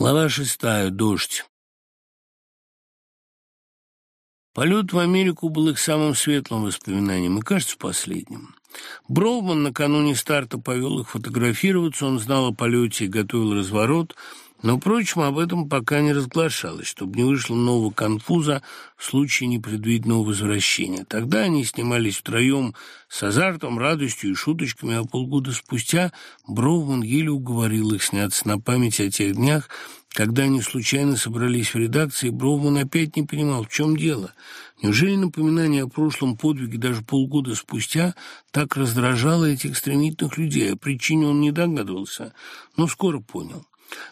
Глава шестая. Дождь. Полет в Америку был их самым светлым воспоминанием и, кажется, последним. Броуман накануне старта повел их фотографироваться, он знал о полете и готовил разворот – но, впрочем, об этом пока не разглашалось, чтобы не вышло нового конфуза в случае непредвиденного возвращения. Тогда они снимались втроем с азартом, радостью и шуточками, а полгода спустя Броуман еле уговорил их сняться на память о тех днях, когда они случайно собрались в редакции, Броуман опять не понимал, в чем дело. Неужели напоминание о прошлом подвиге даже полгода спустя так раздражало этих стремительных людей? О причине он не догадывался, но скоро понял.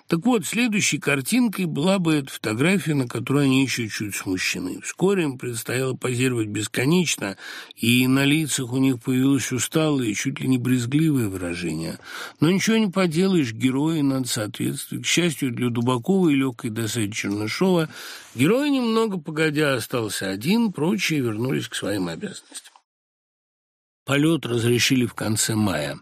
Так вот, следующей картинкой была бы эта фотография, на которой они еще чуть смущены. Вскоре им предстояло позировать бесконечно, и на лицах у них появилось усталое, чуть ли не брезгливое выражение. Но ничего не поделаешь, герои надо соответствовать. К счастью для Дубакова и легкой досады Чернышова, герой немного погодя остался один, прочие вернулись к своим обязанностям. Полет разрешили в конце мая.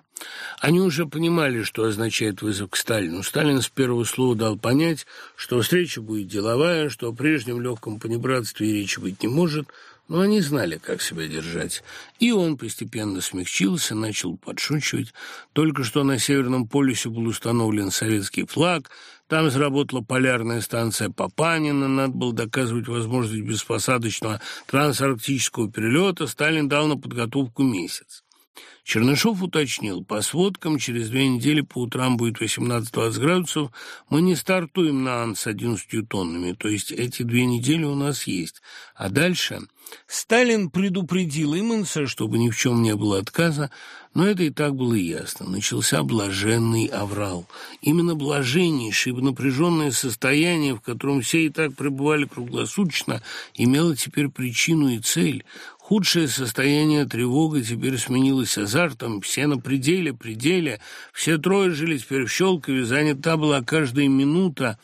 Они уже понимали, что означает вызов к Сталину. Сталин с первого слова дал понять, что встреча будет деловая, что о прежнем легком понебратстве речи быть не может, но они знали, как себя держать. И он постепенно смягчился, начал подшучивать. Только что на Северном полюсе был установлен советский флаг, там заработала полярная станция Папанина, надо было доказывать возможность беспосадочного трансарктического перелета, Сталин дал на подготовку месяц. Чернышов уточнил, по сводкам через две недели по утрам будет 18-20 градусов, мы не стартуем на Ан с 11 тоннами, то есть эти две недели у нас есть. А дальше Сталин предупредил Иманса, чтобы ни в чем не было отказа, но это и так было ясно. Начался блаженный аврал. Именно блаженнейшее, ибо напряженное состояние, в котором все и так пребывали круглосуточно, имело теперь причину и цель. Худшее состояние тревога теперь сменилось азартом, все на пределе, пределе. Все трое жили теперь в Щелкове, занята была каждая минута.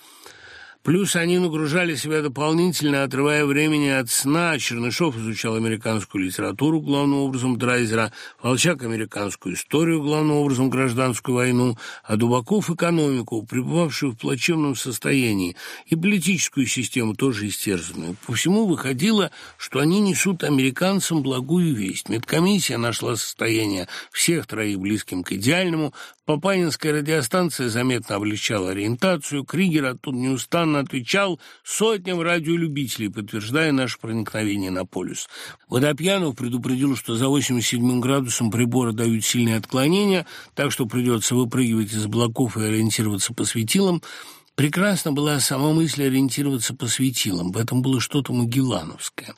Плюс они нагружали себя дополнительно, отрывая времени от сна. Чернышов изучал американскую литературу, главным образом Драйзера, Волчак – американскую историю, главным образом гражданскую войну, а Дубаков – экономику, пребывавшую в плачевном состоянии, и политическую систему тоже истерзанную. По всему выходило, что они несут американцам благую весть. Медкомиссия нашла состояние всех троих близким к идеальному, Папанинская радиостанция заметно облегчала ориентацию, Кригер оттуда неустанно отвечал сотням радиолюбителей, подтверждая наше проникновение на полюс. Водопьянов предупредил, что за 87 градусом прибора дают сильные отклонения, так что придется выпрыгивать из облаков и ориентироваться по светилам. Прекрасна была сама мысль ориентироваться по светилам. В этом было что-то магеллановское.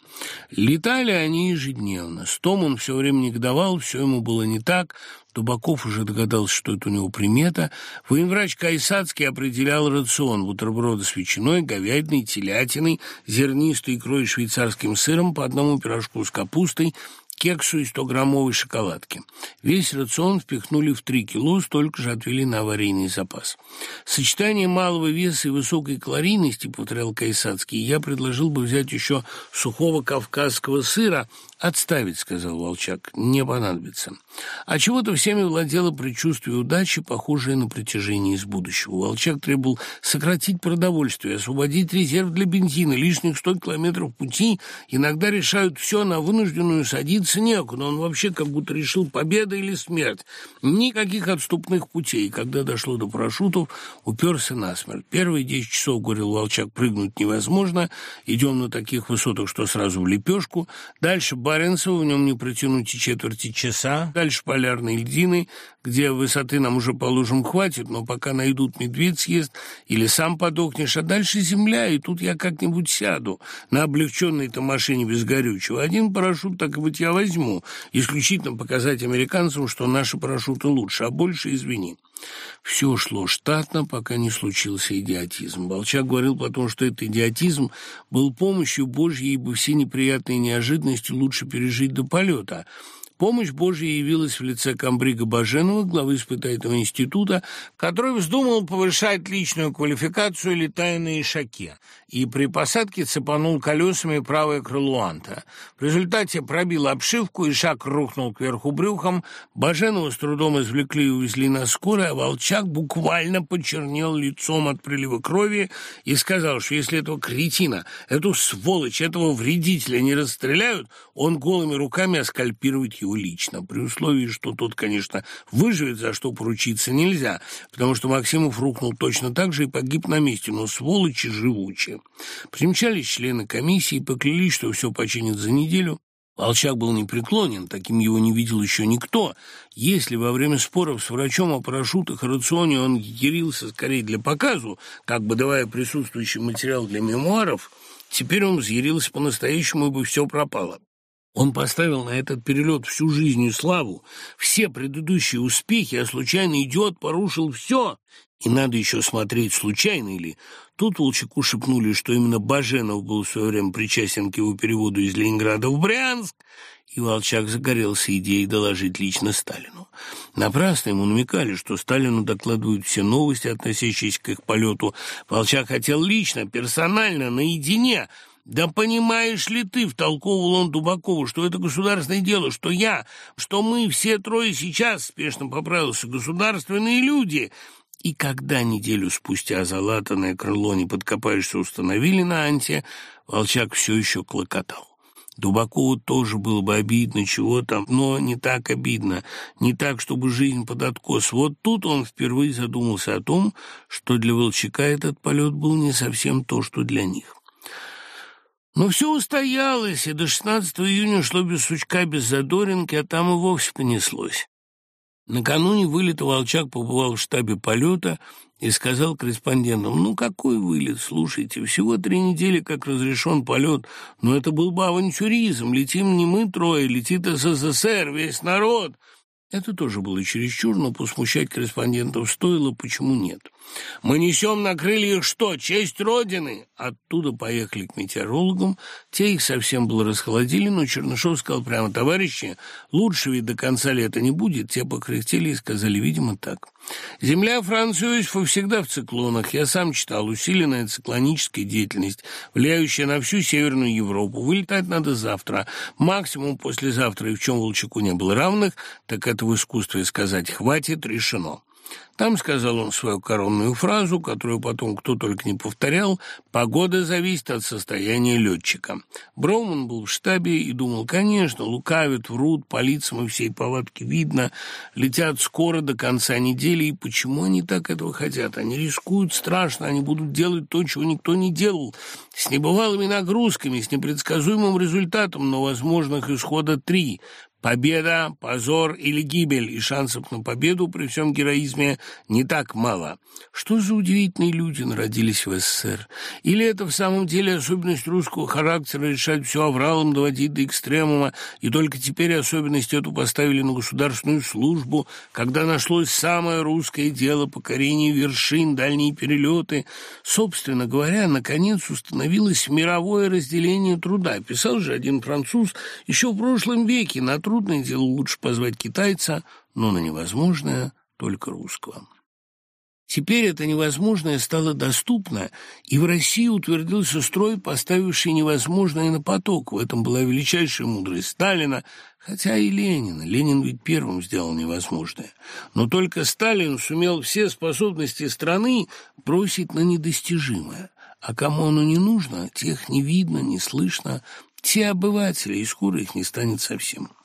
Летали они ежедневно. С Том он все время негодовал, все ему было не так. Дубаков уже догадался, что это у него примета. Военврач Кайсацкий определял рацион бутерброды с ветчиной, говядиной, телятиной, зернистой икрой и швейцарским сыром по одному пирожку с капустой – кексу и 100-граммовой шоколадки. Весь рацион впихнули в 3 кило, столько же отвели на аварийный запас. Сочетание малого веса и высокой калорийности, повторял Кайсацкий, я предложил бы взять еще сухого кавказского сыра. «Отставить», — сказал Волчак, — «не понадобится». А чего-то всеми владело предчувствие удачи, похожее на притяжение из будущего. Волчак требовал сократить продовольствие, освободить резерв для бензина, лишних 100 километров пути. Иногда решают все на вынужденную садиться некуда, он вообще как будто решил победа или смерть. Никаких отступных путей. Когда дошло до парашютов, уперся насмерть. Первые десять часов, говорил Волчак, прыгнуть невозможно. Идем на таких высотах, что сразу в лепешку. Дальше Баренцево, в нем не протянуть и четверти часа. Дальше полярные льдины, где высоты нам уже, положим, хватит, но пока найдут медведь съест или сам подохнешь. А дальше земля, и тут я как-нибудь сяду на облегченной-то машине без горючего. Один парашют, так и быть, я возьму, исключительно показать американцам, что наши парашюты лучше, а больше извини. Все шло штатно, пока не случился идиотизм. Болчак говорил потом, что этот идиотизм был помощью Божьей, ибо все неприятные неожиданности лучше пережить до полета. Помощь Божья явилась в лице комбрига Баженова, главы испытательного института, который вздумал повышать личную квалификацию, летая на Ишаке, и при посадке цепанул колесами правое крыло Анта. В результате пробил обшивку, Ишак рухнул кверху брюхом, Баженова с трудом извлекли и увезли на скорой, а Волчак буквально почернел лицом от прилива крови и сказал, что если этого кретина, эту сволочь, этого вредителя не расстреляют, он голыми руками оскальпирует его лично, при условии, что тот, конечно, выживет, за что поручиться нельзя, потому что Максимов рухнул точно так же и погиб на месте, но сволочи живучие. Примчались члены комиссии, поклялись, что все починят за неделю, Волчак был непреклонен, таким его не видел еще никто. Если во время споров с врачом о парашютах и рационе он ярился скорее для показу, как бы давая присутствующий материал для мемуаров, теперь он взъярился по-настоящему, ибо все пропало. Он поставил на этот перелет всю жизнь и славу, все предыдущие успехи, а случайный идиот порушил все. И надо еще смотреть, случайно ли. Тут Волчаку шепнули, что именно Баженов был в свое время причастен к его переводу из Ленинграда в Брянск, и Волчак загорелся идеей доложить лично Сталину. Напрасно ему намекали, что Сталину докладывают все новости, относящиеся к их полету. Волчак хотел лично, персонально, наедине – «Да понимаешь ли ты, — втолковывал он Дубакову, — что это государственное дело, что я, что мы все трое сейчас, — спешно поправился, — государственные люди». И когда неделю спустя залатанное крыло «Не подкопаешься» установили на Анте, Волчак все еще клокотал. Дубакову тоже было бы обидно, чего там, но не так обидно, не так, чтобы жизнь под откос. Вот тут он впервые задумался о том, что для Волчака этот полет был не совсем то, что для них. Но все устоялось, и до 16 июня шло без сучка, без задоринки, а там и вовсе понеслось. Накануне вылета Волчак побывал в штабе полета и сказал корреспондентам, «Ну, какой вылет? Слушайте, всего три недели, как разрешен полет, но это был бы авантюризм. Летим не мы трое, летит СССР, весь народ. Это тоже было чересчур, но посмущать корреспондентов стоило, почему нет. «Мы несем на крыльях что? Честь Родины!» Оттуда поехали к метеорологам. Те их совсем было расхолодили, но Чернышов сказал прямо, «Товарищи, лучше ведь до конца лета не будет». Те покряхтели и сказали, видимо, так. Земля Франца Иосифа всегда в циклонах. Я сам читал. Усиленная циклоническая деятельность, влияющая на всю Северную Европу. Вылетать надо завтра. Максимум послезавтра. И в чем Волчаку не было равных, так это в искусстве сказать «хватит, решено». Там сказал он свою коронную фразу, которую потом кто только не повторял, «Погода зависит от состояния летчика». Броуман был в штабе и думал, конечно, лукавят, врут, по лицам и всей повадке видно, летят скоро до конца недели, и почему они так этого хотят? Они рискуют страшно, они будут делать то, чего никто не делал, с небывалыми нагрузками, с непредсказуемым результатом, но возможных исхода три – Победа, позор или гибель, и шансов на победу при всем героизме не так мало. Что за удивительные люди народились в СССР? Или это в самом деле особенность русского характера решать все авралом, доводить до экстремума, и только теперь особенность эту поставили на государственную службу, когда нашлось самое русское дело покорение вершин, дальние перелеты? Собственно говоря, наконец установилось мировое разделение труда. Писал же один француз еще в прошлом веке на труд трудное дело лучше позвать китайца, но на невозможное только русского. Теперь это невозможное стало доступно, и в России утвердился строй, поставивший невозможное на поток. В этом была величайшая мудрость Сталина, хотя и Ленина. Ленин ведь первым сделал невозможное. Но только Сталин сумел все способности страны бросить на недостижимое. А кому оно не нужно, тех не видно, не слышно. Те обыватели, и скоро их не станет совсем.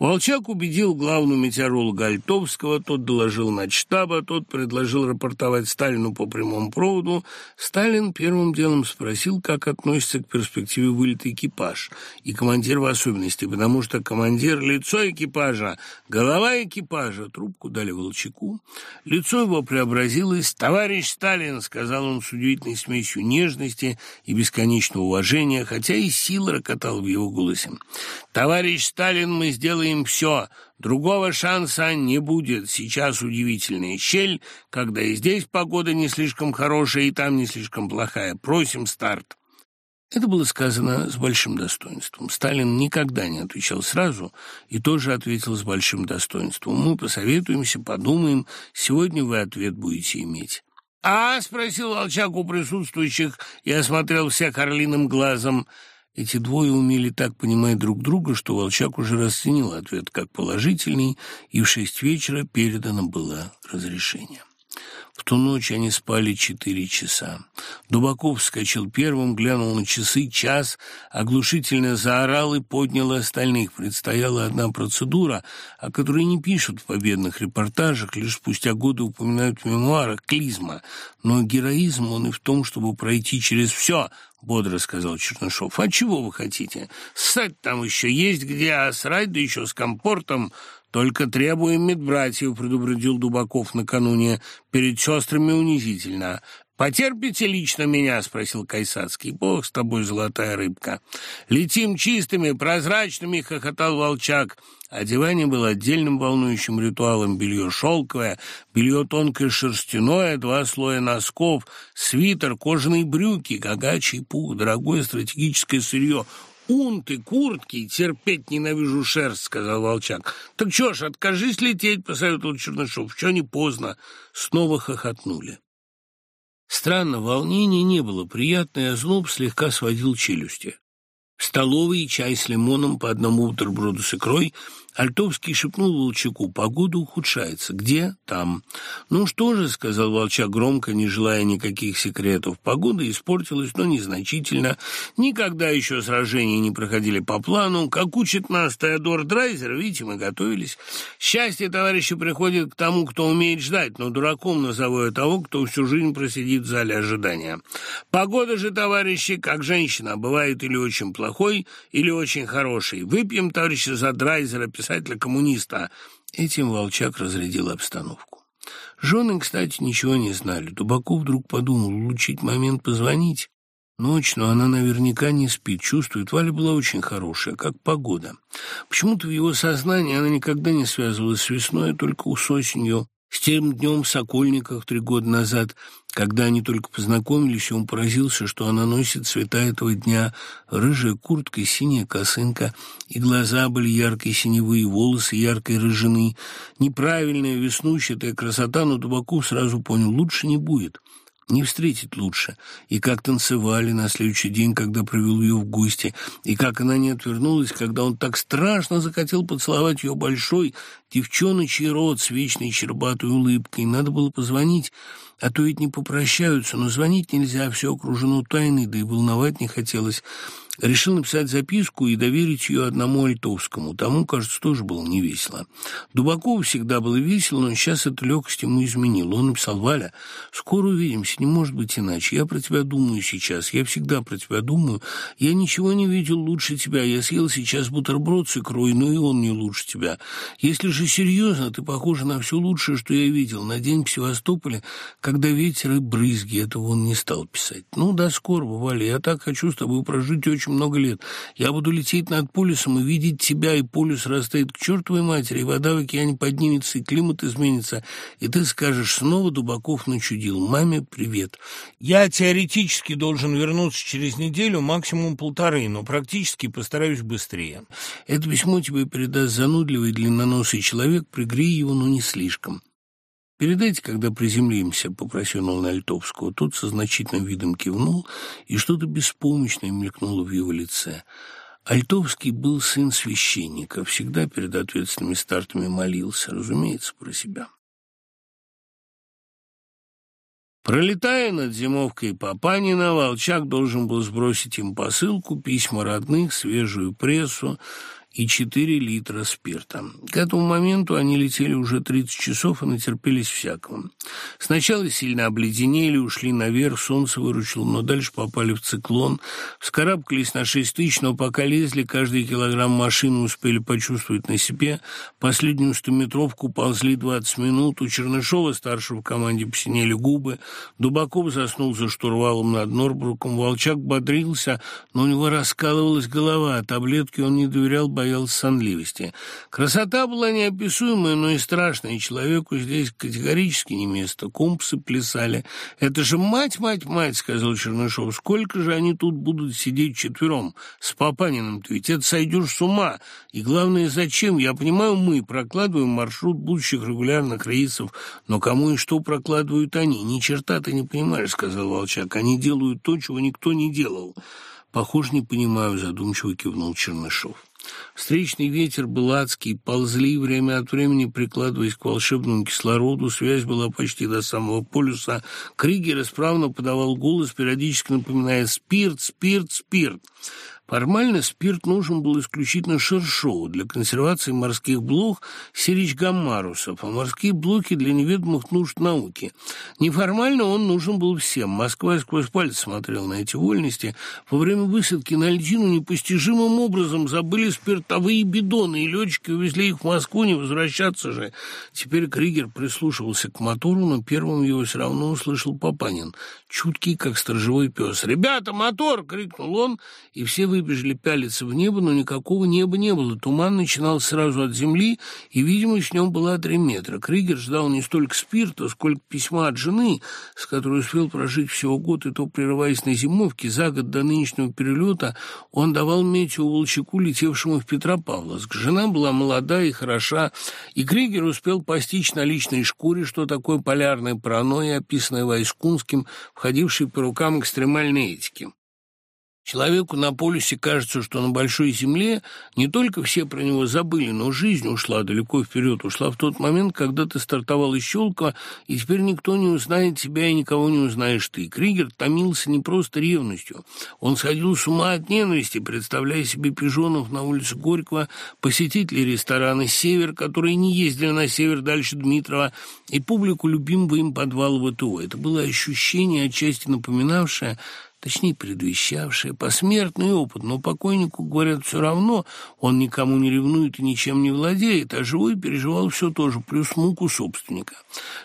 Волчак убедил главного метеоролога Альтовского, тот доложил на штаба, тот предложил рапортовать Сталину по прямому проводу. Сталин первым делом спросил, как относится к перспективе вылета экипаж, и командир в особенности, потому что командир – лицо экипажа, голова экипажа. Трубку дали Волчаку. Лицо его преобразилось. «Товарищ Сталин», – сказал он с удивительной смесью нежности и бесконечного уважения, хотя и сила рокотала в его голосе. «Товарищ Сталин, мы сделаем все. Другого шанса не будет. Сейчас удивительная щель, когда и здесь погода не слишком хорошая, и там не слишком плохая. Просим старт». Это было сказано с большим достоинством. Сталин никогда не отвечал сразу и тоже ответил с большим достоинством. «Мы посоветуемся, подумаем. Сегодня вы ответ будете иметь». «А?» — спросил Волчак у присутствующих и осмотрел всех орлиным глазом. Эти двое умели так понимать друг друга, что Волчак уже расценил ответ как положительный, и в шесть вечера передано было разрешение. В ту ночь они спали четыре часа. Дубаков вскочил первым, глянул на часы, час, оглушительно заорал и поднял остальных. Предстояла одна процедура, о которой не пишут в победных репортажах, лишь спустя годы упоминают в мемуарах, клизма. Но героизм он и в том, чтобы пройти через все, бодро сказал Чернышов. «А чего вы хотите? Ссать там еще есть где, а срать, да еще с компортом, «Только требуем медбратьев», — предупредил Дубаков накануне. «Перед сестрами унизительно. «Потерпите лично меня?» — спросил Кайсацкий. «Бог с тобой, золотая рыбка». «Летим чистыми, прозрачными!» — хохотал Волчак. Одевание было отдельным волнующим ритуалом. Белье шелковое, белье тонкое шерстяное, два слоя носков, свитер, кожаные брюки, гагачий пух, дорогое стратегическое сырье — «Унты, куртки, терпеть ненавижу шерсть», — сказал Волчак. «Так что ж, откажись лететь», — посоветовал Чернышов. «Чё не поздно?» Снова хохотнули. Странно, волнения не было, приятный озноб слегка сводил челюсти. В столовой чай с лимоном по одному бутерброду с икрой — Альтовский шепнул Волчаку, погода ухудшается. Где? Там. Ну что же, сказал Волчак громко, не желая никаких секретов. Погода испортилась, но незначительно. Никогда еще сражения не проходили по плану. Как учит нас Теодор Драйзер, видите, мы готовились. Счастье, товарищи, приходит к тому, кто умеет ждать, но дураком назову я того, кто всю жизнь просидит в зале ожидания. Погода же, товарищи, как женщина, бывает или очень плохой, или очень хорошей. Выпьем, товарищи, за Драйзера, писателя-коммуниста. Этим Волчак разрядил обстановку. Жены, кстати, ничего не знали. Дубаков вдруг подумал улучшить момент позвонить. Ночь, но она наверняка не спит, чувствует. Валя была очень хорошая, как погода. Почему-то в его сознании она никогда не связывалась с весной, а только с осенью. С тем днем в Сокольниках три года назад, когда они только познакомились, он поразился, что она носит цвета этого дня. Рыжая куртка и синяя косынка, и глаза были яркие синевые, волосы яркой рыжины. Неправильная веснущатая красота, но Дубаков сразу понял, лучше не будет не встретить лучше. И как танцевали на следующий день, когда провел ее в гости, и как она не отвернулась, когда он так страшно захотел поцеловать ее большой девчоночий рот с вечной щербатой улыбкой. Надо было позвонить, а то ведь не попрощаются, но звонить нельзя, все окружено тайной, да и волновать не хотелось. Решил написать записку и доверить ее одному Альтовскому. Тому, кажется, тоже было невесело. Дубакову всегда было весело, но сейчас эта легкость ему изменила. Он написал, «Валя, скоро увидимся, не может быть иначе. Я про тебя думаю сейчас, я всегда про тебя думаю. Я ничего не видел лучше тебя. Я съел сейчас бутерброд с икрой, но и он не лучше тебя. Если же серьезно, ты похожа на все лучшее, что я видел. На день в Севастополе, когда ветер и брызги, этого он не стал писать. Ну, до скорого, Валя, я так хочу с тобой прожить очень очень много лет. Я буду лететь над полюсом и видеть тебя, и полюс растает к чертовой матери, и вода в океане поднимется, и климат изменится, и ты скажешь, снова Дубаков начудил. Маме привет. Я теоретически должен вернуться через неделю, максимум полторы, но практически постараюсь быстрее. Это письмо тебе передаст занудливый длинноносый человек, пригрей его, но не слишком. «Передайте, когда приземлимся», — попросил он Альтовского. Тот со значительным видом кивнул, и что-то беспомощное мелькнуло в его лице. Альтовский был сын священника, всегда перед ответственными стартами молился, разумеется, про себя. Пролетая над зимовкой Папанина, Волчак должен был сбросить им посылку, письма родных, свежую прессу, и 4 литра спирта. К этому моменту они летели уже 30 часов и натерпелись всякого. Сначала сильно обледенели, ушли наверх, солнце выручило, но дальше попали в циклон, вскарабкались на 6 тысяч, но пока лезли, каждый килограмм машины успели почувствовать на себе. Последнюю стометровку ползли 20 минут, у Чернышова, старшего в команде, посинели губы, Дубаков заснул за штурвалом над Норбруком, Волчак бодрился, но у него раскалывалась голова, таблетки он не доверял боялся сонливости. Красота была неописуемая, но и страшная. Человеку здесь категорически не место. Компасы плясали. «Это же мать, мать, мать!» — сказал Чернышов. «Сколько же они тут будут сидеть четвером? С Папаниным-то ведь это сойдешь с ума. И главное, зачем? Я понимаю, мы прокладываем маршрут будущих регулярных рейсов, но кому и что прокладывают они? Ни черта ты не понимаешь», — сказал Волчак. «Они делают то, чего никто не делал». «Похоже, не понимаю», — задумчиво кивнул Чернышов. Встречный ветер был адский, ползли время от времени, прикладываясь к волшебному кислороду, связь была почти до самого полюса. Кригер исправно подавал голос, периодически напоминая «спирт, спирт, спирт». Формально спирт нужен был исключительно Шершоу для консервации морских блох серич гаммарусов, а морские блоки для неведомых нужд науки. Неформально он нужен был всем. Москва сквозь пальцы смотрела на эти вольности. Во время высадки на льдину непостижимым образом забыли спиртовые бидоны, и летчики увезли их в Москву, не возвращаться же. Теперь Кригер прислушивался к мотору, но первым его все равно услышал Папанин, чуткий, как сторожевой пес. «Ребята, мотор!» — крикнул он, и все выбежали пялиться в небо, но никакого неба не было. Туман начинался сразу от земли, и видимость в нем была три метра. Кригер ждал не столько спирта, сколько письма от жены, с которой успел прожить всего год, и то прерываясь на зимовке. За год до нынешнего перелета он давал метео Волчаку, летевшему в Петропавловск. Жена была молода и хороша, и Кригер успел постичь на личной шкуре, что такое полярная паранойя, описанная Вайскунским, входившей по рукам экстремальной этики. Человеку на полюсе кажется, что на большой земле не только все про него забыли, но жизнь ушла далеко вперед, ушла в тот момент, когда ты стартовал из щелка, и теперь никто не узнает тебя, и никого не узнаешь ты. Кригер томился не просто ревностью. Он сходил с ума от ненависти, представляя себе пижонов на улице Горького, посетителей ресторана «Север», которые не ездили на север дальше Дмитрова, и публику любимого им подвала ВТО. Это было ощущение, отчасти напоминавшее точнее, предвещавшее посмертный опыт, но покойнику, говорят, все равно, он никому не ревнует и ничем не владеет, а живой переживал все тоже, плюс муку собственника.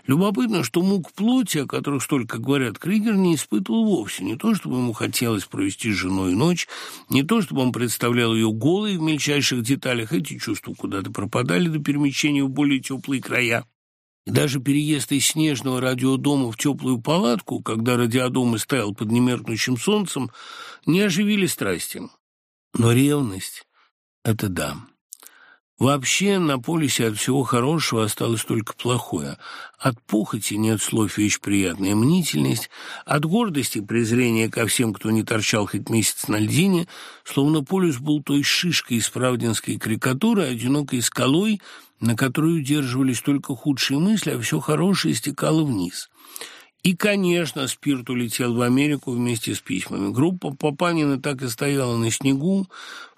Любопытно, что мук плоти, о которых столько говорят, Кригер не испытывал вовсе, не то, чтобы ему хотелось провести с женой ночь, не то, чтобы он представлял ее голой в мельчайших деталях, эти чувства куда-то пропадали до перемещения в более теплые края. Даже переезд из снежного радиодома в теплую палатку, когда радиодом стоял под немеркнущим солнцем, не оживили страсти. Но ревность — это да. Вообще на полюсе от всего хорошего осталось только плохое. От похоти нет слов вещь приятная мнительность, от гордости презрение ко всем, кто не торчал хоть месяц на льдине, словно полюс был той шишкой из правдинской карикатуры, одинокой скалой, на которой удерживались только худшие мысли, а все хорошее стекало вниз. И, конечно, спирт улетел в Америку вместе с письмами. Группа Папанина так и стояла на снегу,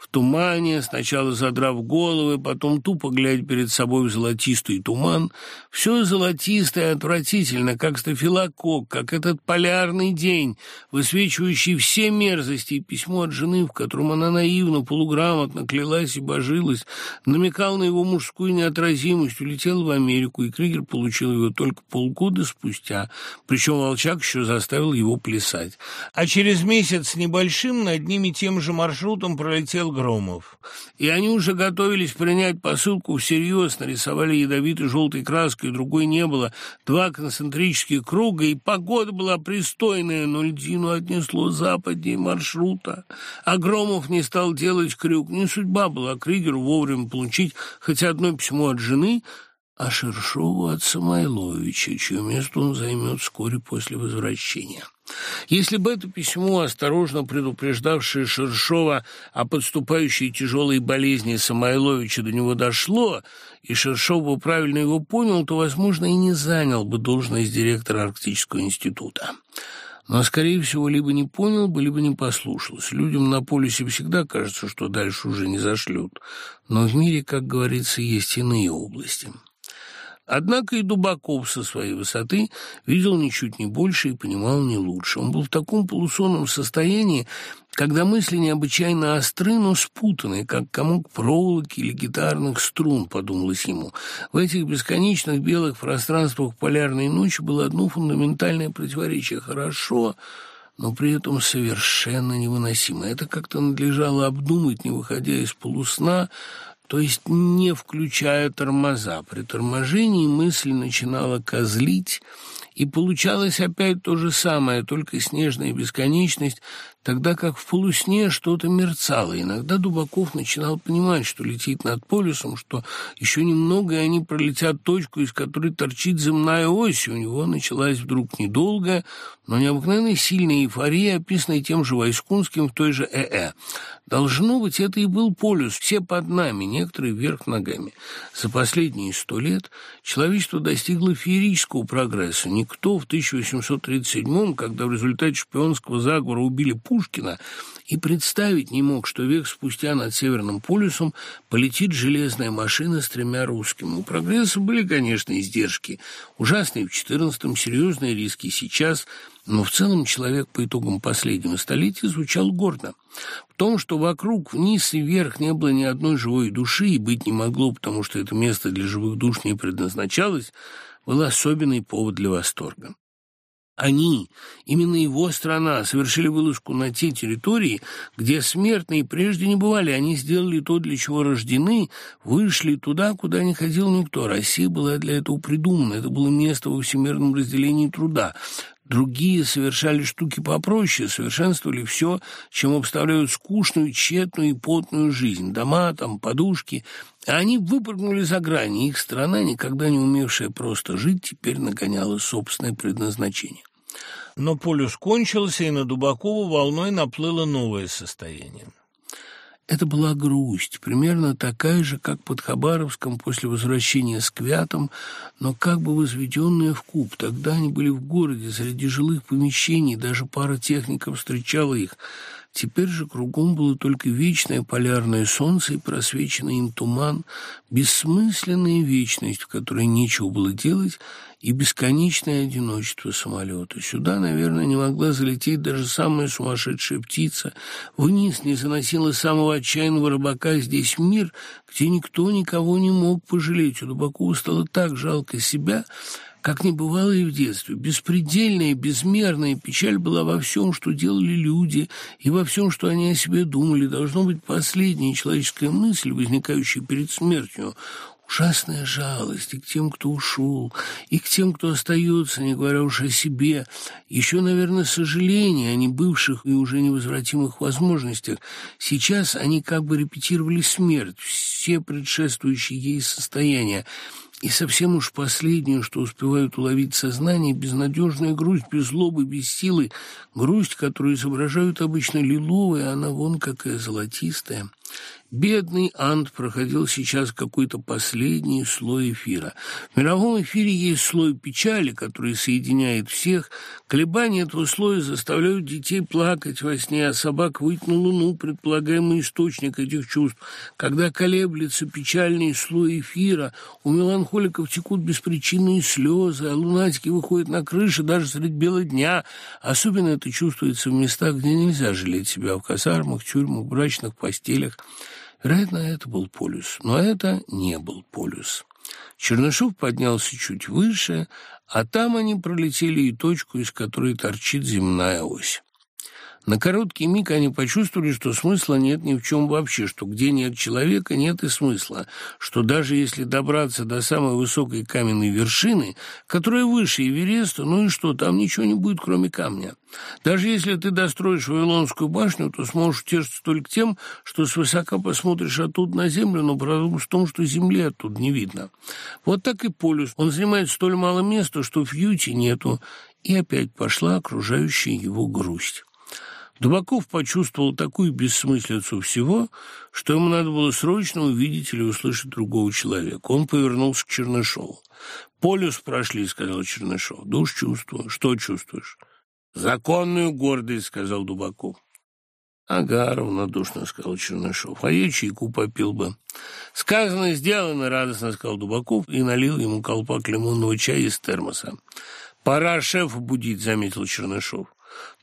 в тумане, сначала задрав головы, потом тупо глядя перед собой в золотистый туман. Все золотистое отвратительно, как стафилокок, как этот полярный день, высвечивающий все мерзости, и письмо от жены, в котором она наивно, полуграмотно клялась и божилась, намекал на его мужскую неотразимость, улетел в Америку, и Кригер получил его только полгода спустя, причем Волчак еще заставил его плясать. А через месяц с небольшим над ними тем же маршрутом пролетел Громов. И они уже готовились принять посылку всерьез, нарисовали ядовитой желтой краской, другой не было, два концентрических круга, и погода была пристойная, но льдину отнесло западнее маршрута. А Громов не стал делать крюк. Не судьба была Кригеру вовремя получить хоть одно письмо от жены — а Шершову от Самойловича, чье место он займет вскоре после возвращения. Если бы это письмо, осторожно предупреждавшее Шершова о подступающей тяжелой болезни Самойловича, до него дошло, и Шершов бы правильно его понял, то, возможно, и не занял бы должность директора Арктического института. Но, скорее всего, либо не понял бы, либо не послушался. Людям на полюсе всегда кажется, что дальше уже не зашлют. Но в мире, как говорится, есть иные области. Однако и Дубаков со своей высоты видел ничуть не больше и понимал не лучше. Он был в таком полусонном состоянии, когда мысли необычайно остры, но спутанные, как комок проволоки или гитарных струн, подумалось ему. В этих бесконечных белых пространствах полярной ночи было одно фундаментальное противоречие. Хорошо, но при этом совершенно невыносимо. Это как-то надлежало обдумать, не выходя из полусна, то есть не включая тормоза. При торможении мысль начинала козлить, и получалось опять то же самое, только снежная бесконечность, тогда как в полусне что-то мерцало. Иногда Дубаков начинал понимать, что летит над полюсом, что еще немного, и они пролетят точку, из которой торчит земная ось, и у него началась вдруг недолгая, но необыкновенно сильная эйфория, описанная тем же Войскунским в той же ЭЭ. Должно быть, это и был полюс, все под нами, некоторые вверх ногами. За последние сто лет человечество достигло феерического прогресса. Никто в 1837 когда в результате шпионского заговора убили Пушкина, и представить не мог, что век спустя над Северным полюсом полетит железная машина с тремя русскими. У прогресса были, конечно, издержки. Ужасные в 14-м, серьезные риски сейчас, но в целом человек по итогам последнего столетия звучал гордо. В том, что вокруг, вниз и вверх не было ни одной живой души и быть не могло, потому что это место для живых душ не предназначалось, был особенный повод для восторга. Они, именно его страна, совершили вылазку на те территории, где смертные прежде не бывали. Они сделали то, для чего рождены, вышли туда, куда не ходил никто. Россия была для этого придумана. Это было место во всемирном разделении труда. Другие совершали штуки попроще, совершенствовали все, чем обставляют скучную, тщетную и потную жизнь. Дома, там, подушки. Они выпрыгнули за грани. Их страна, никогда не умевшая просто жить, теперь нагоняла собственное предназначение. Но полюс кончился, и на Дубакову волной наплыло новое состояние. Это была грусть, примерно такая же, как под Хабаровском после возвращения с Квятом, но как бы возведенная в куб. Тогда они были в городе, среди жилых помещений, даже пара техников встречала их – Теперь же кругом было только вечное полярное солнце и просвеченный им туман, бессмысленная вечность, в которой нечего было делать, и бесконечное одиночество самолета. Сюда, наверное, не могла залететь даже самая сумасшедшая птица. Вниз не заносила самого отчаянного рыбака. Здесь мир, где никто никого не мог пожалеть. У Дубакова стало так жалко себя, как не бывало и в детстве. Беспредельная, безмерная печаль была во всем, что делали люди, и во всем, что они о себе думали. Должно быть последняя человеческая мысль, возникающая перед смертью. Ужасная жалость и к тем, кто ушел, и к тем, кто остается, не говоря уж о себе. Еще, наверное, сожаление о небывших и уже невозвратимых возможностях. Сейчас они как бы репетировали смерть, все предшествующие ей состояния. И совсем уж последнее, что успевают уловить сознание, безнадежная грусть, без злобы, без силы, грусть, которую изображают обычно лиловая, она вон какая золотистая. Бедный Ант проходил сейчас какой-то последний слой эфира. В мировом эфире есть слой печали, который соединяет всех. Колебания этого слоя заставляют детей плакать во сне, а собак выйти на луну, предполагаемый источник этих чувств. Когда колеблется печальный слой эфира, у меланхоликов текут беспричинные слезы, а лунатики выходят на крыши даже средь бела дня. Особенно это чувствуется в местах, где нельзя жалеть себя, в казармах, тюрьмах, брачных постелях. Вероятно, это был полюс, но это не был полюс. Чернышов поднялся чуть выше, а там они пролетели и точку, из которой торчит земная ось. На короткий миг они почувствовали, что смысла нет ни в чем вообще, что где нет человека, нет и смысла, что даже если добраться до самой высокой каменной вершины, которая выше Эвереста, ну и что, там ничего не будет, кроме камня. Даже если ты достроишь Вавилонскую башню, то сможешь утешиться только тем, что свысока посмотришь оттуда на землю, но проблема в том, что земли оттуда не видно. Вот так и полюс. Он занимает столь мало места, что в Юте нету, и опять пошла окружающая его грусть. Дубаков почувствовал такую бессмыслицу всего, что ему надо было срочно увидеть или услышать другого человека. Он повернулся к Чернышову. «Полюс прошли», — сказал Чернышов. «Да уж чувствую». «Что чувствуешь?» «Законную гордость», — сказал Дубаков. «Ага», — равнодушно сказал Чернышов. «А я чайку попил бы». «Сказано, сделано», — радостно сказал Дубаков и налил ему колпак лимонного чая из термоса. «Пора шефа будить», — заметил Чернышов.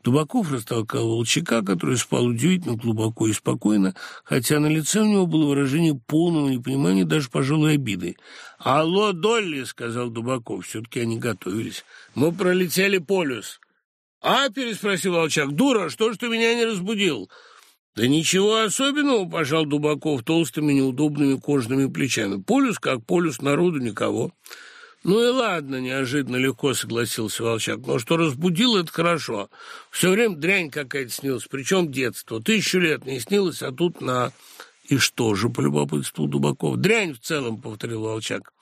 Дубаков растолкал волчака, который спал удивительно глубоко и спокойно, хотя на лице у него было выражение полного непонимания, даже, пожалуй, обиды. «Алло, Долли!» — сказал Дубаков. Все-таки они готовились. «Мы пролетели полюс». «А?» — переспросил Волчак. «Дура, что ж ты меня не разбудил?» «Да ничего особенного», — пожал Дубаков толстыми неудобными кожаными плечами. «Полюс как полюс, народу никого». «Ну и ладно», — неожиданно легко согласился Волчак. «Но что разбудил, это хорошо. Все время дрянь какая-то снилась, причем детство. Тысячу лет не снилось, а тут на...» «И что же?» — полюбопытствовал Дубаков. «Дрянь в целом», — повторил Волчак.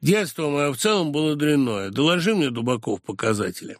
«Детство мое в целом было дрянное. Доложи мне, Дубаков, показатели».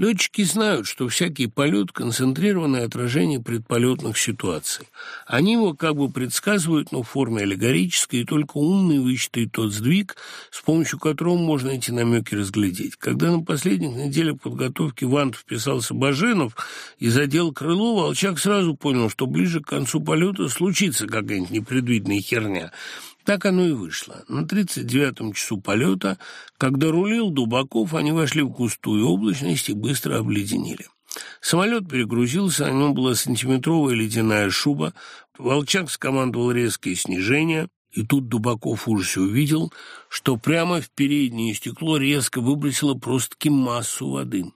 Летчики знают, что всякий полет – концентрированное отражение предполетных ситуаций. Они его как бы предсказывают, но в форме аллегорической, и только умный вычитает тот сдвиг, с помощью которого можно эти намеки разглядеть. Когда на последних неделях подготовки в Ант вписался Баженов и задел крыло, Волчак сразу понял, что ближе к концу полета случится какая-нибудь непредвиденная херня – так оно и вышло. На тридцать девятом часу полета, когда рулил Дубаков, они вошли в густую облачность и быстро обледенели. Самолет перегрузился, на нем была сантиметровая ледяная шуба. Волчак скомандовал резкое снижение, и тут Дубаков в ужасе увидел, что прямо в переднее стекло резко выбросило просто-таки массу воды.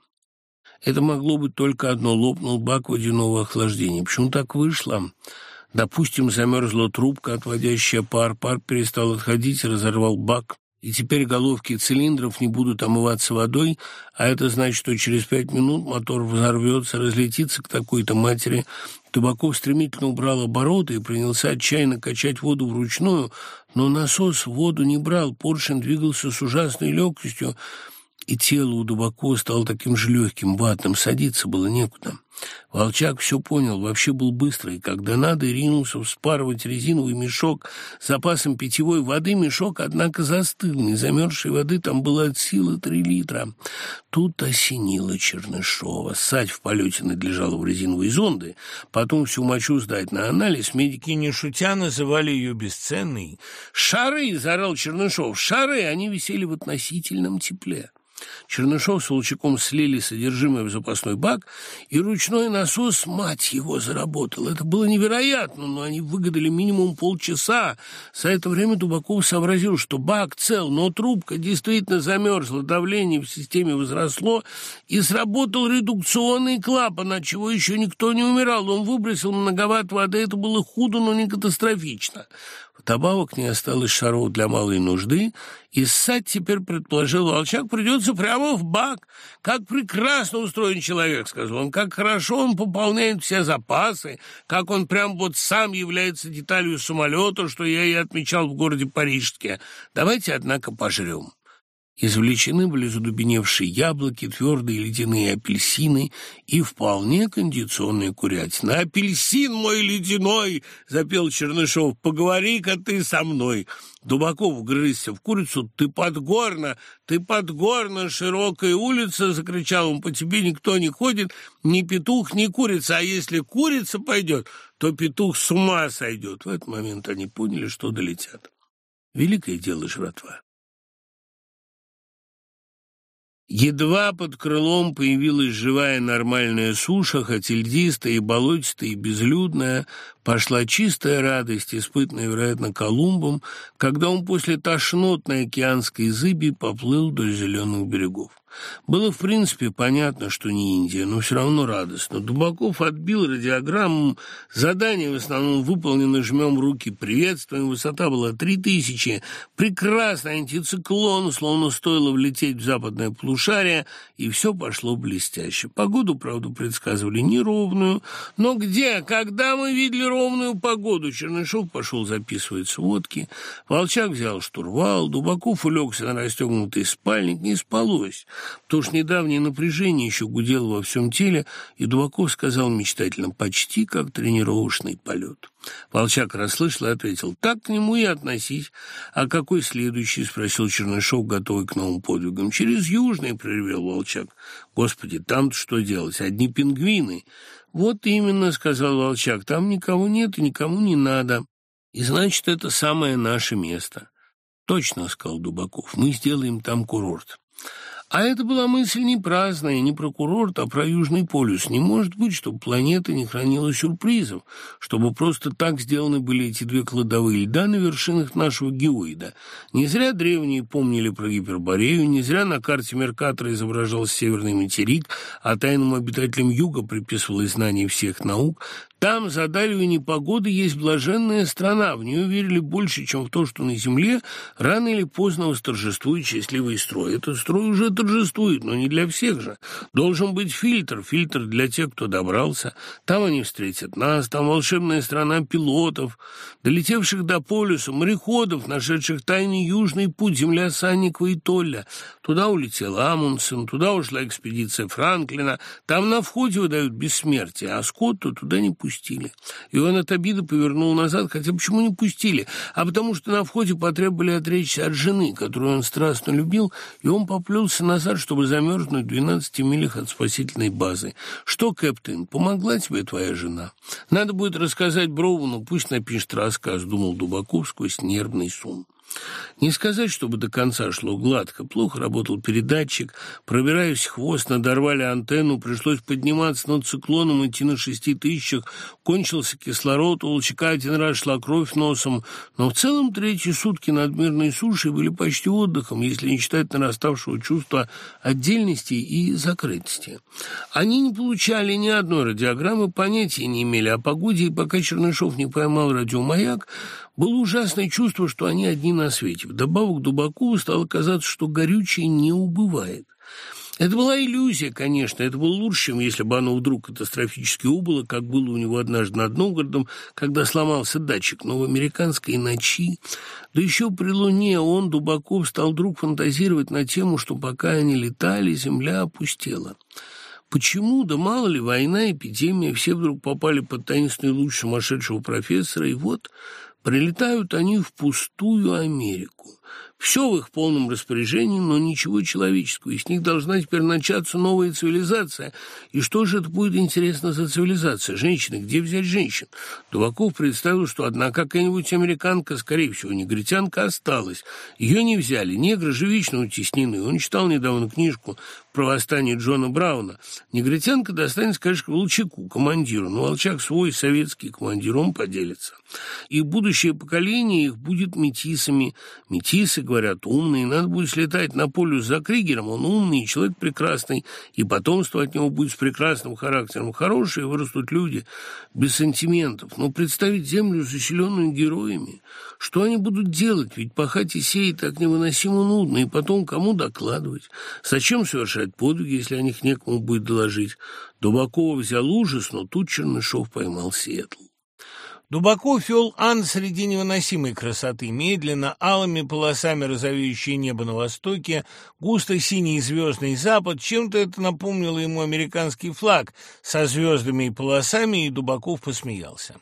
Это могло быть только одно — лопнул бак водяного охлаждения. Почему так вышло? Допустим, замерзла трубка, отводящая пар, пар перестал отходить, разорвал бак, и теперь головки цилиндров не будут омываться водой, а это значит, что через пять минут мотор взорвется, разлетится к такой-то матери. Табаков стремительно убрал обороты и принялся отчаянно качать воду вручную, но насос воду не брал, поршень двигался с ужасной легкостью, и тело у Дубакова стало таким же легким, ватным, садиться было некуда. Волчак все понял, вообще был быстрый. Когда надо, ринулся вспарывать резиновый мешок с запасом питьевой воды. Мешок, однако, застыл. Не замерзшей воды там было от силы три литра. Тут осенило Чернышова. Ссать в полете надлежало в резиновые зонды. Потом всю мочу сдать на анализ. Медики, не шутя, называли ее бесценной. «Шары!» — заорал Чернышов. «Шары!» Они висели в относительном тепле. Чернышов с Волчаком слили содержимое в запасной бак, и ручной насос, мать его, заработал. Это было невероятно, но они выгадали минимум полчаса. За это время Дубаков сообразил, что бак цел, но трубка действительно замерзла, давление в системе возросло, и сработал редукционный клапан, от чего еще никто не умирал. Он выбросил многовато воды, это было худо, но не катастрофично. Вдобавок не осталось шаров для малой нужды, и ссать теперь, предположил Волчак, придется прямо в бак. Как прекрасно устроен человек, сказал он, как хорошо он пополняет все запасы, как он прям вот сам является деталью самолета, что я и отмечал в городе Парижске. Давайте, однако, пожрем. Извлечены были задубеневшие яблоки, твердые ледяные апельсины и вполне кондиционная курятина. «Апельсин мой ледяной!» — запел Чернышов. «Поговори-ка ты со мной!» Дубаков грызся в курицу. «Ты подгорно! Ты подгорно! Широкая улица!» — закричал он. «По тебе никто не ходит, ни петух, ни курица. А если курица пойдет, то петух с ума сойдет!» В этот момент они поняли, что долетят. Великое дело жратва. Едва под крылом появилась живая нормальная суша, хоть льдистая и болотистая и безлюдная, пошла чистая радость, испытанная, вероятно, Колумбом, когда он после тошнотной океанской зыби поплыл до зеленых берегов. Было, в принципе, понятно, что не Индия, но все равно радостно. Дубаков отбил радиограмму. Задание в основном выполнено жмем руки. Приветствуем. Высота была три тысячи. Прекрасный антициклон, словно стоило влететь в западное полушарие, и все пошло блестяще. Погоду, правда, предсказывали неровную. Но где, когда мы видели ровную погоду? Чернышов пошел записывать сводки. Волчак взял штурвал. Дубаков улегся на расстегнутый спальник. Не спалось. То ж недавнее напряжение еще гудело во всем теле, и Дубаков сказал мечтательно, почти как тренировочный полет. Волчак расслышал и ответил, так к нему и относись. А какой следующий? — спросил Чернышов, готовый к новым подвигам. Через Южный, — проревел Волчак. Господи, там-то что делать? Одни пингвины. Вот именно, — сказал Волчак, — там никого нет и никому не надо. И значит, это самое наше место. Точно, — сказал Дубаков, — мы сделаем там курорт. А это была мысль не праздная, не про курорт, а про Южный полюс. Не может быть, чтобы планета не хранила сюрпризов, чтобы просто так сделаны были эти две кладовые льда на вершинах нашего геоида. Не зря древние помнили про Гиперборею, не зря на карте Меркатора изображался северный материк, а тайным обитателям юга приписывалось знание всех наук. Там, за далью непогоды, есть блаженная страна. В нее верили больше, чем в то, что на земле рано или поздно восторжествует счастливый строй. Этот строй уже торжествует, но не для всех же. Должен быть фильтр, фильтр для тех, кто добрался. Там они встретят нас, там волшебная страна пилотов, долетевших до полюса, мореходов, нашедших тайный южный путь, земля Санникова и Толля. Туда улетел Амундсен, туда ушла экспедиция Франклина. Там на входе выдают бессмертие, а Скотта туда не пустили пустили. И он от обиды повернул назад, хотя почему не пустили? А потому что на входе потребовали отречься от жены, которую он страстно любил, и он поплелся назад, чтобы замерзнуть в 12 милях от спасительной базы. Что, Кэптен, помогла тебе твоя жена? Надо будет рассказать Броуну, пусть напишет рассказ, думал Дубаков сквозь нервный сон. Не сказать, чтобы до конца шло гладко. Плохо работал передатчик, пробираясь хвост, надорвали антенну, пришлось подниматься над циклоном, идти на шести тысячах, кончился кислород, у Волчака один раз шла кровь носом, но в целом третьи сутки над мирной сушей были почти отдыхом, если не считать нараставшего чувства отдельности и закрытости. Они не получали ни одной радиограммы, понятия не имели о погоде, и пока Чернышов не поймал радиомаяк, было ужасное чувство, что они одни на свете. Вдобавок Дубакову стало казаться, что горючее не убывает. Это была иллюзия, конечно, это было лучше, чем если бы оно вдруг катастрофически убыло, как было у него однажды над Новгородом, когда сломался датчик. Но в американской ночи, да еще при луне, он, Дубаков, стал вдруг фантазировать на тему, что пока они летали, земля опустела. Почему? Да мало ли, война, эпидемия, все вдруг попали под таинственный луч сумасшедшего профессора, и вот Прилетают они в пустую Америку. Все в их полном распоряжении, но ничего человеческого, и с них должна теперь начаться новая цивилизация. И что же это будет интересно за цивилизация? Женщины, где взять женщин? Дуваков представил, что одна какая-нибудь американка, скорее всего, негритянка, осталась. Ее не взяли, негры же вечно утеснены. Он читал недавно книжку про Джона Брауна. Негритянка достанется, конечно, Волчаку, командиру, но Волчак свой советский командир, он поделится. И будущее поколение их будет метисами. Метисы, говорят, умные, надо будет слетать на полюс за Кригером, он умный, человек прекрасный, и потомство от него будет с прекрасным характером. Хорошие вырастут люди, без сантиментов. Но представить землю, заселенную героями, что они будут делать? Ведь пахать и сеять так невыносимо нудно, и потом кому докладывать? Зачем совершать подвиги, если о них некому будет доложить? Дубакова взял ужас, но тут Чернышов поймал Сиэтл. Дубаков вел Ан среди невыносимой красоты, медленно, алыми полосами розовеющее небо на востоке, густо синий звездный запад, чем-то это напомнило ему американский флаг со звездами и полосами, и Дубаков посмеялся.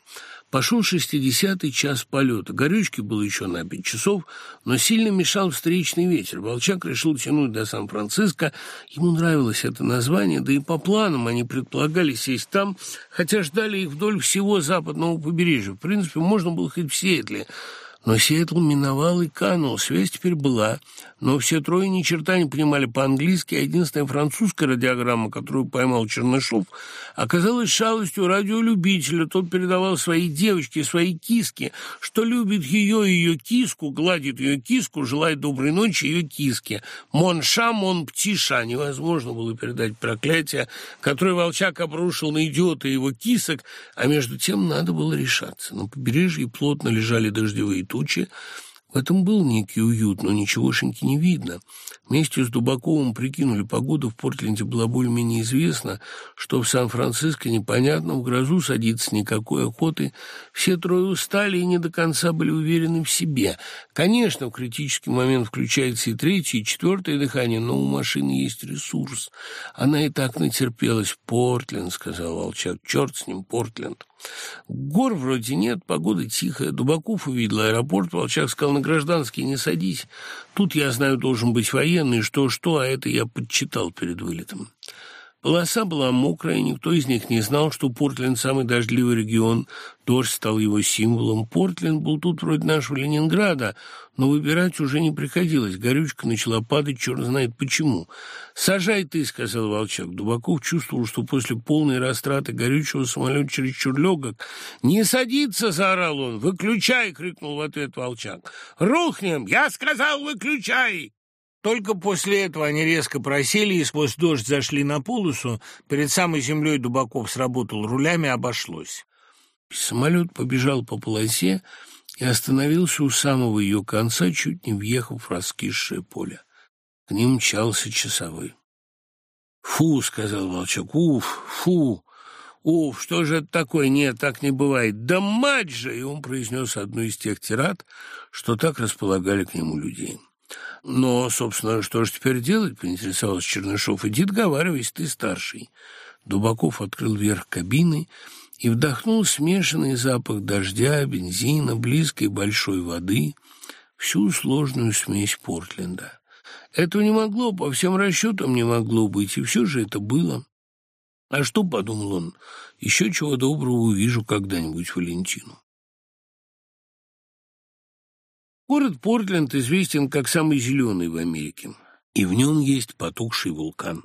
Пошел шестидесятый час полета. Горючки было еще на пять часов, но сильно мешал встречный ветер. Волчак решил тянуть до Сан-Франциско. Ему нравилось это название, да и по планам они предполагали сесть там, хотя ждали их вдоль всего западного побережья. В принципе, можно было хоть в Сиэтле. Но Сиэтл миновал и канул, связь теперь была. Но все трое ни черта не понимали по-английски, а единственная французская радиограмма, которую поймал Чернышов, оказалась шалостью радиолюбителя. Тот передавал своей девочке, своей киске, что любит ее и ее киску, гладит ее киску, желает доброй ночи ее киске. Монша, мон птиша. Невозможно было передать проклятие, которое Волчак обрушил на идиота и его кисок, а между тем надо было решаться. На побережье плотно лежали дождевые тучи. В этом был некий уют, но ничегошеньки не видно. Вместе с Дубаковым прикинули погоду, в Портленде была более-менее известна, что в Сан-Франциско непонятно, в грозу садиться никакой охоты. Все трое устали и не до конца были уверены в себе. Конечно, в критический момент включается и третье, и четвертое дыхание, но у машины есть ресурс. Она и так натерпелась. «Портленд», — сказал Волчак, — «черт с ним, Портленд». Гор вроде нет, погода тихая. Дубаков увидел аэропорт, Волчак сказал, на гражданский не садись. Тут, я знаю, должен быть военный, что-что, а это я подчитал перед вылетом. Полоса была мокрая, никто из них не знал, что Портленд – самый дождливый регион. Дождь стал его символом. Портленд был тут вроде нашего Ленинграда, но выбирать уже не приходилось. Горючка начала падать, черт знает почему. «Сажай ты», — сказал Волчак. Дубаков чувствовал, что после полной растраты горючего самолет чересчур легок. «Не садиться!» — заорал он. «Выключай!» — крикнул в ответ Волчак. «Рухнем! Я сказал, выключай!» Только после этого они резко просели и сквозь дождь зашли на полосу. Перед самой землей Дубаков сработал рулями, обошлось. Самолет побежал по полосе и остановился у самого ее конца, чуть не въехав в раскисшее поле. К ним мчался часовой. «Фу!» — сказал Волчок. «Уф! Фу! Уф! Что же это такое? Нет, так не бывает! Да мать же!» И он произнес одну из тех тират, что так располагали к нему людей. Но, собственно, что же теперь делать, поинтересовался Чернышов. Иди договаривайся, ты старший. Дубаков открыл верх кабины и вдохнул смешанный запах дождя, бензина, близкой большой воды, всю сложную смесь Портленда. Этого не могло, по всем расчетам не могло быть, и все же это было. А что, подумал он, еще чего доброго увижу когда-нибудь Валентину. Город Портленд известен как самый зеленый в Америке, и в нем есть потухший вулкан.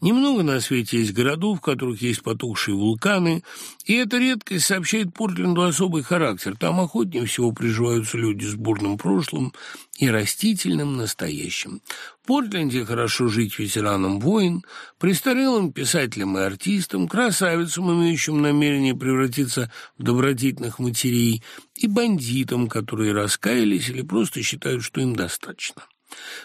Немного на свете есть городов, в которых есть потухшие вулканы, и эта редкость сообщает Портленду особый характер. Там охотнее всего приживаются люди с бурным прошлым и растительным настоящим. В Портленде хорошо жить ветеранам войн, престарелым писателям и артистам, красавицам, имеющим намерение превратиться в добродетельных матерей, и бандитам, которые раскаялись или просто считают, что им достаточно.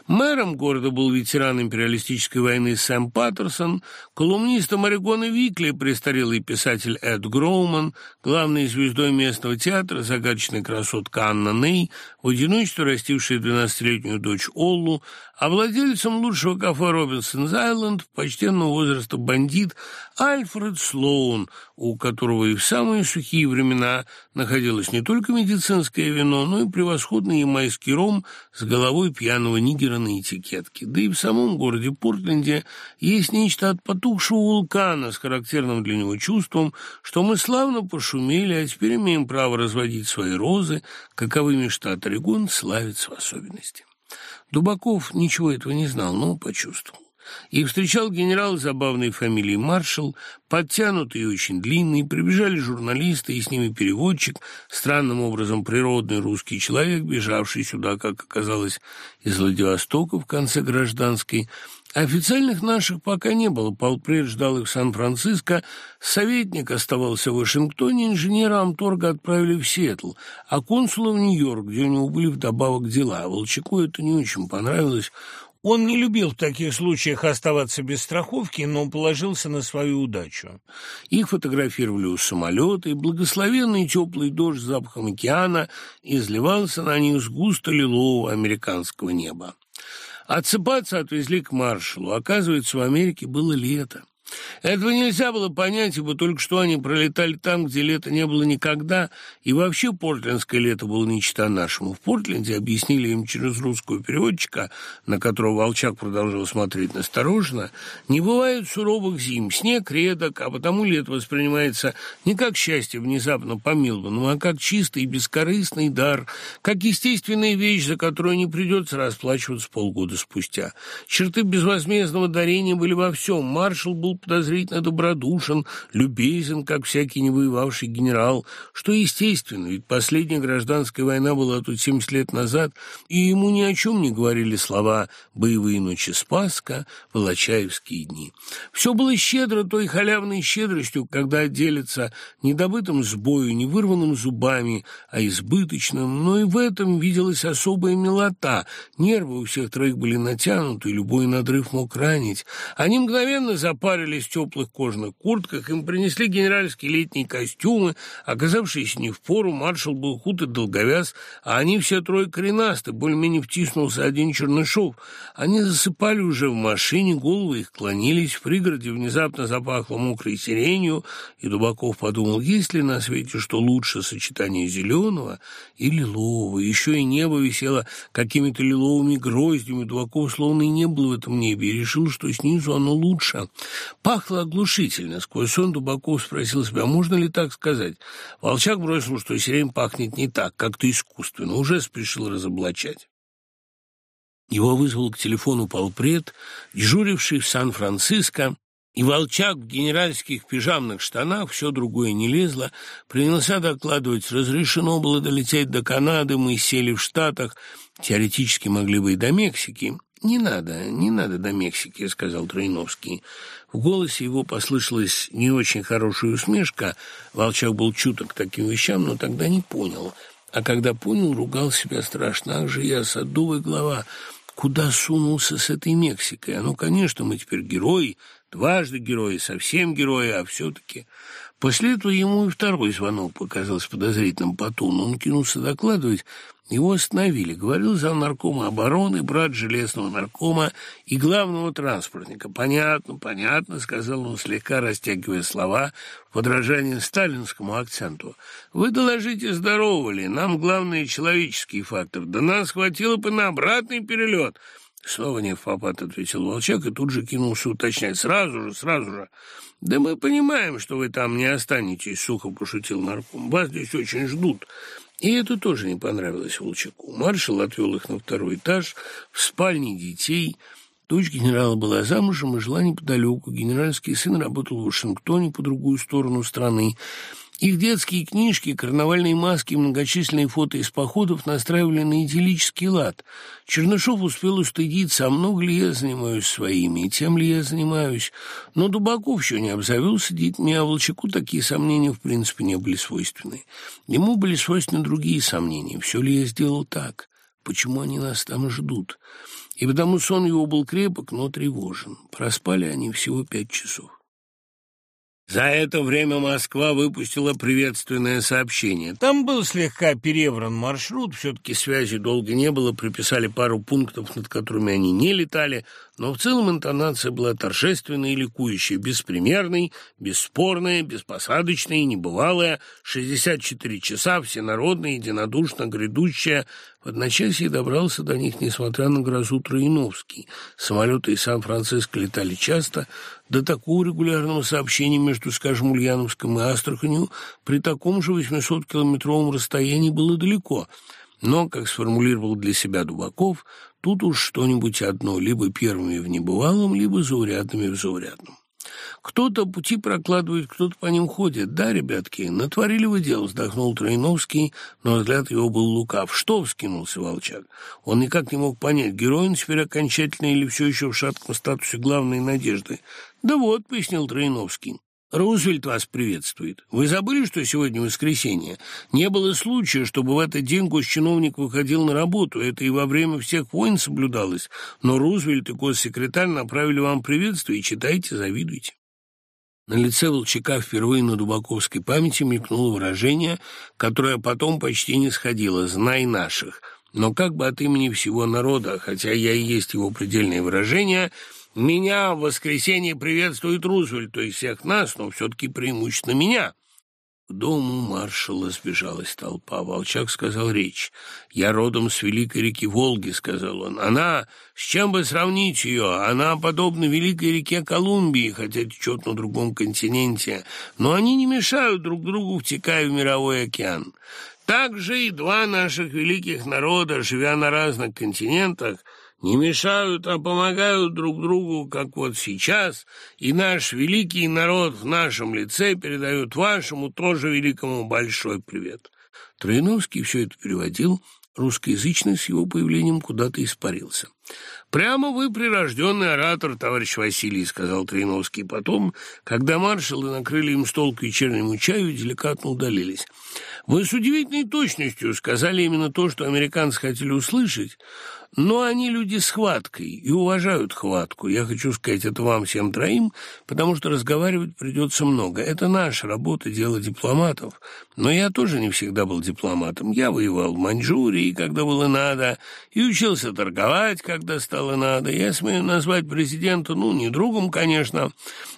Мэром города был ветеран империалистической войны Сэм Паттерсон, колумнистом Орегона Викли престарелый писатель Эд Гроуман, главной звездой местного театра загадочная красотка Анна Ней, в одиночестве растившая 12-летнюю дочь Оллу, а владельцем лучшего кафе «Робинсон's-Айленд» почтенного возраста бандит Альфред Слоун, у которого и в самые сухие времена находилось не только медицинское вино, но и превосходный ямайский ром с головой пьяного нигера на этикетке. Да и в самом городе Портленде есть нечто от потухшего вулкана с характерным для него чувством, что мы славно пошумели, а теперь имеем право разводить свои розы, каковыми штат Орегон славится в особенности. Дубаков ничего этого не знал, но почувствовал. Их встречал генерал забавной фамилии Маршал, подтянутый и очень длинный, прибежали журналисты и с ними переводчик, странным образом природный русский человек, бежавший сюда, как оказалось, из Владивостока в конце гражданской. Официальных наших пока не было, полпред ждал их в Сан-Франциско, советник оставался в Вашингтоне, инженера Амторга отправили в Сиэтл, а консула в Нью-Йорк, где у него были вдобавок дела. Волчаку это не очень понравилось, он не любил в таких случаях оставаться без страховки, но положился на свою удачу. Их фотографировали у самолета, и благословенный теплый дождь с запахом океана изливался на них с густо лилового американского неба. Отсыпаться отвезли к маршалу. Оказывается, в Америке было лето. Этого нельзя было понять, ибо только что они пролетали там, где лета не было никогда, и вообще портлендское лето было не чита нашему. В Портленде объяснили им через русского переводчика, на которого Волчак продолжал смотреть настороженно, не бывает суровых зим, снег редок, а потому лето воспринимается не как счастье внезапно помилованного, а как чистый и бескорыстный дар, как естественная вещь, за которую не придется расплачиваться полгода спустя. Черты безвозмездного дарения были во всем. Маршал был подозрительно добродушен, любезен, как всякий не воевавший генерал, что естественно, ведь последняя гражданская война была тут 70 лет назад, и ему ни о чем не говорили слова «боевые ночи Спаска», «Волочаевские дни». Все было щедро той халявной щедростью, когда делится не добытым с бою, не вырванным зубами, а избыточным, но и в этом виделась особая милота. Нервы у всех троих были натянуты, любой надрыв мог ранить. Они мгновенно запарили шарились в теплых кожаных куртках, им принесли генеральские летние костюмы, оказавшиеся не в пору, маршал был худ и долговяз, а они все трое коренасты, более-менее втиснулся один Чернышов. Они засыпали уже в машине, головы их клонились, в пригороде внезапно запахло мокрой сиренью, и Дубаков подумал, есть ли на свете что лучше сочетание зеленого и лилового. Еще и небо висело какими-то лиловыми гроздями, Дубаков словно и не было в этом небе, и решил, что снизу оно лучше. Пахло оглушительно. Сквозь сон Дубаков спросил себя, можно ли так сказать. Волчак бросил, что сирень пахнет не так, как-то искусственно, уже спешил разоблачать. Его вызвал к телефону полпред, дежуривший в Сан-Франциско, и Волчак в генеральских пижамных штанах, все другое не лезло, принялся докладывать, разрешено было долететь до Канады, мы сели в Штатах, теоретически могли бы и до Мексики. «Не надо, не надо до Мексики», — сказал Троиновский. В голосе его послышалась не очень хорошая усмешка. Волчак был чуток к таким вещам, но тогда не понял. А когда понял, ругал себя страшно. «Ах же я, садовая глава, куда сунулся с этой Мексикой? А ну, конечно, мы теперь герои, дважды герои, совсем герои, а все-таки...» После этого ему и второй звонок показался подозрительным по тону. Он кинулся докладывать, его остановили. Говорил зал наркома обороны, брат железного наркома и главного транспортника. «Понятно, понятно», — сказал он, слегка растягивая слова в подражании сталинскому акценту. «Вы доложите, здоровы ли? Нам главный человеческий фактор. Да нас хватило бы на обратный перелет». Снова не в попад, ответил Волчак и тут же кинулся уточнять. Сразу же, сразу же. Да мы понимаем, что вы там не останетесь, сухо пошутил нарком. Вас здесь очень ждут. И это тоже не понравилось Волчаку. Маршал отвел их на второй этаж, в спальне детей. Дочь генерала была замужем и жила неподалеку. Генеральский сын работал в Вашингтоне по другую сторону страны. Их детские книжки, карнавальные маски и многочисленные фото из походов настраивали на идиллический лад. Чернышов успел устыдиться, а много ли я занимаюсь своими, и тем ли я занимаюсь. Но Дубаков еще не обзавелся детьми, а Волчаку такие сомнения в принципе не были свойственны. Ему были свойственны другие сомнения. Все ли я сделал так? Почему они нас там ждут? И потому сон его был крепок, но тревожен. Проспали они всего пять часов. За это время Москва выпустила приветственное сообщение. Там был слегка перевран маршрут, все-таки связи долго не было, приписали пару пунктов, над которыми они не летали, но в целом интонация была торжественной и ликующей, беспримерной, бесспорная, беспосадочная и небывалая, 64 часа, всенародная, единодушно грядущая, в одночасье добрался до них, несмотря на грозу Троиновский. Самолеты из Сан-Франциско летали часто. До такого регулярного сообщения между, скажем, Ульяновском и Астраханью при таком же 800-километровом расстоянии было далеко. Но, как сформулировал для себя Дубаков, тут уж что-нибудь одно, либо первыми в небывалом, либо заурядными в заурядном. Кто-то пути прокладывает, кто-то по ним ходит. Да, ребятки, натворили вы дело, вздохнул Троиновский, но взгляд его был лукав. Что вскинулся Волчак? Он никак не мог понять, герой он теперь окончательно или все еще в шатком статусе главной надежды. Да вот, пояснил Троиновский. Рузвельт вас приветствует. Вы забыли, что сегодня воскресенье? Не было случая, чтобы в этот день госчиновник выходил на работу. Это и во время всех войн соблюдалось. Но Рузвельт и госсекретарь направили вам приветствие. Читайте, завидуйте. На лице Волчака впервые на Дубаковской памяти мелькнуло выражение, которое потом почти не сходило «знай наших». Но как бы от имени всего народа, хотя я и есть его предельное выражение – меня в воскресенье приветствует Рузвельт, то есть всех нас, но все-таки преимущественно меня. К дому маршала сбежалась толпа. Волчак сказал речь. «Я родом с великой реки Волги», — сказал он. «Она, с чем бы сравнить ее? Она подобна великой реке Колумбии, хотя течет на другом континенте. Но они не мешают друг другу, втекая в мировой океан. Так же и два наших великих народа, живя на разных континентах, — не мешают, а помогают друг другу, как вот сейчас, и наш великий народ в нашем лице передает вашему тоже великому большой привет». Троиновский все это переводил, русскоязычный с его появлением куда-то испарился. «Прямо вы прирожденный оратор, товарищ Василий», — сказал Троиновский потом, когда маршалы накрыли им стол к вечернему чаю и деликатно удалились. «Вы с удивительной точностью сказали именно то, что американцы хотели услышать, но они люди с хваткой и уважают хватку. Я хочу сказать это вам всем троим, потому что разговаривать придется много. Это наша работа, дело дипломатов. Но я тоже не всегда был дипломатом. Я воевал в Маньчжурии, когда было надо, и учился торговать, когда стало надо. Я смею назвать президента, ну, не другом, конечно,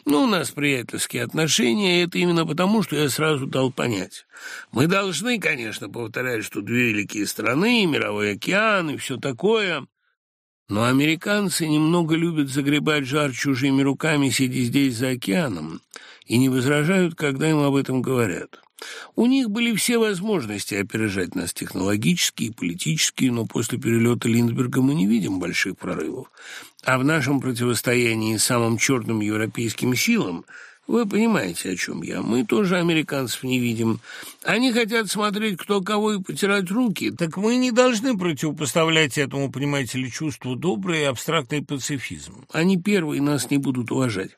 но у нас приятельские отношения, это именно потому, что я сразу дал понять. Мы должны, конечно, повторять, что две великие страны, мировой океан и все такое, Но американцы немного любят загребать жар чужими руками, сидя здесь за океаном, и не возражают, когда им об этом говорят. У них были все возможности опережать нас технологически и политически, но после перелета Линдберга мы не видим больших прорывов. А в нашем противостоянии самым черным европейским силам – вы понимаете, о чем я. Мы тоже американцев не видим. Они хотят смотреть, кто кого, и потирать руки. Так мы не должны противопоставлять этому, понимаете ли, чувству добрый и абстрактный пацифизм. Они первые нас не будут уважать.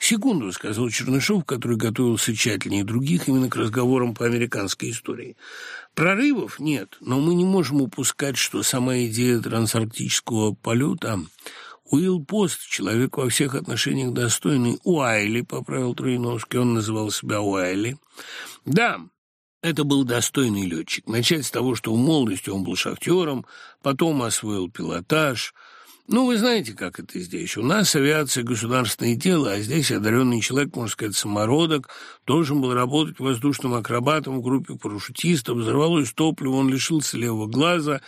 Секунду, сказал Чернышов, который готовился тщательнее других именно к разговорам по американской истории. Прорывов нет, но мы не можем упускать, что сама идея трансарктического полета Уилл Пост, человек во всех отношениях достойный, Уайли, поправил Троиновский, он называл себя Уайли. Да, это был достойный летчик. Начать с того, что в молодости он был шахтером, потом освоил пилотаж – ну, вы знаете, как это здесь. У нас авиация – государственное дело, а здесь одаренный человек, можно сказать, самородок, должен был работать воздушным акробатом в группе парашютистов, взорвалось топливо, он лишился левого глаза.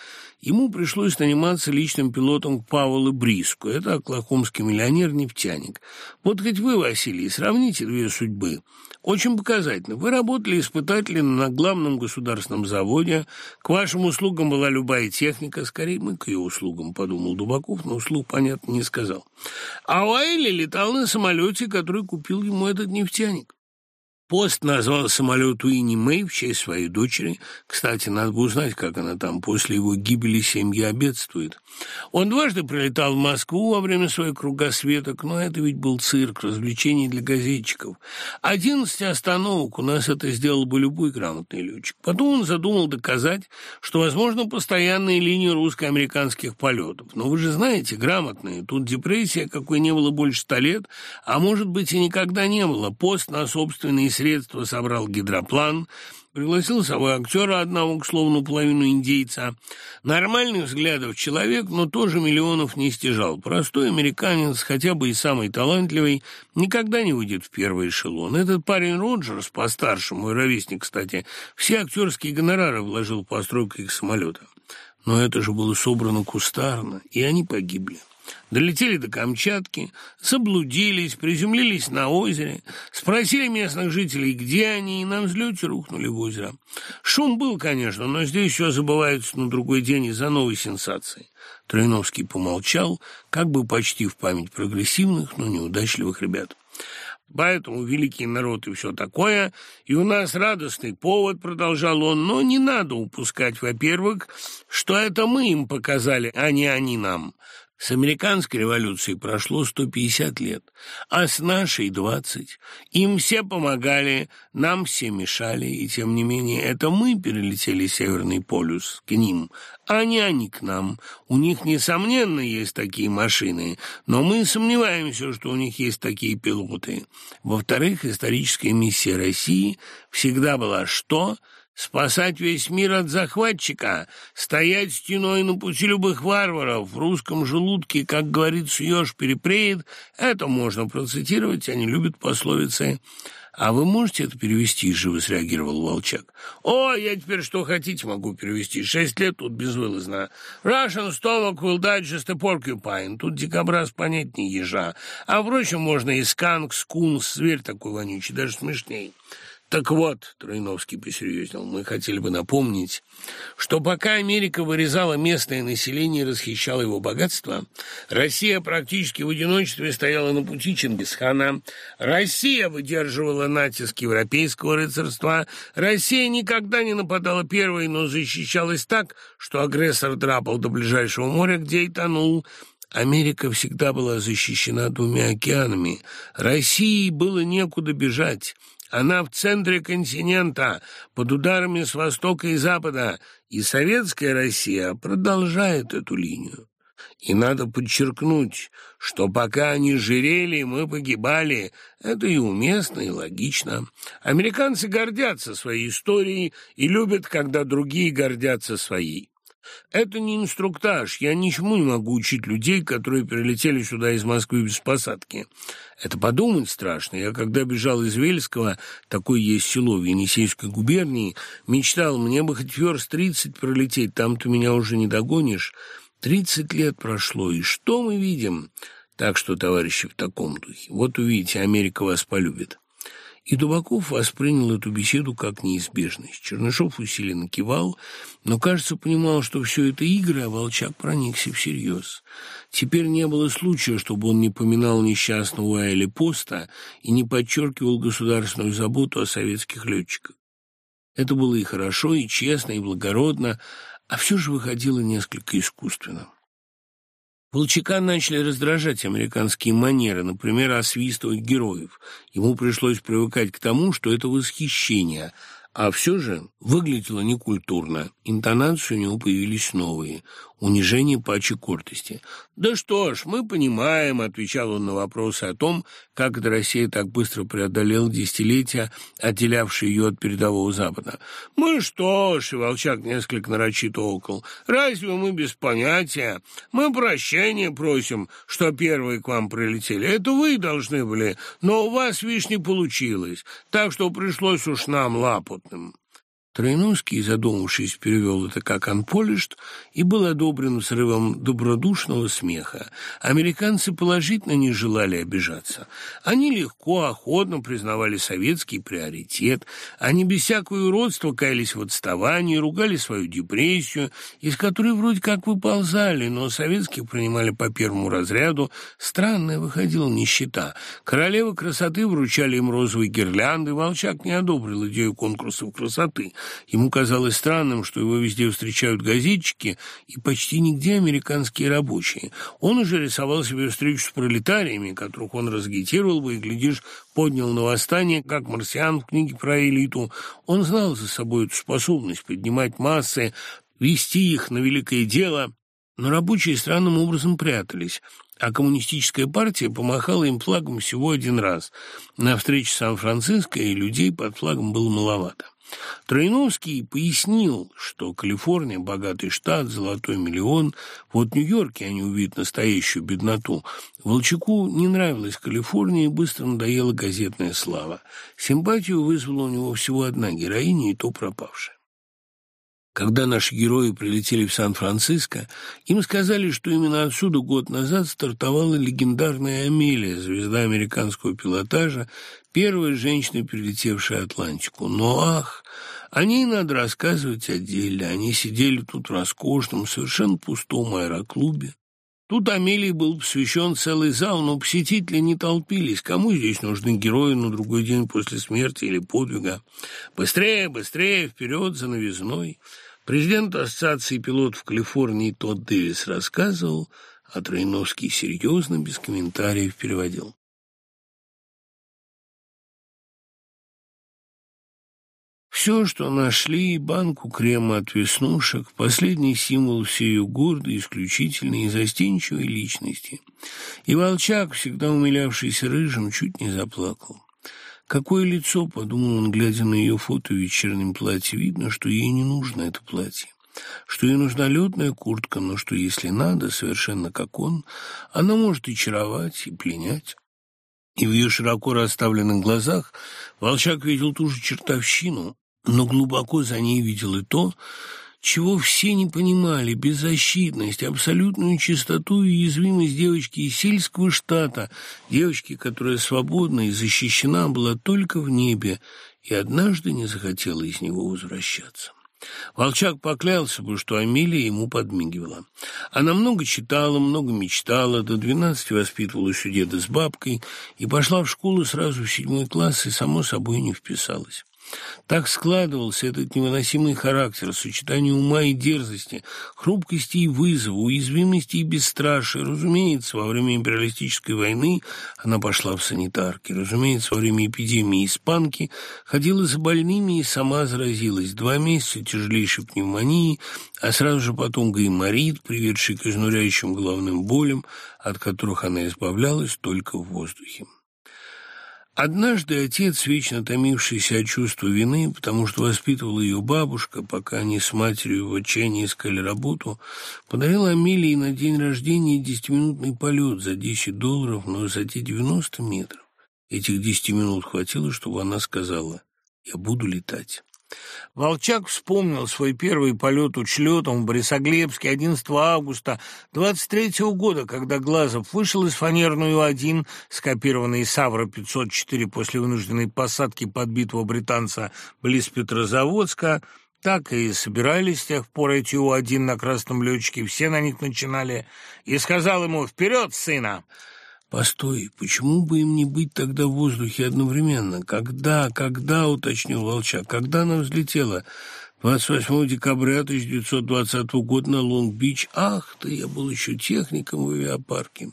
Ему пришлось наниматься личным пилотом к Павлу Бриску. Это оклахомский миллионер-нефтяник. Вот хоть вы, Василий, сравните две судьбы. Очень показательно. Вы работали испытателем на главном государственном заводе. К вашим услугам была любая техника. Скорее, мы к ее услугам, подумал Дубаков, но услуг, понятно, не сказал. А Уайли летал на самолете, который купил ему этот нефтяник. Пост назвал самолет Уинни Мэй в честь своей дочери. Кстати, надо бы узнать, как она там после его гибели семья бедствует. Он дважды прилетал в Москву во время своих кругосветок, но это ведь был цирк, развлечений для газетчиков. Одиннадцать остановок у нас это сделал бы любой грамотный летчик. Потом он задумал доказать, что возможно постоянные линии русско-американских полетов. Но вы же знаете, грамотные, тут депрессия, какой не было больше ста лет, а может быть и никогда не было. Пост на собственные средства собрал гидроплан, пригласил с собой актера одного, к слову, половину индейца. Нормальных взглядов человек, но тоже миллионов не стяжал. Простой американец, хотя бы и самый талантливый, никогда не выйдет в первый эшелон. Этот парень Роджерс, постарше, мой ровесник, кстати, все актерские гонорары вложил в постройку их самолета. Но это же было собрано кустарно, и они погибли. Долетели до Камчатки, заблудились, приземлились на озере, спросили местных жителей, где они, и на взлете рухнули в озеро. Шум был, конечно, но здесь все забывается на другой день из-за новой сенсации. Троиновский помолчал, как бы почти в память прогрессивных, но неудачливых ребят. Поэтому великий народ и все такое, и у нас радостный повод, продолжал он, но не надо упускать, во-первых, что это мы им показали, а не они нам. С американской революцией прошло 150 лет, а с нашей 20. Им все помогали, нам все мешали, и тем не менее это мы перелетели Северный полюс к ним, а не они к нам. У них, несомненно, есть такие машины, но мы сомневаемся, что у них есть такие пилоты. Во-вторых, историческая миссия России всегда была что – спасать весь мир от захватчика, стоять стеной на пути любых варваров, в русском желудке, как говорится, еж перепреет, это можно процитировать, они любят пословицы. «А вы можете это перевести?» — живо среагировал Волчак. «О, я теперь что хотите могу перевести. Шесть лет тут безвылазно. Russian stomach will digest a porcupine. Тут дикобраз понятнее ежа. А, впрочем, можно и сканк, скунс, зверь такой вонючий, даже смешней». Так вот, Троиновский посерьезнел, мы хотели бы напомнить, что пока Америка вырезала местное население и расхищала его богатство, Россия практически в одиночестве стояла на пути Чингисхана, Россия выдерживала натиск европейского рыцарства, Россия никогда не нападала первой, но защищалась так, что агрессор драпал до ближайшего моря, где и тонул, Америка всегда была защищена двумя океанами. России было некуда бежать. Она в центре континента, под ударами с востока и запада, и советская Россия продолжает эту линию. И надо подчеркнуть, что пока они жирели, мы погибали. Это и уместно, и логично. Американцы гордятся своей историей и любят, когда другие гордятся своей. Это не инструктаж. Я ничему не могу учить людей, которые прилетели сюда из Москвы без посадки. Это подумать страшно. Я когда бежал из Вельского, такое есть село в Енисейской губернии, мечтал, мне бы хоть верст тридцать пролететь, там ты меня уже не догонишь. Тридцать лет прошло, и что мы видим? Так что, товарищи, в таком духе. Вот увидите, Америка вас полюбит. И Дубаков воспринял эту беседу как неизбежность. Чернышов усиленно кивал, но, кажется, понимал, что все это игры, а Волчак проникся всерьез. Теперь не было случая, чтобы он не поминал несчастного Уайли Поста и не подчеркивал государственную заботу о советских летчиках. Это было и хорошо, и честно, и благородно, а все же выходило несколько искусственно. Волчака начали раздражать американские манеры, например, освистывать героев. Ему пришлось привыкать к тому, что это восхищение – а все же выглядело некультурно. Интонации у него появились новые. Унижение паче кортости. «Да что ж, мы понимаем», — отвечал он на вопросы о том, как эта Россия так быстро преодолела десятилетия, отделявшие ее от передового Запада. «Мы что ж», — и Волчак несколько нарочито окол, «разве мы без понятия? Мы прощения просим, что первые к вам прилетели. Это вы должны были, но у вас, видишь, не получилось, так что пришлось уж нам лапут животным. Троиновский, задумавшись, перевел это как «unpolished» и был одобрен взрывом добродушного смеха. Американцы положительно не желали обижаться. Они легко, охотно признавали советский приоритет. Они без всякого уродства каялись в отставании, ругали свою депрессию, из которой вроде как выползали, но советских принимали по первому разряду. Странная выходила нищета. Королевы красоты вручали им розовые гирлянды. Волчак не одобрил идею конкурсов красоты – Ему казалось странным, что его везде встречают газетчики и почти нигде американские рабочие. Он уже рисовал себе встречу с пролетариями, которых он разагитировал бы и, глядишь, поднял на восстание, как марсиан в книге про элиту. Он знал за собой эту способность поднимать массы, вести их на великое дело, но рабочие странным образом прятались, а коммунистическая партия помахала им флагом всего один раз. На встрече Сан-Франциско и людей под флагом было маловато. Троиновский пояснил, что Калифорния – богатый штат, золотой миллион. Вот в Нью-Йорке они увидят настоящую бедноту. Волчаку не нравилась Калифорния и быстро надоела газетная слава. Симпатию вызвала у него всего одна героиня, и то пропавшая. Когда наши герои прилетели в Сан-Франциско, им сказали, что именно отсюда год назад стартовала легендарная Амелия, звезда американского пилотажа, первая женщина, перелетевшая Атлантику. Но ах, о ней надо рассказывать отдельно. Они сидели тут в роскошном, совершенно пустом аэроклубе. Тут Амелии был посвящен целый зал, но посетители не толпились. Кому здесь нужны герои на другой день после смерти или подвига? Быстрее, быстрее, вперед за новизной. Президент Ассоциации пилотов Калифорнии Тодд Дэвис рассказывал, а Троиновский серьезно, без комментариев переводил. Все, что нашли, банку крема от веснушек, последний символ всей ее гордой, исключительной и застенчивой личности. И Волчак, всегда умилявшийся рыжим, чуть не заплакал. Какое лицо, подумал он, глядя на ее фото в вечернем платье, видно, что ей не нужно это платье, что ей нужна летная куртка, но что, если надо, совершенно как он, она может и чаровать, и пленять. И в ее широко расставленных глазах Волчак видел ту же чертовщину, но глубоко за ней видел и то, чего все не понимали, беззащитность, абсолютную чистоту и уязвимость девочки из сельского штата, девочки, которая свободна и защищена была только в небе и однажды не захотела из него возвращаться. Волчак поклялся бы, что Амелия ему подмигивала. Она много читала, много мечтала, до двенадцати воспитывалась у деда с бабкой и пошла в школу сразу в седьмой класс и, само собой, не вписалась. Так складывался этот невыносимый характер, сочетание ума и дерзости, хрупкости и вызова, уязвимости и бесстрашия. Разумеется, во время империалистической войны она пошла в санитарки. Разумеется, во время эпидемии испанки ходила за больными и сама заразилась. Два месяца тяжелейшей пневмонии, а сразу же потом гайморит, приведший к изнуряющим головным болям, от которых она избавлялась только в воздухе. Однажды отец, вечно томившийся от чувства вины, потому что воспитывала ее бабушка, пока они с матерью в отчаянии искали работу, подарил Амелии на день рождения десятиминутный полет за 10 долларов, но за те 90 метров. Этих десяти минут хватило, чтобы она сказала «Я буду летать». Волчак вспомнил свой первый полет учлетом в Борисоглебске 11 августа 23 -го года, когда Глазов вышел из фанерной Ю-1, скопированной из Савра-504 после вынужденной посадки подбитого британца близ Петрозаводска, так и собирались с тех пор эти У-1 на красном летчике, все на них начинали, и сказал ему «Вперед, сына!» «Постой, почему бы им не быть тогда в воздухе одновременно? Когда, когда, — уточнил Волчак, — когда она взлетела?» 28 декабря 1920 года на Лонг-Бич. Ах ты, я был еще техником в авиапарке.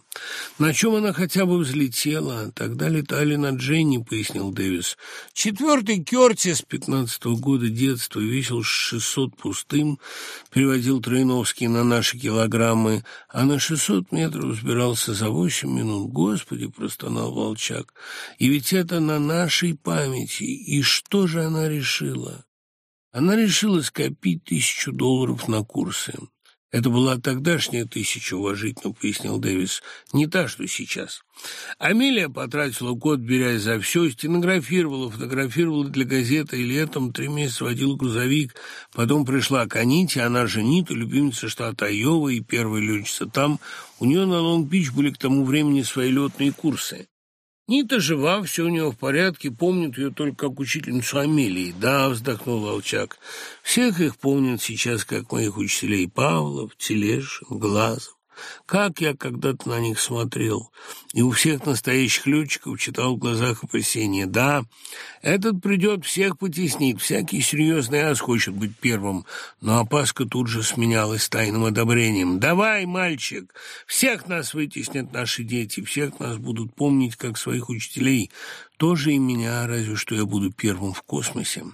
На чем она хотя бы взлетела? Тогда летали на Дженни, пояснил Дэвис. Четвертый Кертис 15 -го года детства весил 600 пустым, переводил Троиновский на наши килограммы, а на 600 метров сбирался за 8 минут. Господи, простонал Волчак. И ведь это на нашей памяти. И что же она решила? Она решила скопить тысячу долларов на курсы. Это была тогдашняя тысяча, уважительно пояснил Дэвис, не та, что сейчас. Амелия потратила год, берясь за все, стенографировала, фотографировала для газеты и летом три месяца водила грузовик. Потом пришла к Аните, она же Нита, любимица штата Айова и первая летчица там. У нее на Лонг-Бич были к тому времени свои летные курсы. Нита жива, все у него в порядке, помнит ее только как учительницу Амелии. Да, вздохнул Волчак, всех их помнят сейчас как моих учителей Павлов, Телешин, Глазов. Как я когда-то на них смотрел, и у всех настоящих летчиков читал в глазах опасения. Да, этот придет, всех потеснит, всякий серьезный ас хочет быть первым, но опаска тут же сменялась тайным одобрением. «Давай, мальчик, всех нас вытеснят наши дети, всех нас будут помнить как своих учителей, тоже и меня, разве что я буду первым в космосе».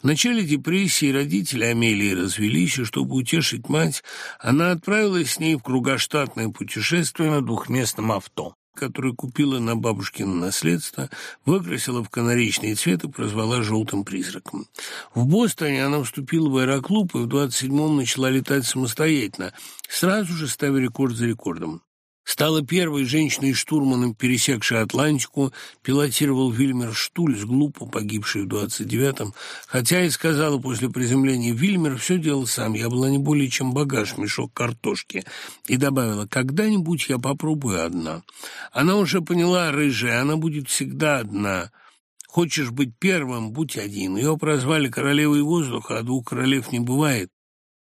В начале депрессии родители Амелии развелись, и чтобы утешить мать, она отправилась с ней в кругоштатное путешествие на двухместном авто которое купила на бабушкино наследство, выкрасила в канаречный цвет и прозвала «желтым призраком». В Бостоне она вступила в аэроклуб и в 27-м начала летать самостоятельно, сразу же ставя рекорд за рекордом. Стала первой женщиной-штурманом, пересекшей Атлантику, пилотировал Вильмер Штульц, глупо погибший в 29-м, хотя и сказала после приземления «Вильмер все делал сам, я была не более чем багаж, мешок картошки», и добавила «когда-нибудь я попробую одна». Она уже поняла, рыжая, она будет всегда одна. Хочешь быть первым, будь один. Ее прозвали королевой воздуха, а двух королев не бывает.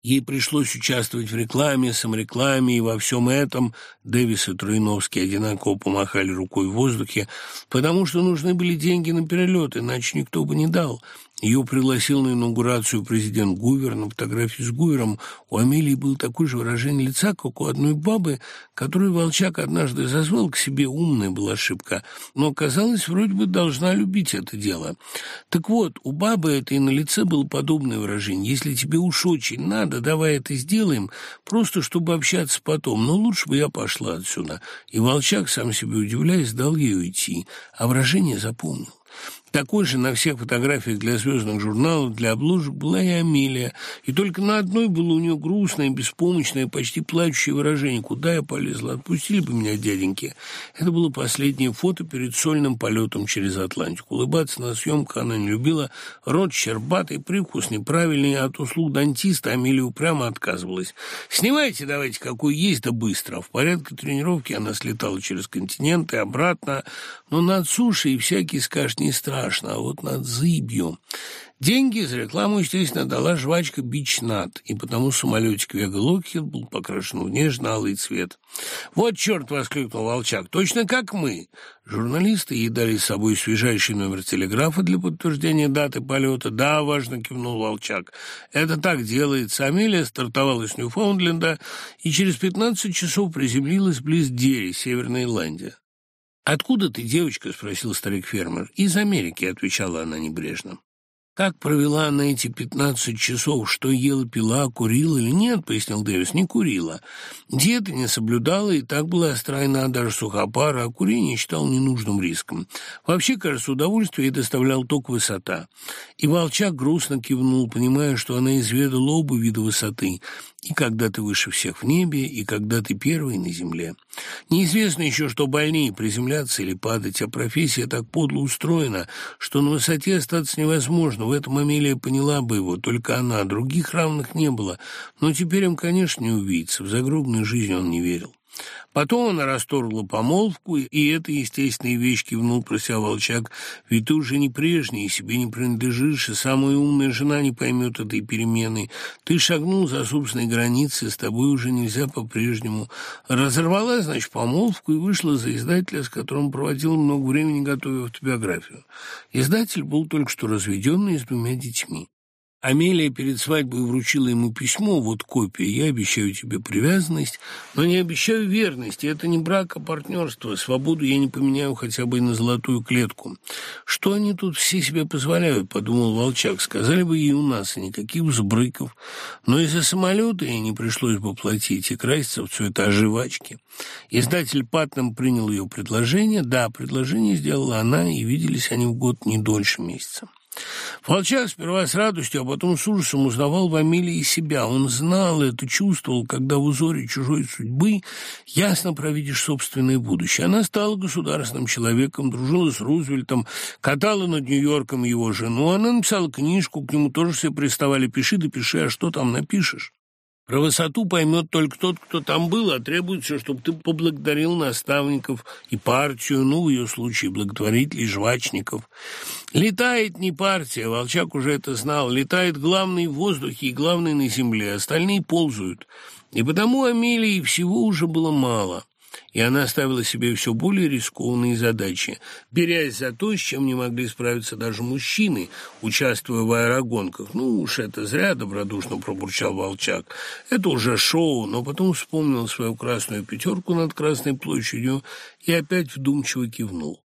Ей пришлось участвовать в рекламе, саморекламе и во всем этом Дэвис и Троиновский одинаково помахали рукой в воздухе, потому что нужны были деньги на перелет, иначе никто бы не дал. Ее пригласил на инаугурацию президент Гувер. На фотографии с Гувером у Амелии было такое же выражение лица, как у одной бабы, которую Волчак однажды зазвал к себе. Умная была ошибка, но, казалось, вроде бы должна любить это дело. Так вот, у бабы этой на лице было подобное выражение. «Если тебе уж очень надо, давай это сделаем, просто чтобы общаться потом, но лучше бы я пошла отсюда». И Волчак, сам себе удивляясь, дал ей уйти, а выражение запомнил. Такой же на всех фотографиях для звездных журналов, для обложек была и Амелия. И только на одной было у нее грустное, беспомощное, почти плачущее выражение. «Куда я полезла? Отпустили бы меня, дяденьки». Это было последнее фото перед сольным полетом через Атлантику. Улыбаться на съемках она не любила. Рот щербатый, привкус неправильный. От услуг дантиста Амелия упрямо отказывалась. «Снимайте давайте, какой есть, да быстро». В порядке тренировки она слетала через континент и обратно. Но над сушей всякий скажет не страшно страшно, а вот над зыбью. Деньги за рекламу, естественно, дала жвачка «Бичнат», и потому самолетик «Вега Локхед» был покрашен в нежно-алый цвет. «Вот черт!» — воскликнул Волчак. «Точно как мы!» Журналисты ей дали с собой свежайший номер телеграфа для подтверждения даты полета. «Да, важно!» — кивнул Волчак. «Это так делается. Амелия стартовала с Ньюфаундленда и через пятнадцать часов приземлилась близ Дери, Северная Ирландия. «Откуда ты, девочка?» — спросил старик-фермер. «Из Америки», — отвечала она небрежно. Как провела она эти пятнадцать часов, что ела, пила, курила или нет, пояснил Дэвис, не курила. Диеты не соблюдала и так была стройна, даже сухопара, а курение считал ненужным риском. Вообще, кажется, удовольствие ей доставлял только высота. И Волчак грустно кивнул, понимая, что она изведала оба вида высоты, и когда ты выше всех в небе, и когда ты первый на земле. Неизвестно еще, что больнее, приземляться или падать, а профессия так подло устроена, что на высоте остаться невозможно. В этом Амелия поняла бы его, только она, других равных не было. Но теперь им, конечно, не увидится, в загробную жизнь он не верил. Потом она расторгла помолвку, и это естественная вещь, кивнул про себя Волчак, ведь ты уже не прежний, и себе не принадлежишь, и самая умная жена не поймет этой перемены. Ты шагнул за собственные границы, с тобой уже нельзя по-прежнему. Разорвала, значит, помолвку и вышла за издателя, с которым проводила много времени, готовя автобиографию. Издатель был только что разведенный с двумя детьми. Амелия перед свадьбой вручила ему письмо, вот копия. Я обещаю тебе привязанность, но не обещаю верность. Это не брак, а партнерство. Свободу я не поменяю хотя бы и на золотую клетку. Что они тут все себе позволяют, подумал Волчак. Сказали бы и у нас, и никаких взбрыков. Но из-за самолета ей не пришлось бы платить и краситься в цвета жвачки. Издатель Патнам принял ее предложение. Да, предложение сделала она, и виделись они в год не дольше месяца. Волчак сперва с радостью, а потом с ужасом узнавал в Амелии себя. Он знал это, чувствовал, когда в узоре чужой судьбы ясно провидишь собственное будущее. Она стала государственным человеком, дружила с Рузвельтом, катала над Нью-Йорком его жену. Она написала книжку, к нему тоже все приставали «пиши да пиши, а что там напишешь?» Про высоту поймет только тот, кто там был, а требуется, чтобы ты поблагодарил наставников и партию, ну, в ее случае, благотворителей, жвачников. Летает не партия, Волчак уже это знал, летает главный в воздухе и главный на земле, остальные ползают. И потому Амелии всего уже было мало и она ставила себе все более рискованные задачи, берясь за то, с чем не могли справиться даже мужчины, участвуя в аэрогонках. «Ну уж это зря», — добродушно пробурчал Волчак. «Это уже шоу», но потом вспомнил свою красную пятерку над Красной площадью и опять вдумчиво кивнул.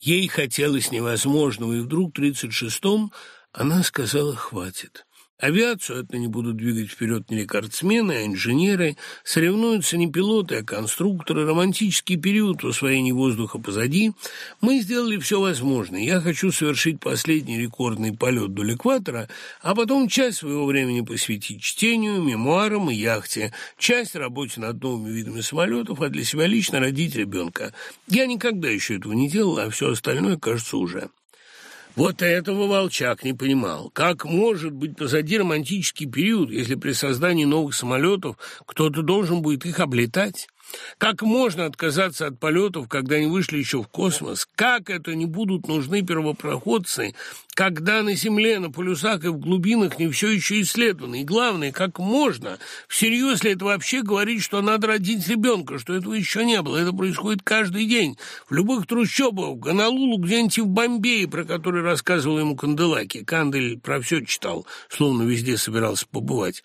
Ей хотелось невозможного, и вдруг в тридцать шестом она сказала «хватит». Авиацию это не будут двигать вперед не рекордсмены, а инженеры. Соревнуются не пилоты, а конструкторы. Романтический период в освоении воздуха позади. Мы сделали все возможное. Я хочу совершить последний рекордный полет до экватора, а потом часть своего времени посвятить чтению, мемуарам и яхте, часть работе над новыми видами самолетов, а для себя лично родить ребенка. Я никогда еще этого не делал, а все остальное, кажется, уже. Вот этого Волчак не понимал. Как может быть позади романтический период, если при создании новых самолетов кто-то должен будет их облетать? Как можно отказаться от полетов, когда они вышли еще в космос? Как это не будут нужны первопроходцы, когда на Земле, на полюсах и в глубинах не все еще исследовано? И главное, как можно всерьез ли это вообще говорить, что надо родить ребенка, что этого еще не было? Это происходит каждый день. В любых трущобах, в Гонолулу, где-нибудь в Бомбее, про который рассказывал ему Канделаки. Кандель про все читал, словно везде собирался побывать.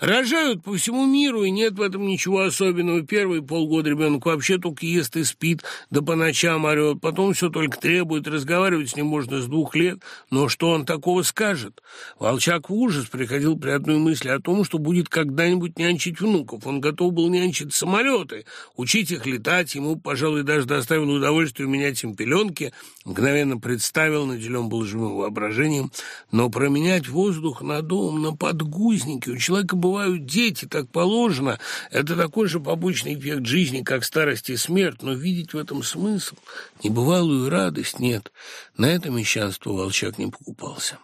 Рожают по всему миру, и нет в этом ничего особенного. Первый полгода ребенок вообще только ест и спит, да по ночам орет, потом все только требует, разговаривать с ним можно с двух лет, но что он такого скажет? Волчак в ужас приходил при одной мысли о том, что будет когда-нибудь нянчить внуков. Он готов был нянчить самолеты, учить их летать, ему, пожалуй, даже доставило удовольствие менять им пеленки, мгновенно представил, наделен был живым воображением, но променять воздух на дом, на подгузники, у человека бывают дети, так положено, это такой же побочный эффект эффект жизни, как старость и смерть, но видеть в этом смысл, небывалую радость нет. На это мещанство Волчак не покупался.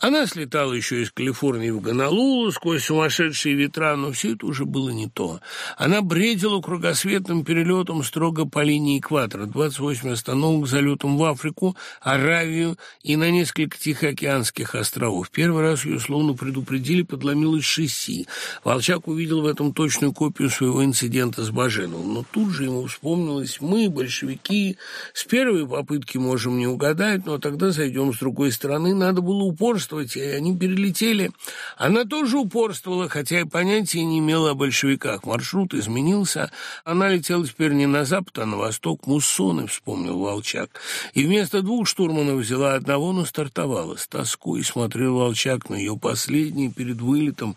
Она слетала еще из Калифорнии в Гонолулу сквозь сумасшедшие ветра, но все это уже было не то. Она бредила кругосветным перелетом строго по линии экватора, 28 остановок залетом в Африку, Аравию и на несколько Тихоокеанских островов. Первый раз ее словно предупредили, подломилось шасси. Волчак увидел в этом точную копию своего инцидента с Баженовым, но тут же ему вспомнилось, мы, большевики, с первой попытки можем не угадать, но тогда зайдем с другой стороны, надо было упорство упорствовать, и они перелетели. Она тоже упорствовала, хотя и понятия не имела о большевиках. Маршрут изменился. Она летела теперь не на запад, а на восток. Муссоны, вспомнил Волчак. И вместо двух штурманов взяла одного, но стартовала. С тоской смотрел Волчак на ее последний перед вылетом.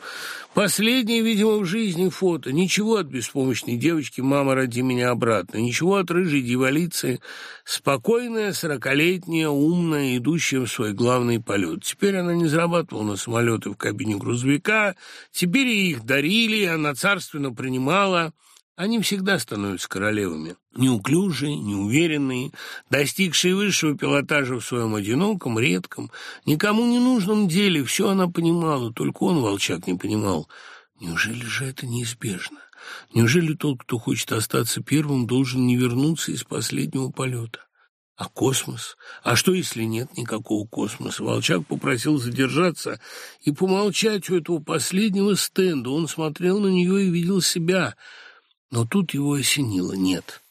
Последнее, видимо, в жизни фото. Ничего от беспомощной девочки «Мама, роди меня обратно». Ничего от рыжей дьяволицы. Спокойная, сорокалетняя, умная, идущая в свой главный полет. Теперь не зарабатывала на самолеты в кабине грузовика, теперь их дарили, она царственно принимала. Они всегда становятся королевами. Неуклюжие, неуверенные, достигшие высшего пилотажа в своем одиноком, редком, никому не нужном деле. Все она понимала, только он, Волчак, не понимал. Неужели же это неизбежно? Неужели тот, кто хочет остаться первым, должен не вернуться из последнего полета? А космос? А что, если нет никакого космоса? Волчак попросил задержаться и помолчать у этого последнего стенда. Он смотрел на нее и видел себя — но тут его осенило «нет».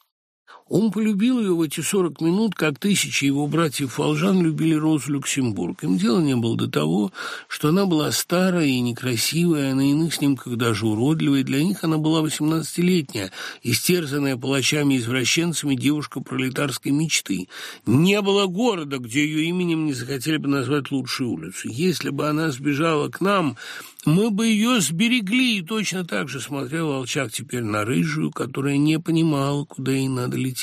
Он полюбил ее в эти сорок минут, как тысячи его братьев-волжан любили Розу Люксембург. Им дело не было до того, что она была старая и некрасивая, а на иных снимках даже уродливая. Для них она была восемнадцатилетняя, истерзанная палачами-извращенцами девушка пролетарской мечты. Не было города, где ее именем не захотели бы назвать лучшую улицу. Если бы она сбежала к нам мы бы ее сберегли, и точно так же смотрел Волчак теперь на рыжую, которая не понимала, куда ей надо лететь.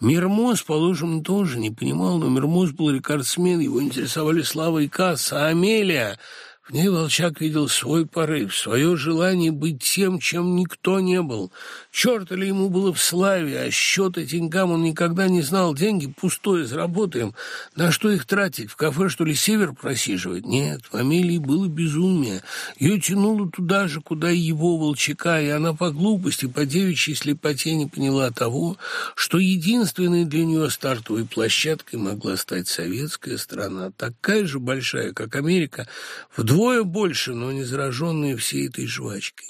Мирмоз, положим, тоже не понимал, но Мирмоз был рекордсмен, его интересовали слава и касса, а Амелия... В ней Волчак видел свой порыв, свое желание быть тем, чем никто не был. Черт ли ему было в славе, а счета деньгам он никогда не знал. Деньги пустое, заработаем. На что их тратить? В кафе, что ли, север просиживать? Нет, в Амелии было безумие. Ее тянуло туда же, куда и его Волчака, и она по глупости, по девичьей слепоте не поняла того, что единственной для нее стартовой площадкой могла стать советская страна, такая же большая, как Америка, Вдвое больше, но не зараженные всей этой жвачкой.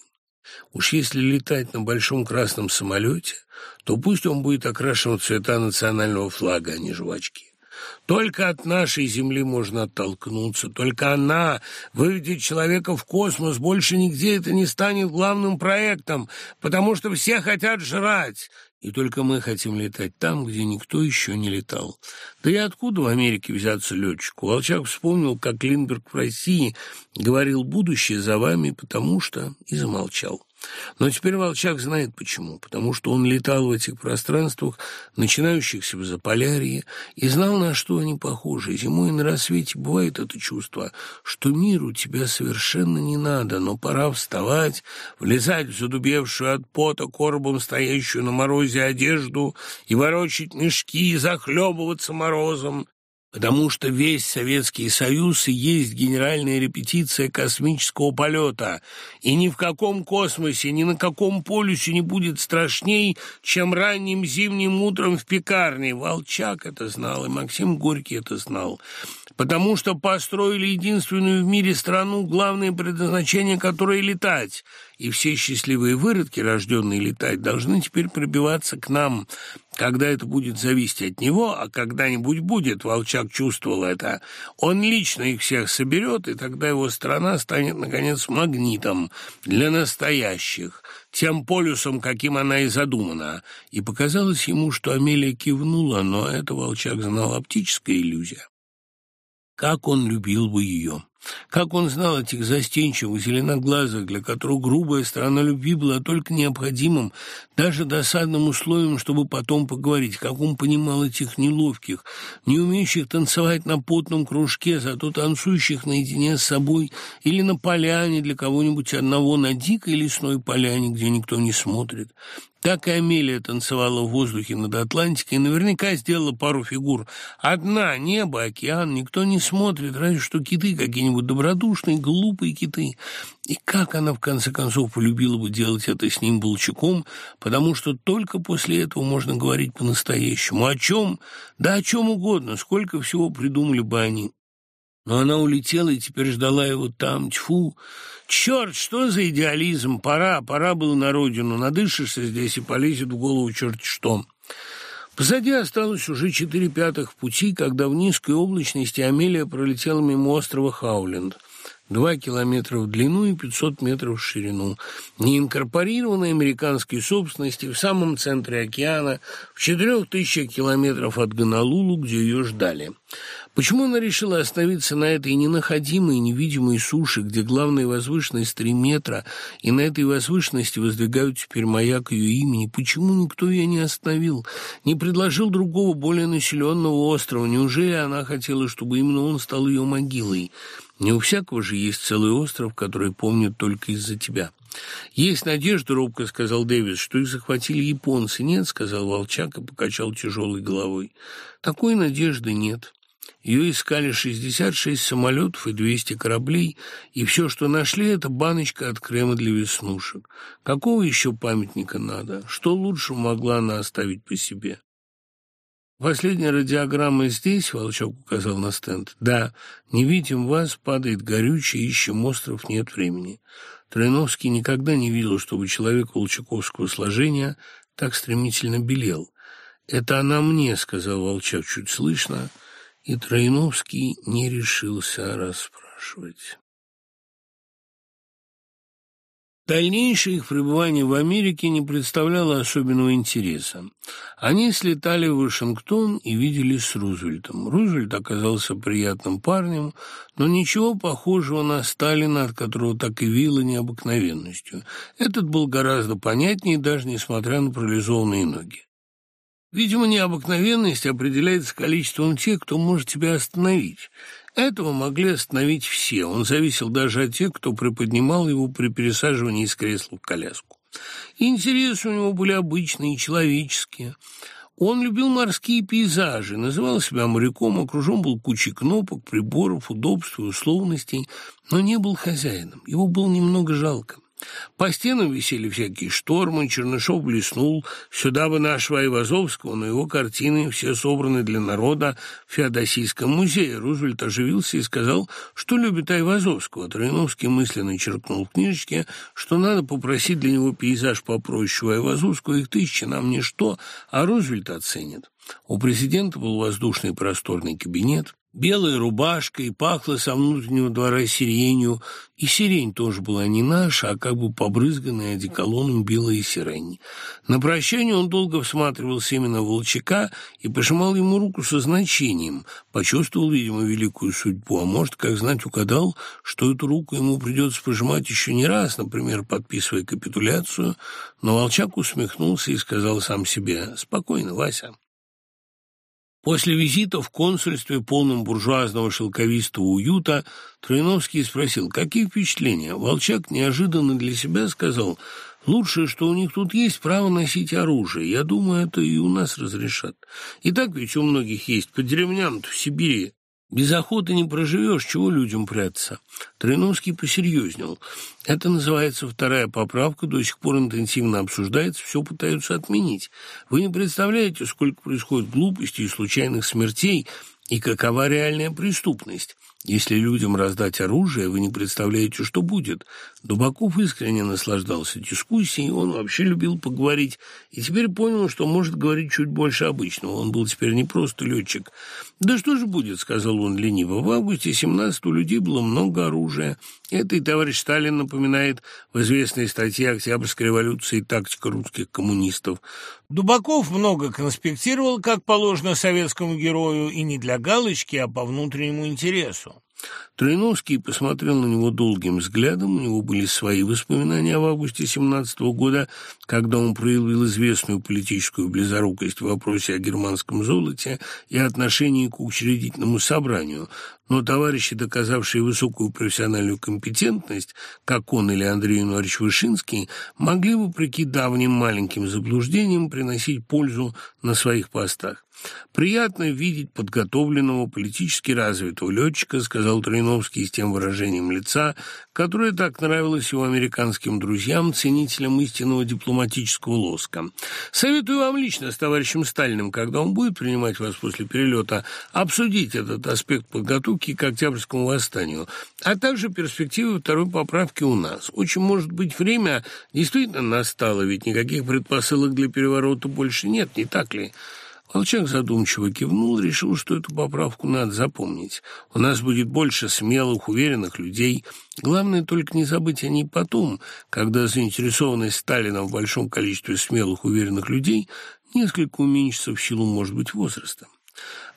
Уж если летать на большом красном самолете, то пусть он будет окрашен в цвета национального флага, а не жвачки. Только от нашей Земли можно оттолкнуться, только она выведет человека в космос, больше нигде это не станет главным проектом, потому что все хотят жрать, и только мы хотим летать там, где никто еще не летал. Да и откуда в Америке взяться летчику? Волчак вспомнил, как Линдберг в России говорил «будущее за вами, потому что...» и замолчал. Но теперь Волчак знает почему. Потому что он летал в этих пространствах, начинающихся в Заполярье, и знал, на что они похожи. Зимой на рассвете бывает это чувство, что миру тебя совершенно не надо, но пора вставать, влезать в задубевшую от пота коробом стоящую на морозе одежду и ворочать мешки, и захлебываться морозом, потому что весь Советский Союз и есть генеральная репетиция космического полета, и ни в каком космосе, ни на каком полюсе не будет страшней, чем ранним зимним утром в пекарне. Волчак это знал, и Максим Горький это знал потому что построили единственную в мире страну, главное предназначение которой — летать, и все счастливые выродки, рожденные летать, должны теперь пробиваться к нам, когда это будет зависеть от него, а когда-нибудь будет, Волчак чувствовал это, он лично их всех соберет, и тогда его страна станет, наконец, магнитом для настоящих, тем полюсом, каким она и задумана. И показалось ему, что Амелия кивнула, но это Волчак знал оптическая иллюзия. Как он любил бы ее! Как он знал этих застенчивых, зеленоглазых, для которых грубая сторона любви была только необходимым, даже досадным условием, чтобы потом поговорить, как он понимал этих неловких, не умеющих танцевать на потном кружке, зато танцующих наедине с собой или на поляне для кого-нибудь одного, на дикой лесной поляне, где никто не смотрит, так и Амелия танцевала в воздухе над Атлантикой и наверняка сделала пару фигур. Одна — небо, океан, никто не смотрит, разве что киты какие-нибудь добродушные, глупые киты. И как она, в конце концов, полюбила бы делать это с ним Булчаком, потому что только после этого можно говорить по-настоящему. О чем? Да о чем угодно, сколько всего придумали бы они. Но она улетела и теперь ждала его там. Тьфу! Черт, что за идеализм! Пора, пора было на родину. Надышишься здесь и полезет в голову черт что. Позади осталось уже четыре пятых пути, когда в низкой облачности Амелия пролетела мимо острова Хауленд – Два километра в длину и 500 метров в ширину. Неинкорпорированной американской собственности в самом центре океана, в четырех тысячах километров от Гонолулу, где ее ждали. Почему она решила остановиться на этой ненаходимой, невидимой суше, где главная возвышенность три метра, и на этой возвышенности воздвигают теперь маяк ее имени? Почему никто ее не остановил, не предложил другого, более населенного острова? Неужели она хотела, чтобы именно он стал ее могилой? Не у всякого же есть целый остров, который помнят только из-за тебя. «Есть надежда, — робко сказал Дэвис, — что их захватили японцы. Нет, — сказал Волчак и покачал тяжелой головой. Такой надежды нет. Ее искали 66 самолетов и 200 кораблей, и все, что нашли, это баночка от крема для веснушек. Какого еще памятника надо? Что лучше могла она оставить по себе? Последняя радиограмма здесь, Волчок указал на стенд. Да, не видим вас, падает горючее, ищем остров, нет времени. Троиновский никогда не видел, чтобы человек волчаковского сложения так стремительно белел. «Это она мне», — сказал Волчак чуть слышно, и Троиновский не решился расспрашивать. Дальнейшее их пребывание в Америке не представляло особенного интереса. Они слетали в Вашингтон и виделись с Рузвельтом. Рузвельт оказался приятным парнем, но ничего похожего на Сталина, от которого так и вило необыкновенностью. Этот был гораздо понятнее, даже несмотря на парализованные ноги. Видимо, необыкновенность определяется количеством тех, кто может тебя остановить. Этого могли остановить все. Он зависел даже от тех, кто приподнимал его при пересаживании из кресла в коляску. интересы у него были обычные, человеческие. Он любил морские пейзажи, называл себя моряком, окружен был кучей кнопок, приборов, удобств и условностей, но не был хозяином. Его было немного жалко. По стенам висели всякие штормы, Чернышов блеснул, сюда бы нашего Айвазовского, но его картины все собраны для народа в Феодосийском музее. Рузвельт оживился и сказал, что любит Айвазовского. Троиновский мысленно черкнул в книжечке, что надо попросить для него пейзаж попроще у Айвазовского, их тысячи нам ничто, а Рузвельт оценит. У президента был воздушный просторный кабинет, белая рубашка и пахло со внутреннего двора сиренью, и сирень тоже была не наша, а как бы побрызганная одеколоном белая сирень. На прощание он долго всматривался именно в Волчака и пожимал ему руку со значением, почувствовал, видимо, великую судьбу, а может, как знать, угадал, что эту руку ему придется пожимать еще не раз, например, подписывая капитуляцию, но Волчак усмехнулся и сказал сам себе «Спокойно, Вася». После визита в консульстве, полном буржуазного шелковистого уюта, Троиновский спросил, какие впечатления. Волчак неожиданно для себя сказал, лучшее, что у них тут есть, право носить оружие. Я думаю, это и у нас разрешат. И так ведь у многих есть, по деревням-то в Сибири без охоты не проживешь, чего людям прятаться. Троиновский посерьезнел. Это называется вторая поправка, до сих пор интенсивно обсуждается, все пытаются отменить. Вы не представляете, сколько происходит глупостей и случайных смертей, и какова реальная преступность. Если людям раздать оружие, вы не представляете, что будет. Дубаков искренне наслаждался дискуссией, он вообще любил поговорить, и теперь понял, что может говорить чуть больше обычного. Он был теперь не просто летчик. «Да что же будет?» — сказал он лениво. «В августе 17 у людей было много оружия. Это и товарищ Сталин напоминает в известной статье Октябрьской революции «Тактика русских коммунистов». Дубаков много конспектировал, как положено советскому герою, и не для галочки, а по внутреннему интересу. Троиновский посмотрел на него долгим взглядом, у него были свои воспоминания в августе 17 -го года, когда он проявил известную политическую близорукость в вопросе о германском золоте и отношении к учредительному собранию, но товарищи, доказавшие высокую профессиональную компетентность, как он или Андрей Януарьевич Вышинский, могли, вопреки давним маленьким заблуждениям, приносить пользу на своих постах. «Приятно видеть подготовленного, политически развитого летчика», сказал Троиновский с тем выражением лица, которое так нравилось его американским друзьям, ценителям истинного дипломатического лоска. «Советую вам лично с товарищем Сталиным, когда он будет принимать вас после перелета, обсудить этот аспект подготовки к Октябрьскому восстанию, а также перспективы второй поправки у нас. Очень может быть время действительно настало, ведь никаких предпосылок для переворота больше нет, не так ли?» Волчак задумчиво кивнул, решил, что эту поправку надо запомнить. У нас будет больше смелых, уверенных людей. Главное только не забыть о ней потом, когда заинтересованность Сталина в большом количестве смелых, уверенных людей несколько уменьшится в силу, может быть, возраста.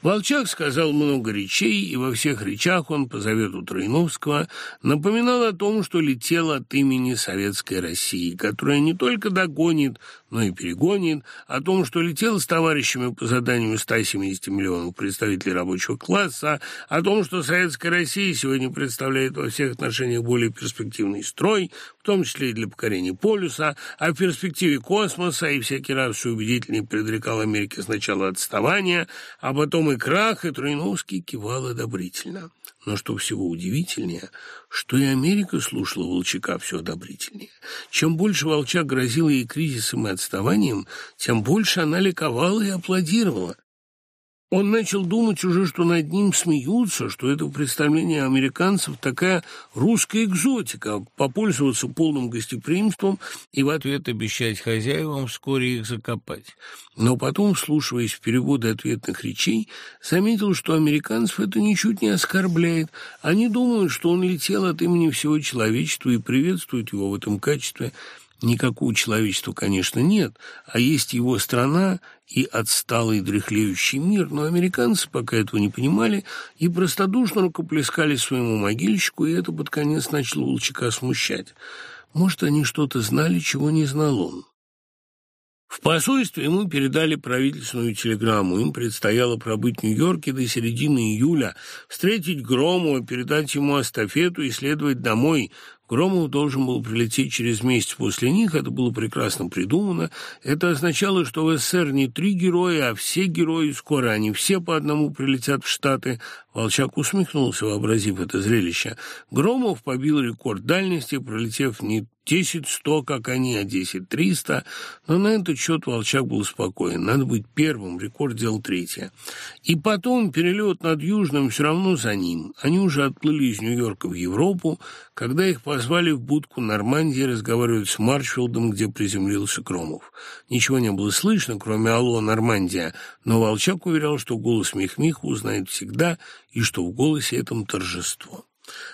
Волчак сказал много речей, и во всех речах он, по завету Троиновского, напоминал о том, что летел от имени Советской России, которая не только догонит, но и перегонит, о том, что летел с товарищами по заданию 170 миллионов представителей рабочего класса, о том, что Советская Россия сегодня представляет во всех отношениях более перспективный строй, в том числе и для покорения полюса, в перспективе космоса и всякий раз все убедительнее предрекал Америке сначала отставание, а потом и крах, и Троиновский кивал одобрительно. Но что всего удивительнее, что и Америка слушала Волчака все одобрительнее. Чем больше Волчак грозил ей кризисом и отставанием, тем больше она ликовала и аплодировала. Он начал думать уже, что над ним смеются, что это представление американцев такая русская экзотика, попользоваться полным гостеприимством и в ответ обещать хозяевам вскоре их закопать. Но потом, вслушиваясь в переводы ответных речей, заметил, что американцев это ничуть не оскорбляет. Они думают, что он летел от имени всего человечества и приветствуют его в этом качестве – Никакого человечества, конечно, нет, а есть его страна и отсталый дряхлеющий мир, но американцы пока этого не понимали и простодушно рукоплескали своему могильщику, и это под конец начало Волчака смущать. Может, они что-то знали, чего не знал он. В посольстве ему передали правительственную телеграмму. Им предстояло пробыть в Нью-Йорке до середины июля, встретить Громова, передать ему эстафету и следовать домой, Громов должен был прилететь через месяц после них, это было прекрасно придумано. Это означало, что в СССР не три героя, а все герои, скоро они все по одному прилетят в Штаты. Волчак усмехнулся, вообразив это зрелище. Громов побил рекорд дальности, пролетев не десять сто, как они, а десять триста, но на этот счет Волчак был спокоен. Надо быть первым, рекорд делал третье. И потом перелет над Южным все равно за ним. Они уже отплыли из Нью-Йорка в Европу, когда их позвали в будку Нормандии разговаривать с Марчфилдом, где приземлился Кромов. Ничего не было слышно, кроме «Алло, Нормандия», но Волчак уверял, что голос Михмиха узнает всегда и что в голосе этом торжество.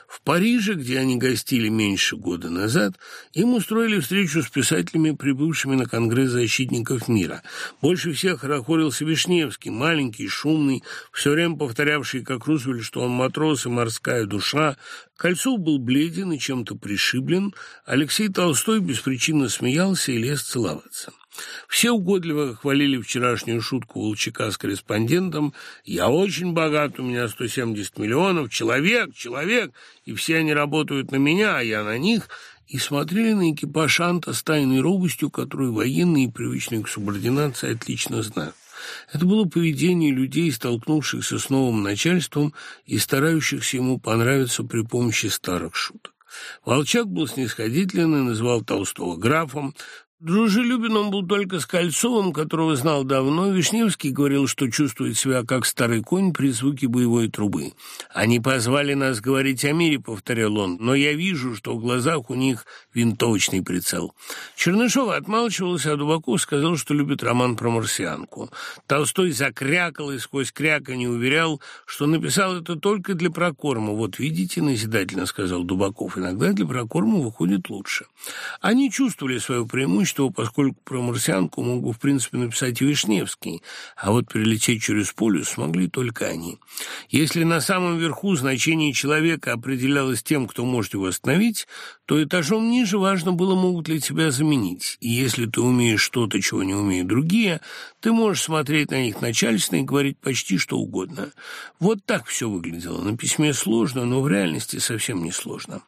В Париже, где они гостили меньше года назад, им устроили встречу с писателями, прибывшими на Конгресс защитников мира. Больше всех хорохорился Вишневский, маленький, шумный, все время повторявший, как Рузвельт, что он матрос и морская душа. Кольцов был бледен и чем-то пришиблен. Алексей Толстой беспричинно смеялся и лез целоваться. Все угодливо хвалили вчерашнюю шутку Волчака с корреспондентом. «Я очень богат, у меня 170 миллионов, человек, человек, и все они работают на меня, а я на них» и смотрели на экипаж Анта с тайной робостью, которую военные, привычные к субординации, отлично знают. Это было поведение людей, столкнувшихся с новым начальством и старающихся ему понравиться при помощи старых шуток. Волчак был снисходителен и назвал Толстого графом, Дружелюбен он был только с Кольцовым, которого знал давно. Вишневский говорил, что чувствует себя как старый конь при звуке боевой трубы. «Они позвали нас говорить о мире», — повторял он, «но я вижу, что в глазах у них винтовочный прицел». Чернышов отмалчивался, а Дубаков сказал, что любит роман про марсианку. Толстой закрякал и сквозь кряканье уверял, что написал это только для прокорма. «Вот видите», — назидательно сказал Дубаков, «иногда для прокорма выходит лучше». Они чувствовали свое преимущество, поскольку про марсианку мог в принципе, написать и Вишневский, а вот перелететь через полюс смогли только они. Если на самом верху значение человека определялось тем, кто может его остановить, то этажом ниже важно было, могут ли тебя заменить. И если ты умеешь что-то, чего не умеют другие, ты можешь смотреть на них начальственно и говорить почти что угодно. Вот так все выглядело. На письме сложно, но в реальности совсем не сложно.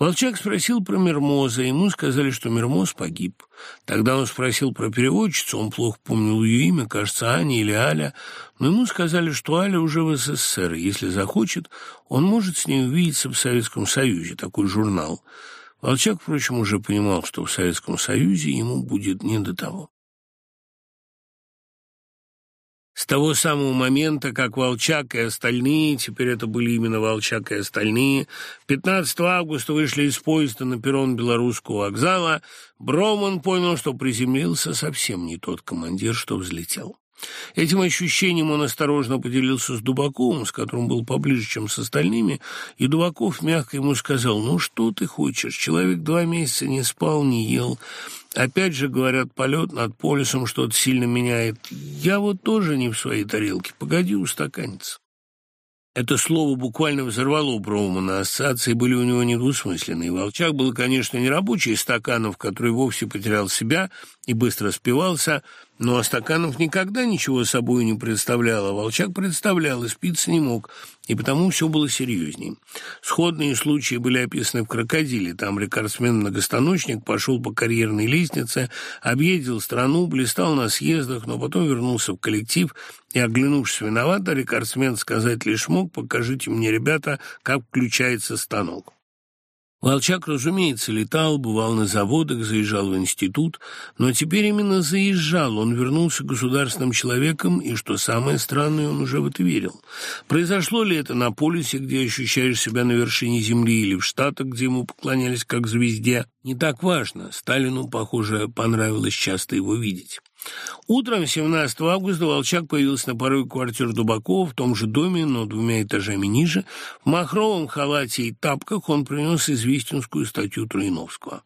Волчак спросил про Мермоза, ему сказали, что Мермоз погиб. Тогда он спросил про переводчицу, он плохо помнил ее имя, кажется, Аня или Аля, но ему сказали, что Аля уже в СССР, если захочет, он может с ней увидеться в Советском Союзе, такой журнал. Волчак, впрочем, уже понимал, что в Советском Союзе ему будет не до того. С того самого момента, как Волчак и остальные, теперь это были именно Волчак и остальные, 15 августа вышли из поезда на перрон белорусского вокзала, Броман понял, что приземлился совсем не тот командир, что взлетел. Этим ощущением он осторожно поделился с Дубаковым, с которым был поближе, чем с остальными, и Дубаков мягко ему сказал, «Ну что ты хочешь? Человек два месяца не спал, не ел». Опять же, говорят, полет над полюсом что-то сильно меняет. Я вот тоже не в своей тарелке. Погоди устаканиться. Это слово буквально взорвало Броумана, ассоциации были у него недвусмысленные. Волчак был, конечно, не рабочий стаканов, который вовсе потерял себя и быстро спивался, но Астаканов никогда ничего собой не представлял, а Волчак представлял и спиться не мог, и потому все было серьезней. Сходные случаи были описаны в «Крокодиле». Там рекордсмен-многостаночник пошел по карьерной лестнице, объездил страну, блистал на съездах, но потом вернулся в коллектив и, оглянувшись виновато, рекордсмен сказать лишь мог «покажите мне, ребята, как включается станок». Волчак, разумеется, летал, бывал на заводах, заезжал в институт, но теперь именно заезжал, он вернулся государственным человеком, и, что самое странное, он уже в это верил. Произошло ли это на полюсе, где ощущаешь себя на вершине земли, или в Штатах, где ему поклонялись как звезде, не так важно. Сталину, похоже, понравилось часто его видеть. Утром 17 августа Волчак появился на пороге квартиры Дубакова в том же доме, но двумя этажами ниже. В махровом халате и тапках он принес известинскую статью Троиновского.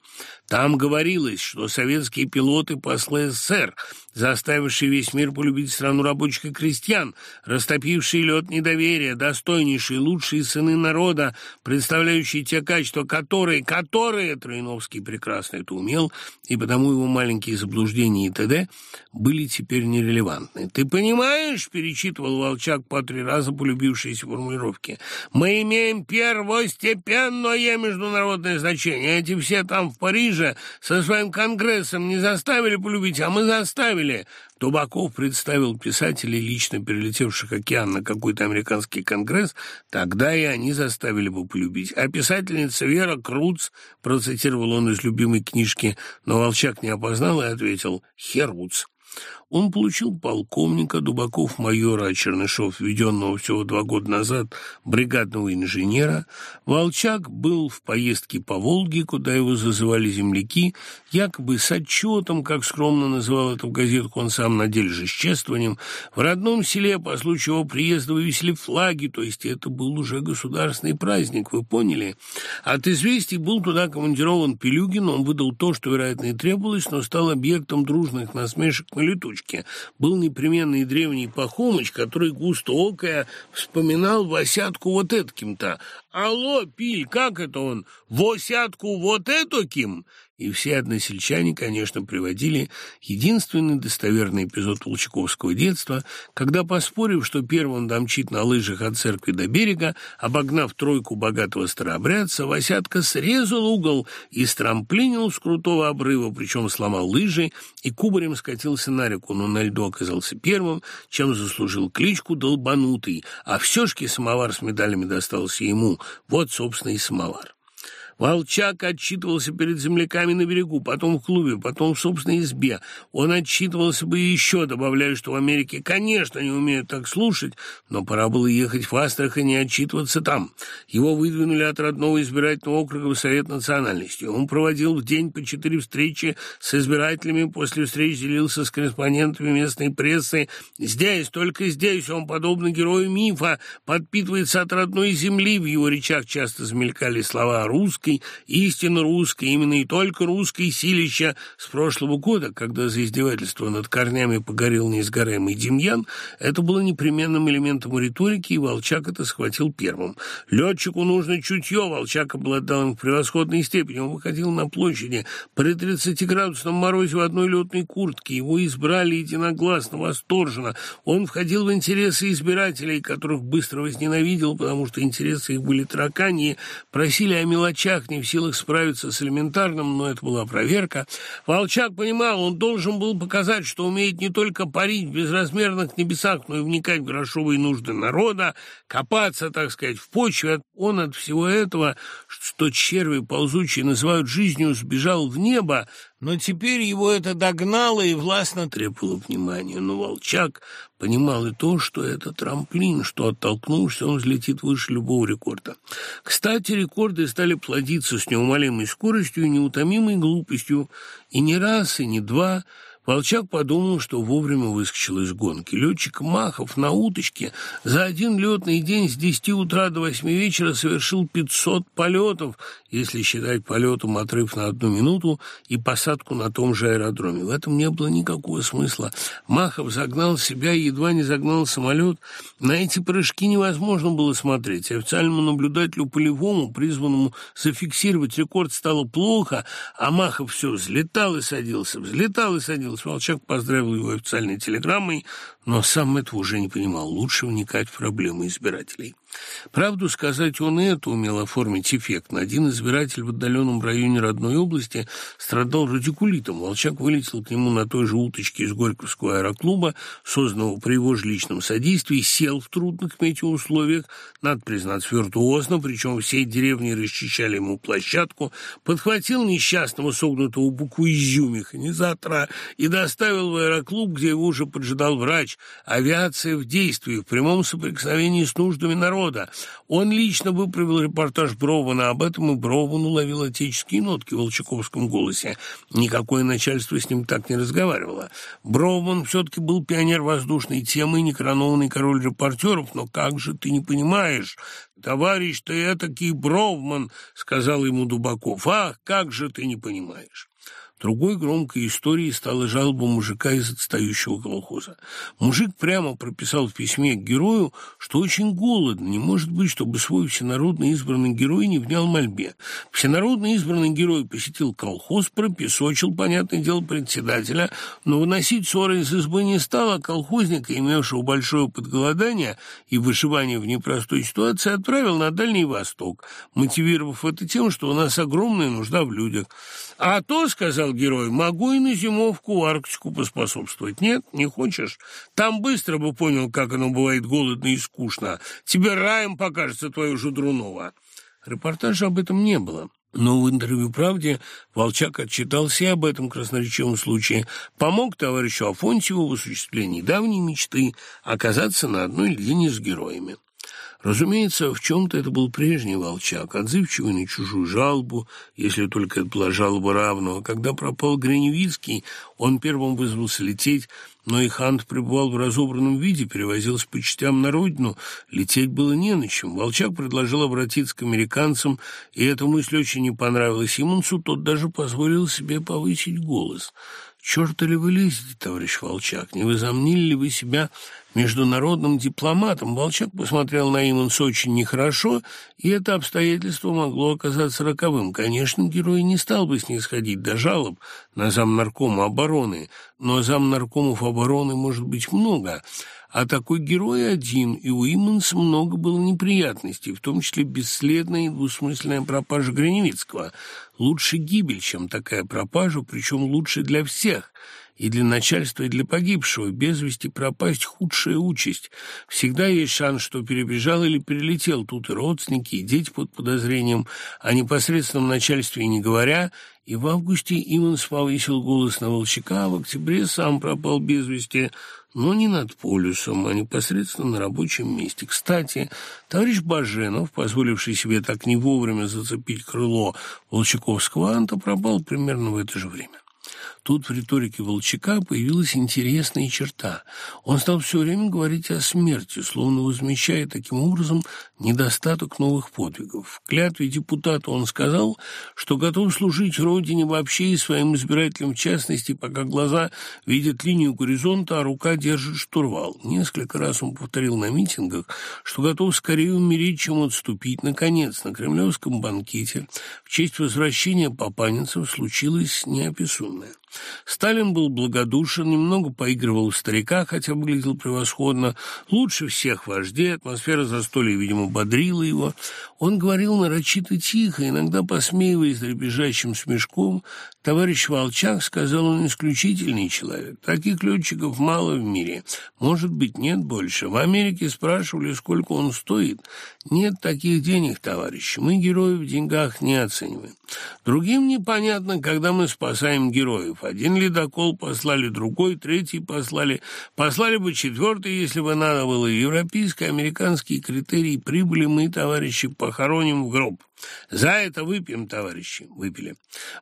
Там говорилось, что советские пилоты послы СССР, заставившие весь мир полюбить страну рабочих и крестьян, растопившие лед недоверия, достойнейшие, лучшие сыны народа, представляющие те качества, которые, которые Троиновский прекрасно это умел, и потому его маленькие заблуждения и т.д. были теперь нерелевантны. «Ты понимаешь?» – перечитывал Волчак по три раза полюбившиеся формулировки. «Мы имеем первостепенное международное значение. Эти все там в Париже со своим конгрессом не заставили полюбить, а мы заставили. Тубаков представил писателей, лично перелетевших океан на какой-то американский конгресс, тогда и они заставили бы полюбить. А писательница Вера Круц, процитировал он из любимой книжки, но Волчак не опознал и ответил «Херуц». Он получил полковника, Дубаков майора, Чернышов, введенного всего два года назад бригадного инженера. Волчак был в поездке по Волге, куда его зазывали земляки, якобы с отчетом, как скромно называл эту газетку он сам на деле же, с чествованием. В родном селе по случаю его приезда вывесили флаги, то есть это был уже государственный праздник, вы поняли? От известий был туда командирован Пелюгин, он выдал то, что, вероятно, и требовалось, но стал объектом дружных насмешек на летучке. Был непременный древний Пахомыч, который густо окая вспоминал Васятку вот этким-то. «Алло, Пиль, как это он? Восятку вот этаким?» И все односельчане, конечно, приводили единственный достоверный эпизод волчаковского детства, когда, поспорив, что первым домчит на лыжах от церкви до берега, обогнав тройку богатого старообрядца, Васятка срезал угол и страмплинил с крутого обрыва, причем сломал лыжи и кубарем скатился на реку, но на льду оказался первым, чем заслужил кличку «Долбанутый», а в сёшке самовар с медалями достался ему. Вот, собственно, и самовар. Волчак отчитывался перед земляками на берегу, потом в клубе, потом в собственной избе. Он отчитывался бы еще, добавляя, что в Америке, конечно, не умеют так слушать, но пора было ехать в Астрахань и отчитываться там. Его выдвинули от родного избирательного округа в Совет национальности. Он проводил в день по четыре встречи с избирателями, после встреч делился с корреспондентами местной прессы. Здесь, только здесь он, подобно герою мифа, подпитывается от родной земли. В его речах часто замелькали слова «русский», русской, истинно русской, именно и только русской силища с прошлого года, когда за издевательство над корнями погорел неизгораемый Демьян, это было непременным элементом риторики, и Волчак это схватил первым. Летчику нужно чутье, Волчак обладал им в превосходной степени. Он выходил на площади при 30-градусном морозе в одной летной куртке. Его избрали единогласно, восторженно. Он входил в интересы избирателей, которых быстро возненавидел, потому что интересы их были тараканьи, просили о мелочах, Волчак не в силах справиться с элементарным, но это была проверка. Волчак понимал, он должен был показать, что умеет не только парить в безразмерных небесах, но и вникать в грошовые нужды народа, копаться, так сказать, в почве. Он от всего этого, что черви ползучие называют жизнью, сбежал в небо, но теперь его это догнало и властно требовало внимания. Но Волчак понимал и то, что это трамплин, что, оттолкнувшись, он взлетит выше любого рекорда. Кстати, рекорды стали плодиться с неумолимой скоростью и неутомимой глупостью, и не раз, и не два – Волчак подумал, что вовремя выскочил из гонки. Летчик Махов на уточке за один летный день с 10 утра до 8 вечера совершил 500 полетов, если считать полетом отрыв на одну минуту и посадку на том же аэродроме. В этом не было никакого смысла. Махов загнал себя и едва не загнал самолет. На эти прыжки невозможно было смотреть. Официальному наблюдателю полевому, призванному зафиксировать рекорд, стало плохо, а Махов все взлетал и садился, взлетал и садился. Волчак поздравил его официальной телеграммой, но сам этого уже не понимал. Лучше вникать в проблемы избирателей. Правду сказать, он и это умел оформить эффектно. Один избиратель в отдаленном районе родной области страдал радикулитом. Волчак вылетел к нему на той же уточке из Горьковского аэроклуба, созданного при его же содействии, сел в трудных метеоусловиях, надо признать, виртуозно, причем всей деревни расчищали ему площадку, подхватил несчастного согнутого букву изю механизатора и доставил в аэроклуб, где его уже поджидал врач. Авиация в действии, в прямом соприкосновении с нуждами народа народа. Он лично выправил репортаж Брована об этом, и Брован уловил отеческие нотки в Волчаковском голосе. Никакое начальство с ним так не разговаривало. Брован все-таки был пионер воздушной темы, некоронованный король репортеров, но как же ты не понимаешь? «Товарищ, ты этакий Бровман», — сказал ему Дубаков. «Ах, как же ты не понимаешь!» Другой громкой историей стала жалоба мужика из отстающего колхоза. Мужик прямо прописал в письме к герою, что очень голодно, не может быть, чтобы свой всенародно избранный герой не внял мольбе. Всенародно избранный герой посетил колхоз, пропесочил, понятное дело, председателя, но выносить ссоры из избы не стал, а колхозника, имевшего большое подголодание и выживание в непростой ситуации, отправил на Дальний Восток, мотивировав это тем, что у нас огромная нужда в людях. А то, сказал герой, могу и на зимовку в Арктику поспособствовать. Нет, не хочешь? Там быстро бы понял, как оно бывает голодно и скучно. Тебе раем покажется твое Жудрунова. Репортажа об этом не было. Но в интервью «Правде» Волчак отчитался об этом красноречивом случае, помог товарищу Афонтьеву в осуществлении давней мечты оказаться на одной линии с героями. Разумеется, в чем-то это был прежний волчак, отзывчивый на чужую жалобу, если только это была жалоба равного. Когда пропал Гриневицкий, он первым вызвался лететь, но и Хант пребывал в разобранном виде, перевозился по частям на родину, лететь было не на чем. Волчак предложил обратиться к американцам, и эта мысль очень не понравилась Симонсу, тот даже позволил себе повысить голос. «Черта ли вы лезете, товарищ Волчак? Не возомнили ли вы себя международным дипломатом?» Волчак посмотрел на Иманса очень нехорошо, и это обстоятельство могло оказаться роковым. Конечно, герой не стал бы снисходить до жалоб на замнаркома обороны, но замнаркомов обороны может быть много — а такой герой один, и у Имманса много было неприятностей, в том числе бесследная и двусмысленная пропажа Гриневицкого. Лучше гибель, чем такая пропажа, причем лучше для всех – и для начальства, и для погибшего. Без вести пропасть – худшая участь. Всегда есть шанс, что перебежал или перелетел. Тут и родственники, и дети под подозрением. О непосредственном начальстве не говоря. И в августе Иманс повысил голос на Волчака, а в октябре сам пропал без вести – но не над полюсом, а непосредственно на рабочем месте. Кстати, товарищ Баженов, позволивший себе так не вовремя зацепить крыло Волчаковского анта, пропал примерно в это же время. Тут в риторике Волчака появилась интересная черта. Он стал все время говорить о смерти, словно возмещая таким образом недостаток новых подвигов. В клятве депутата он сказал, что готов служить Родине вообще и своим избирателям в частности, пока глаза видят линию горизонта, а рука держит штурвал. Несколько раз он повторил на митингах, что готов скорее умереть, чем отступить. Наконец, на кремлевском банкете в честь возвращения папанинцев случилось неописуемое. Сталин был благодушен, немного поигрывал старика, хотя выглядел превосходно. Лучше всех вождей, атмосфера застолья, видимо, бодрила его. Он говорил нарочито тихо, иногда посмеиваясь дребезжащим смешком. Товарищ Волчак сказал, он исключительный человек. Таких летчиков мало в мире. Может быть, нет больше. В Америке спрашивали, сколько он стоит. Нет таких денег, товарищи. Мы героев в деньгах не оцениваем. Другим непонятно, когда мы спасаем героев. Один ледокол послали, другой, третий послали. Послали бы четвертый, если бы надо было. Европейские, американские критерии прибыли мы, товарищи, похороним в гроб. За это выпьем, товарищи. Выпили.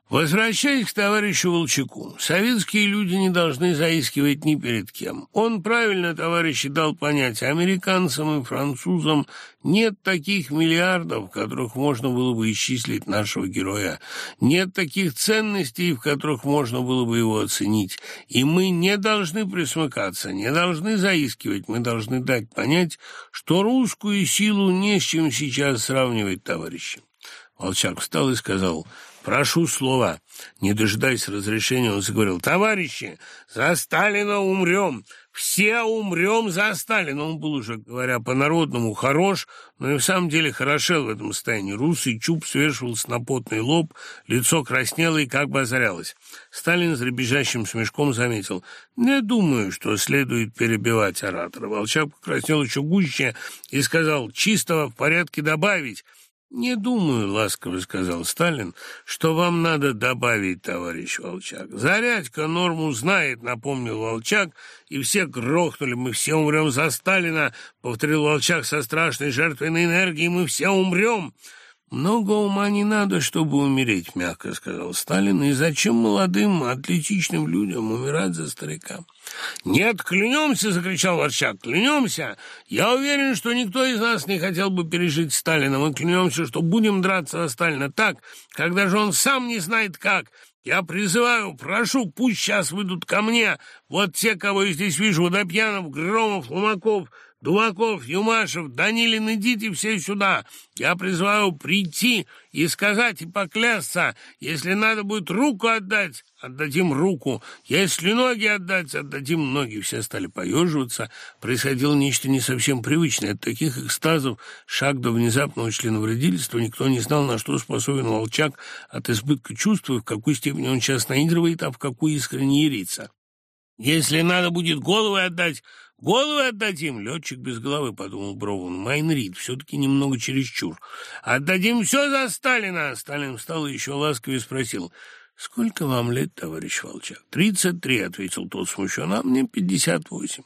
Возвращаясь к товарищу Волчаку. Советские люди не должны заискивать ни перед кем. Он правильно, товарищи, дал понять американцам и французам нет таких миллиардов, в которых можно было бы исчислить нашего героя. Нет таких ценностей, в которых можно было бы его оценить. И мы не должны присмыкаться, не должны заискивать. Мы должны дать понять, что русскую силу не с чем сейчас сравнивать, товарищи. Волчак встал и сказал, «Прошу слова». Не дожидаясь разрешения, он заговорил, «Товарищи, за Сталина умрем, все умрем за Сталина». Он был уже, говоря по-народному, хорош, но и в самом деле хорошел в этом состоянии. Русый чуб свешивался на потный лоб, лицо краснело и как бы озарялось. Сталин с дребезжащим смешком заметил, «Не думаю, что следует перебивать оратора». Волчак покраснел еще гуще и сказал, «Чистого в порядке добавить». «Не думаю, — ласково сказал Сталин, — что вам надо добавить, товарищ Волчак. Зарядька норму знает, — напомнил Волчак, и все грохнули. Мы все умрем за Сталина, — повторил Волчак со страшной жертвенной энергией, — мы все умрем. «Много ума не надо, чтобы умереть», — мягко сказал Сталин. «И зачем молодым, атлетичным людям умирать за старика?» «Нет, клянемся!» — закричал Ворчак. «Клянемся! Я уверен, что никто из нас не хотел бы пережить Сталина. Мы клянемся, что будем драться за Сталина так, когда же он сам не знает как. Я призываю, прошу, пусть сейчас выйдут ко мне. Вот те, кого я здесь вижу, Водопьянов, Громов, Ломаков, Дуваков, Юмашев, Данилин, идите все сюда. Я призываю прийти и сказать, и поклясться. Если надо будет руку отдать, отдадим руку. Если ноги отдать, отдадим ноги. Все стали поеживаться. Происходило нечто не совсем привычное. От таких экстазов, шаг до внезапного членовредительства, никто не знал, на что способен волчак от избытка чувств, в какой степени он сейчас наигрывает, а в какой искренне ерится. Если надо будет головы отдать, Головы отдадим, летчик без головы, подумал Броун. Майнрид, все-таки немного чересчур. Отдадим все за Сталина. Сталин встал и еще ласковее спросил. «Сколько вам лет, товарищ Волчак?» «Тридцать три», — ответил тот смущенно, «а мне пятьдесят восемь.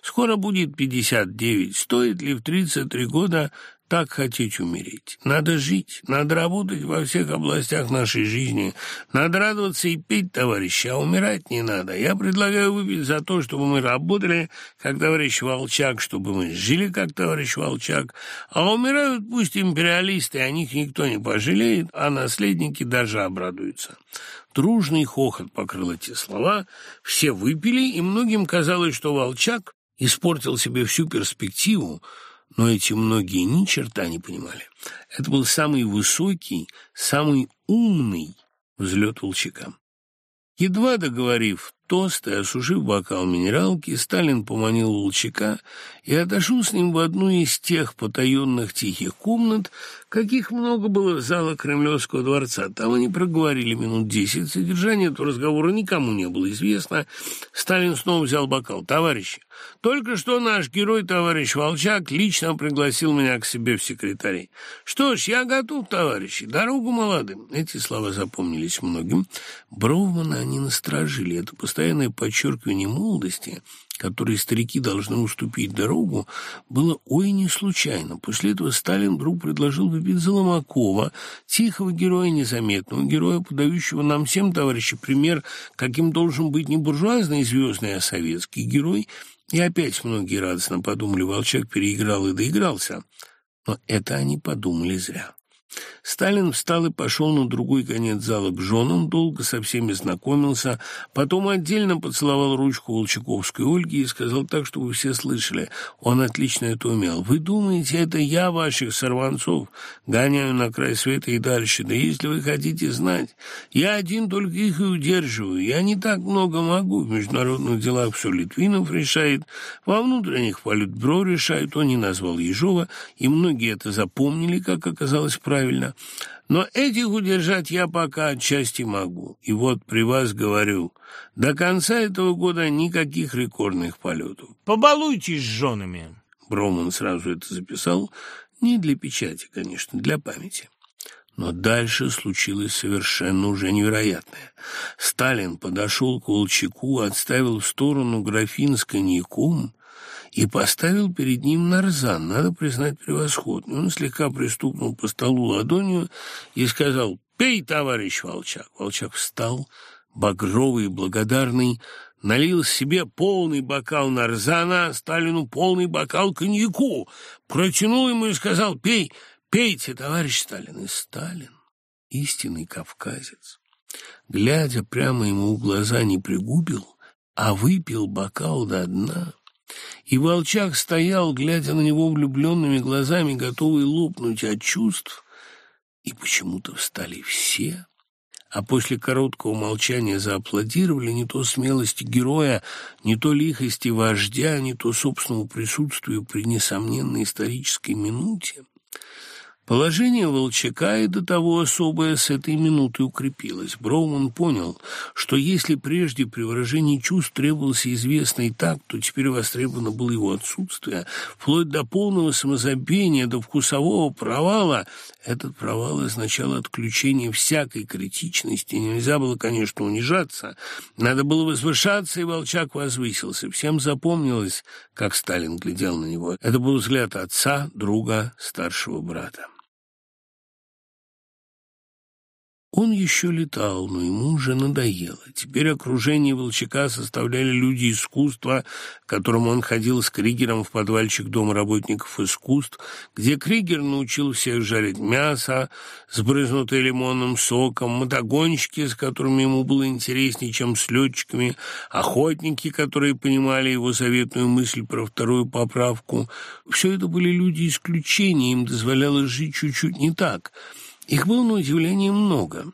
Скоро будет пятьдесят девять. Стоит ли в тридцать три года так хотеть умереть. Надо жить, надо работать во всех областях нашей жизни, надо радоваться и петь, товарищи, а умирать не надо. Я предлагаю выпить за то, чтобы мы работали, как товарищ Волчак, чтобы мы жили, как товарищ Волчак, а умирают пусть империалисты, о них никто не пожалеет, а наследники даже обрадуются». Дружный хохот покрыл эти слова, все выпили, и многим казалось, что Волчак испортил себе всю перспективу, но эти многие ни черта не понимали. Это был самый высокий, самый умный взлет волчака. Едва договорив тост и осушив бокал минералки, Сталин поманил Волчака и отошел с ним в одну из тех потаенных тихих комнат, каких много было в залах Кремлевского дворца. Там они проговорили минут десять. Содержание этого разговора никому не было известно. Сталин снова взял бокал. «Товарищи, только что наш герой, товарищ Волчак, лично пригласил меня к себе в секретари. Что ж, я готов, товарищи, дорогу молодым». Эти слова запомнились многим. Броумана они насторожили. Это постоянное подчеркивание молодости – которой старики должны уступить дорогу, было ой не случайно. После этого Сталин вдруг предложил выпить за Ломакова, тихого героя, незаметного героя, подающего нам всем, товарищи, пример, каким должен быть не буржуазный звездный, а советский герой. И опять многие радостно подумали, Волчак переиграл и доигрался. Но это они подумали зря. Сталин встал и пошел на другой конец зала к женам, долго со всеми знакомился, потом отдельно поцеловал ручку Волчаковской Ольги и сказал так, чтобы все слышали. Он отлично это умел. «Вы думаете, это я ваших сорванцов гоняю на край света и дальше? Да если вы хотите знать, я один только их и удерживаю. Я не так много могу. В международных делах все Литвинов решает, во внутренних политбюро решает. Он не назвал Ежова, и многие это запомнили, как оказалось правильно. Но этих удержать я пока отчасти могу. И вот при вас говорю, до конца этого года никаких рекордных полетов. Побалуйтесь с женами. Броман сразу это записал. Не для печати, конечно, для памяти. Но дальше случилось совершенно уже невероятное. Сталин подошел к Волчаку, отставил в сторону графин с коньяком и поставил перед ним нарзан, надо признать, превосходный. Он слегка пристукнул по столу ладонью и сказал «Пей, товарищ Волчак!» Волчак встал, багровый и благодарный, налил себе полный бокал нарзана, Сталину полный бокал коньяку, протянул ему и сказал «Пей, пейте, товарищ Сталин!» И Сталин, истинный кавказец, глядя прямо ему в глаза, не пригубил, а выпил бокал до дна. И Волчак стоял, глядя на него влюбленными глазами, готовый лопнуть от чувств, и почему-то встали все, а после короткого молчания зааплодировали не то смелости героя, не то лихости вождя, не то собственному присутствию при несомненной исторической минуте. Положение Волчака и до того особое с этой минуты укрепилось. Броуман понял, что если прежде при выражении чувств требовался известный такт, то теперь востребовано было его отсутствие. Вплоть до полного самозабвения, до вкусового провала. Этот провал означал отключение всякой критичности. Нельзя было, конечно, унижаться. Надо было возвышаться, и Волчак возвысился. Всем запомнилось, как Сталин глядел на него. Это был взгляд отца, друга, старшего брата. Он еще летал, но ему уже надоело. Теперь окружение Волчака составляли люди искусства, к которым он ходил с Кригером в подвальчик Дома работников искусств, где Кригер научил всех жарить мясо, сбрызнутое лимонным соком, мотогонщики, с которыми ему было интереснее, чем с летчиками, охотники, которые понимали его заветную мысль про вторую поправку. Все это были люди исключения, им дозволялось жить чуть-чуть не так — их было, на удивление, много.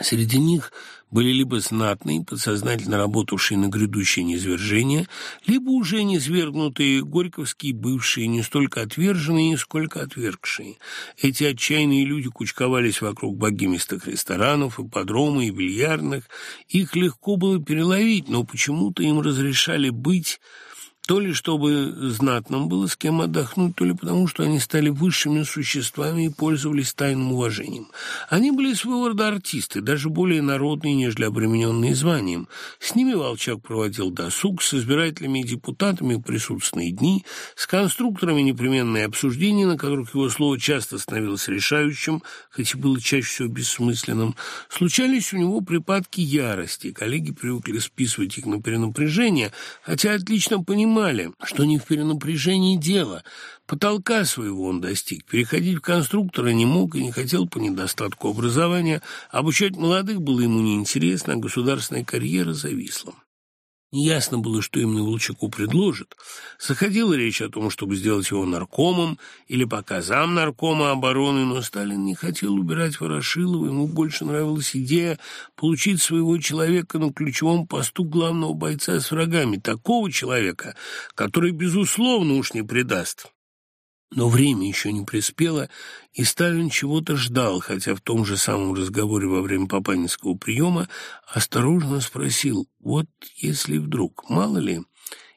Среди них были либо знатные, подсознательно работавшие на грядущее низвержение, либо уже низвергнутые горьковские бывшие, не столько отверженные, сколько отвергшие. Эти отчаянные люди кучковались вокруг богемистых ресторанов, ипподрома и бильярдных. Их легко было переловить, но почему-то им разрешали быть то ли чтобы знатным было с кем отдохнуть, то ли потому, что они стали высшими существами и пользовались тайным уважением. Они были своего рода артисты, даже более народные, нежели обремененные званием. С ними Волчак проводил досуг, с избирателями и депутатами присутственные дни, с конструкторами непременные обсуждения, на которых его слово часто становилось решающим, хоть и было чаще всего бессмысленным. Случались у него припадки ярости, коллеги привыкли списывать их на перенапряжение, хотя отлично понимали, понимали, что не в перенапряжении дело. Потолка своего он достиг. Переходить в конструктора не мог и не хотел по недостатку образования. Обучать молодых было ему неинтересно, а государственная карьера зависла. Неясно было, что именно Волчаку предложат. Заходила речь о том, чтобы сделать его наркомом или пока зам наркома обороны, но Сталин не хотел убирать Ворошилова, ему больше нравилась идея получить своего человека на ключевом посту главного бойца с врагами, такого человека, который, безусловно, уж не предаст. Но время еще не приспело, и Сталин чего-то ждал, хотя в том же самом разговоре во время папанинского приема осторожно спросил, вот если вдруг, мало ли...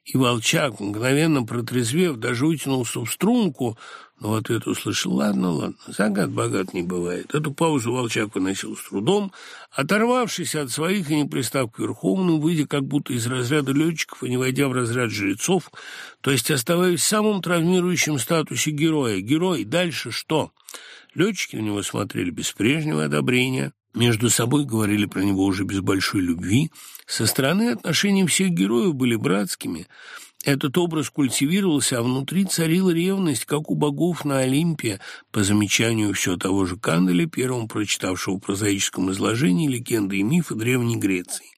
И Волчак, мгновенно протрезвев, даже вытянулся в струнку, но в ответ услышал «Ладно, ладно, загад богат не бывает». Эту паузу Волчак выносил с трудом, оторвавшись от своих и не пристав к Верховному, выйдя как будто из разряда летчиков и не войдя в разряд жрецов, то есть оставаясь в самом травмирующем статусе героя. Герой, дальше что? Летчики на него смотрели без прежнего одобрения, между собой говорили про него уже без большой любви. Со стороны отношения всех героев были братскими – этот образ культивировался, а внутри царила ревность, как у богов на Олимпе, по замечанию все того же Канделя, первым прочитавшего в прозаическом изложении легенды и мифы Древней Греции.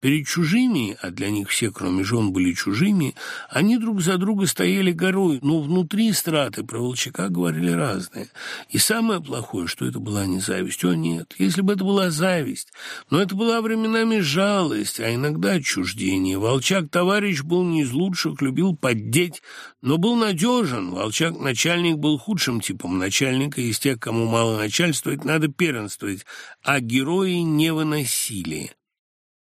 Перед чужими, а для них все, кроме жен, были чужими, они друг за друга стояли горой, но внутри страты про Волчака говорили разное. И самое плохое, что это была не зависть. О, нет, если бы это была зависть. Но это была временами жалость, а иногда отчуждение. Волчак-товарищ был не из лучших, любил поддеть, но был надежен. Волчак-начальник был худшим типом начальника, из тех, кому мало начальствовать, надо первенствовать, а герои не выносили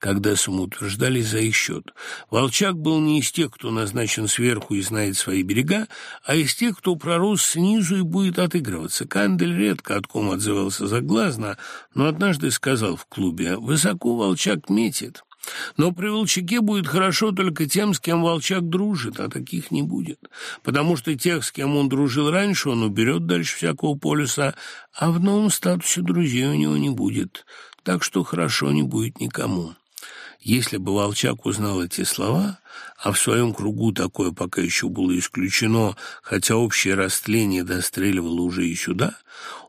когда самоутверждались за их счет. Волчак был не из тех, кто назначен сверху и знает свои берега, а из тех, кто пророс снизу и будет отыгрываться. Кандель редко от ком отзывался заглазно, но однажды сказал в клубе «Высоко Волчак метит». Но при Волчаке будет хорошо только тем, с кем Волчак дружит, а таких не будет. Потому что тех, с кем он дружил раньше, он уберет дальше всякого полюса, а в новом статусе друзей у него не будет. Так что хорошо не будет никому. Если бы Волчак узнал эти слова, а в своем кругу такое пока еще было исключено, хотя общее растление достреливало уже и сюда,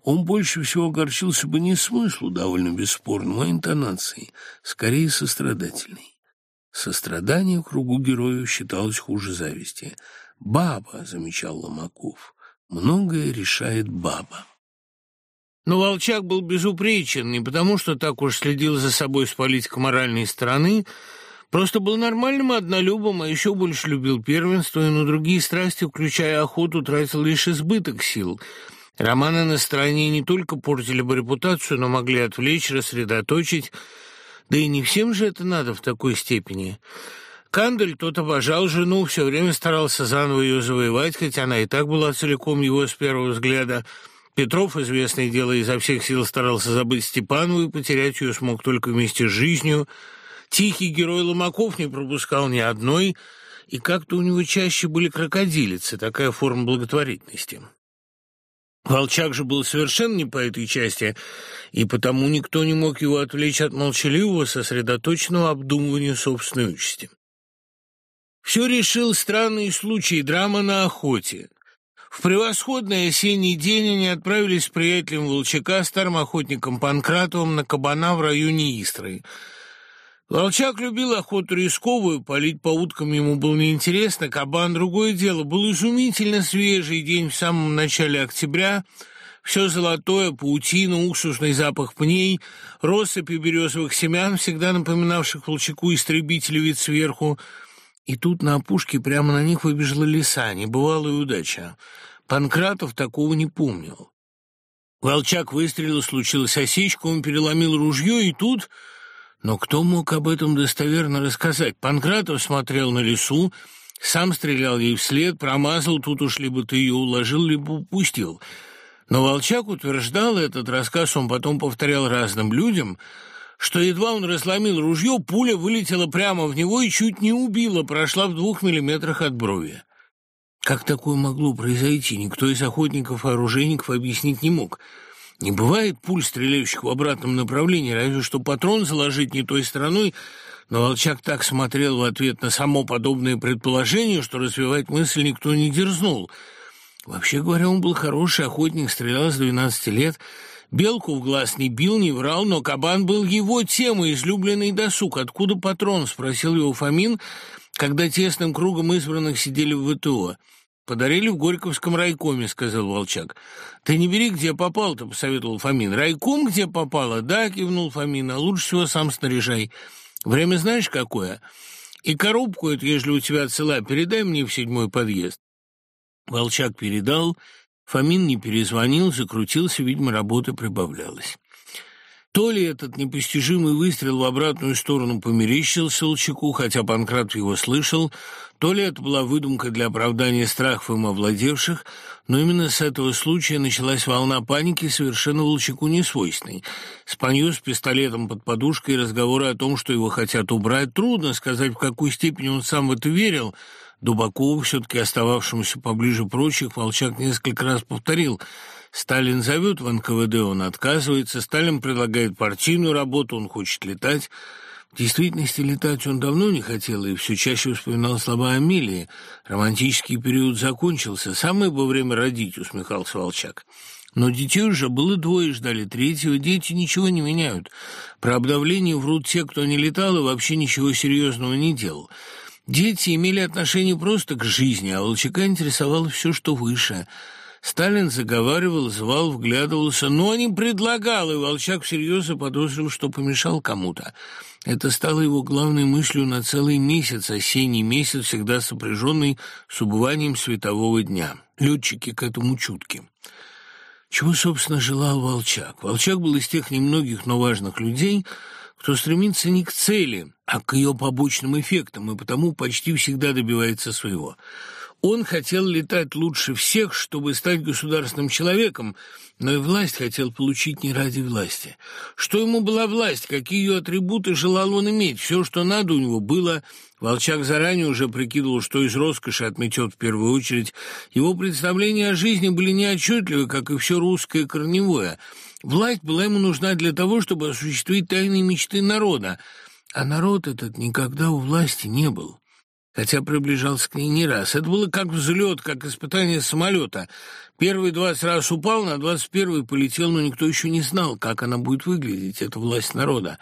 он больше всего огорчился бы не смыслу, довольно бесспорному, а интонацией, скорее сострадательной. Сострадание в кругу героев считалось хуже зависти. «Баба», — замечал Ломаков, — «многое решает баба». Но Волчак был безупречен не потому, что так уж следил за собой с политико-моральной стороны, просто был нормальным однолюбом, а еще больше любил первенство и на другие страсти, включая охоту, тратил лишь избыток сил. Романы на стороне не только портили бы репутацию, но могли отвлечь, рассредоточить, да и не всем же это надо в такой степени. Кандель тот обожал жену, все время старался заново ее завоевать, хотя она и так была целиком его с первого взгляда – Петров, известное дело, изо всех сил старался забыть Степанову и потерять ее смог только вместе с жизнью. Тихий герой Ломаков не пропускал ни одной, и как-то у него чаще были крокодилицы, такая форма благотворительности. Волчак же был совершенно не по этой части, и потому никто не мог его отвлечь от молчаливого, сосредоточенного обдумывания собственной участи. Все решил странный случай драма на охоте. В превосходный осенний день они отправились с приятелем Волчака, старым охотником Панкратовым, на кабана в районе Истры. Волчак любил охоту рисковую, полить по уткам ему было неинтересно, кабан — другое дело. Был изумительно свежий день в самом начале октября, все золотое, паутина, уксусный запах пней, россыпи березовых семян, всегда напоминавших волчаку вид сверху — и тут на опушке прямо на них выбежала лиса, небывалая удача. Панкратов такого не помнил. Волчак выстрелил, случилась осечка, он переломил ружье, и тут... Но кто мог об этом достоверно рассказать? Панкратов смотрел на лису, сам стрелял ей вслед, промазал, тут уж либо ты ее уложил, либо упустил. Но Волчак утверждал, этот рассказ он потом повторял разным людям, что едва он разломил ружье, пуля вылетела прямо в него и чуть не убила, прошла в двух миллиметрах от брови. Как такое могло произойти, никто из охотников-оружейников объяснить не мог. Не бывает пуль, стреляющих в обратном направлении, разве что патрон заложить не той стороной, но Волчак так смотрел в ответ на само подобное предположение, что развивать мысль никто не дерзнул. Вообще говоря, он был хороший охотник, стрелял с двенадцати лет, Белку в глаз не бил, не врал, но кабан был его темой, излюбленный досуг. «Откуда патрон?» — спросил его Фомин, когда тесным кругом избранных сидели в ВТО. «Подарили в Горьковском райкоме», — сказал Волчак. «Ты не бери, где попал-то», — посоветовал Фомин. «Райком где попало?» «Да», — кивнул Фомин, — «а лучше всего сам снаряжай. Время знаешь какое? И коробку эту, ежели у тебя цела, передай мне в седьмой подъезд». Волчак передал, Фомин не перезвонил, закрутился, видимо, работа прибавлялась. То ли этот непостижимый выстрел в обратную сторону померещился Волчаку, хотя Панкратов его слышал, то ли это была выдумка для оправдания страхов им овладевших, но именно с этого случая началась волна паники, совершенно Волчаку несвойственной. Спанье с пистолетом под подушкой и разговоры о том, что его хотят убрать, трудно сказать, в какой степени он сам в это верил, Дубакову, все-таки остававшемуся поближе прочих, Волчак несколько раз повторил – Сталин зовет в НКВД, он отказывается. Сталин предлагает партийную работу, он хочет летать. В действительности летать он давно не хотел и все чаще вспоминал слова Амелии. Романтический период закончился. Самое бы время родить, усмехался Волчак. Но детей уже было двое, ждали третьего. Дети ничего не меняют. Про обдавление врут те, кто не летал и вообще ничего серьезного не делал. Дети имели отношение просто к жизни, а Волчака интересовало все, что выше – Сталин заговаривал, звал, вглядывался, но не предлагал, и Волчак всерьез заподозрил, что помешал кому-то. Это стало его главной мыслью на целый месяц, осенний месяц, всегда сопряженный с убыванием светового дня. Летчики к этому чутки. Чего, собственно, желал Волчак? Волчак был из тех немногих, но важных людей, кто стремится не к цели, а к ее побочным эффектам, и потому почти всегда добивается своего – Он хотел летать лучше всех, чтобы стать государственным человеком, но и власть хотел получить не ради власти. Что ему была власть, какие ее атрибуты желал он иметь, все, что надо у него было. Волчак заранее уже прикидывал, что из роскоши отметет в первую очередь. Его представления о жизни были неотчетливы, как и все русское корневое. Власть была ему нужна для того, чтобы осуществить тайные мечты народа, а народ этот никогда у власти не был хотя приближался к ней не раз. Это было как взлет, как испытание самолета. Первый двадцать раз упал, на двадцать первый полетел, но никто еще не знал, как она будет выглядеть, это власть народа.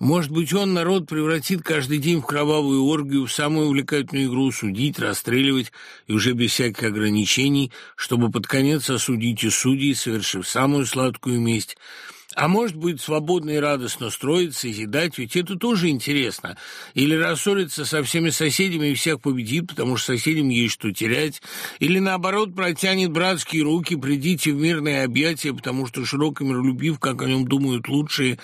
Может быть, он, народ, превратит каждый день в кровавую оргию, в самую увлекательную игру судить, расстреливать, и уже без всяких ограничений, чтобы под конец осудить и судей, совершив самую сладкую месть – а может быть, свободно и радостно строиться едать, ведь это тоже интересно. Или рассориться со всеми соседями и всех победит, потому что соседям есть что терять. Или, наоборот, протянет братские руки, придите в мирное объятия, потому что широко миролюбив, как о нем думают лучшие.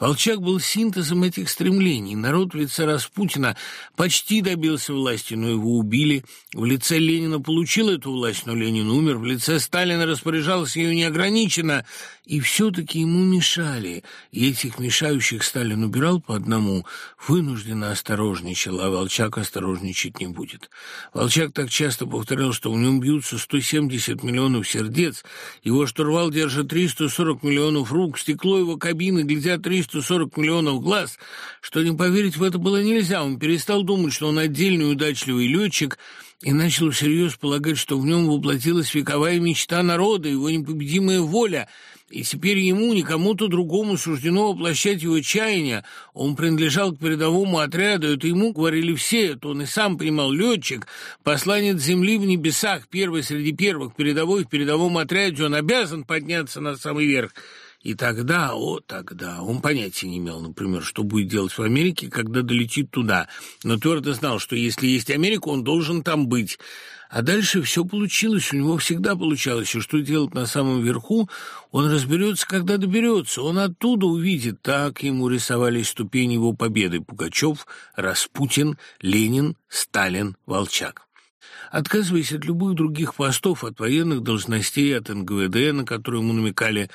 Волчак был синтезом этих стремлений. Народ в лице Распутина почти добился власти, но его убили. В лице Ленина получил эту власть, но Ленин умер. В лице Сталина распоряжался ее неограниченно, и все-таки ему мешали, и этих мешающих Сталин убирал по одному, вынужденно осторожничал, а Волчак осторожничать не будет. Волчак так часто повторял, что в нем бьются 170 миллионов сердец, его штурвал держит 340 миллионов рук, стекло его кабины глядят 340 миллионов глаз, что не поверить в это было нельзя. Он перестал думать, что он отдельный удачливый летчик, и начал всерьез полагать, что в нем воплотилась вековая мечта народа, его непобедимая воля — и теперь ему, ни кому-то другому суждено воплощать его чаяния. Он принадлежал к передовому отряду, это ему говорили все, это он и сам понимал, летчик, посланец земли в небесах, первый среди первых, передовой в передовом отряде, он обязан подняться на самый верх. И тогда, о, тогда, он понятия не имел, например, что будет делать в Америке, когда долетит туда, но твердо знал, что если есть Америка, он должен там быть. А дальше все получилось, у него всегда получалось, и что делать на самом верху, он разберется, когда доберется, он оттуда увидит. Так ему рисовались ступени его победы Пугачев, Распутин, Ленин, Сталин, Волчак. Отказываясь от любых других постов, от военных должностей, от НГВД, на которые ему намекали,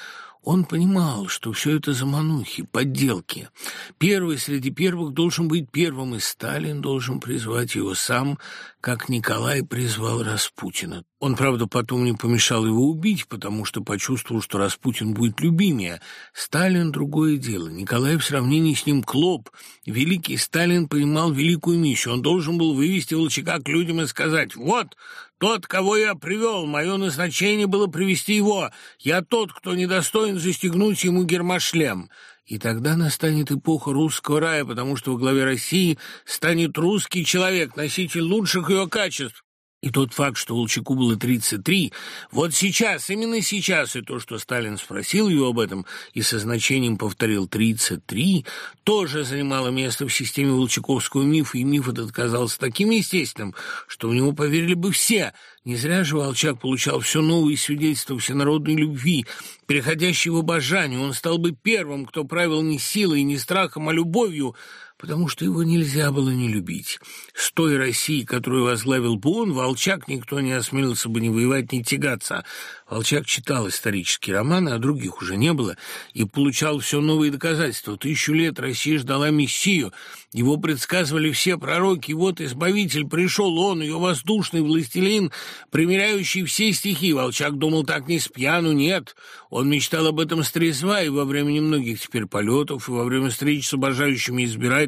он понимал, что все это заманухи, подделки. Первый среди первых должен быть первым, и Сталин должен призвать его сам, как Николай призвал Распутина. Он, правда, потом не помешал его убить, потому что почувствовал, что Распутин будет любимее. Сталин — другое дело. Николай в сравнении с ним клоп. Великий Сталин понимал великую миссию. Он должен был вывести Волчака к людям и сказать «Вот, тот, кого я привел, мое назначение было привести его. Я тот, кто недостоин застегнуть ему гермошлем». И тогда настанет эпоха русского рая, потому что во главе России станет русский человек, носитель лучших ее качеств. И тот факт, что Волчаку было 33, вот сейчас, именно сейчас, и то, что Сталин спросил его об этом и со значением повторил 33, тоже занимало место в системе волчаковского мифа, и миф этот казался таким естественным, что в него поверили бы все. Не зря же Волчак получал все новые свидетельства всенародной любви, переходящей в обожание. Он стал бы первым, кто правил не силой, не страхом, а любовью, потому что его нельзя было не любить. С той Россией, которую возглавил бы он, Волчак никто не осмелился бы ни воевать, ни тягаться. Волчак читал исторические романы, а других уже не было, и получал все новые доказательства. Тысячу лет Россия ждала Мессию, его предсказывали все пророки, и вот Избавитель пришел, он, ее воздушный властелин, примиряющий все стихи. Волчак думал так не с пьяну, нет. Он мечтал об этом с трезва, и во время немногих теперь полетов, и во время встреч с обожающими избирателями,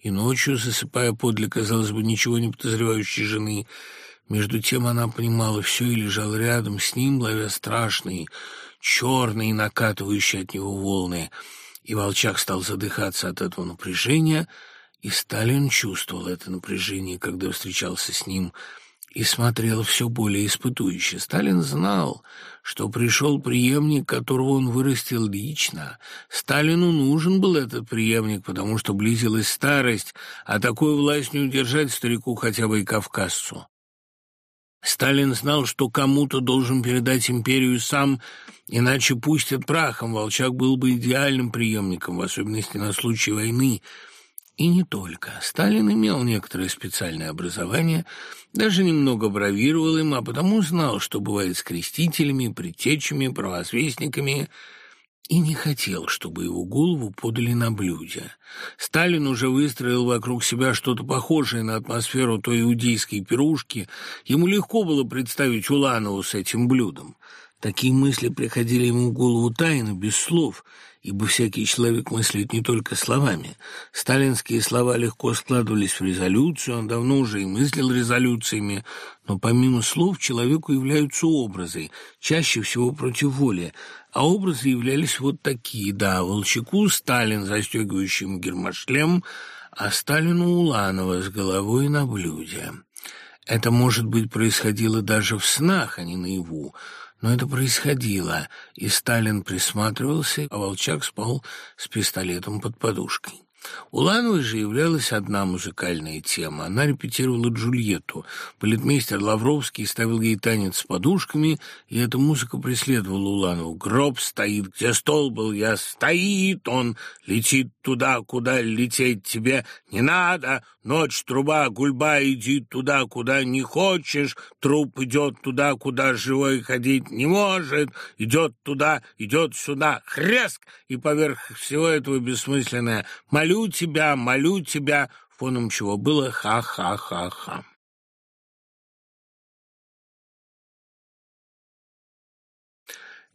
и ночью, засыпая подле, казалось бы, ничего не подозревающей жены, между тем она понимала все и лежала рядом с ним, ловя страшные, черные, накатывающие от него волны. И Волчак стал задыхаться от этого напряжения, и Сталин чувствовал это напряжение, когда встречался с ним, и смотрел все более испытующе. Сталин знал, что пришел преемник, которого он вырастил лично. Сталину нужен был этот преемник, потому что близилась старость, а такую власть не удержать старику хотя бы и кавказцу. Сталин знал, что кому-то должен передать империю сам, иначе пустят прахом. Волчак был бы идеальным преемником, в особенности на случай войны. И не только. Сталин имел некоторое специальное образование, даже немного бравировал им, а потому знал, что бывает с крестителями, предтечами, правосвестниками, и не хотел, чтобы его голову подали на блюде. Сталин уже выстроил вокруг себя что-то похожее на атмосферу той иудейской пирушки. Ему легко было представить Уланову с этим блюдом. Такие мысли приходили ему в голову тайно, без слов, ибо всякий человек мыслит не только словами. Сталинские слова легко складывались в резолюцию, он давно уже и мыслил резолюциями, но помимо слов человеку являются образы, чаще всего против воли, а образы являлись вот такие, да, Волчаку Сталин, застегивающим гермошлем, а Сталину Уланова с головой на блюде. Это, может быть, происходило даже в снах, а не наяву, но это происходило, и Сталин присматривался, а Волчак спал с пистолетом под подушкой. У Лановой же являлась одна музыкальная тема. Она репетировала Джульетту. Балетмейстер Лавровский ставил ей танец с подушками, и эта музыка преследовала Уланову. «Гроб стоит, где стол был я, стоит он, летит туда, куда лететь тебе не надо, ночь, труба, гульба, иди туда, куда не хочешь, труп идет туда, куда живой ходить не может, идет туда, идет сюда, хреск, и поверх всего этого бессмысленное «молю тебя, молю тебя», фоном чего было «ха-ха-ха-ха».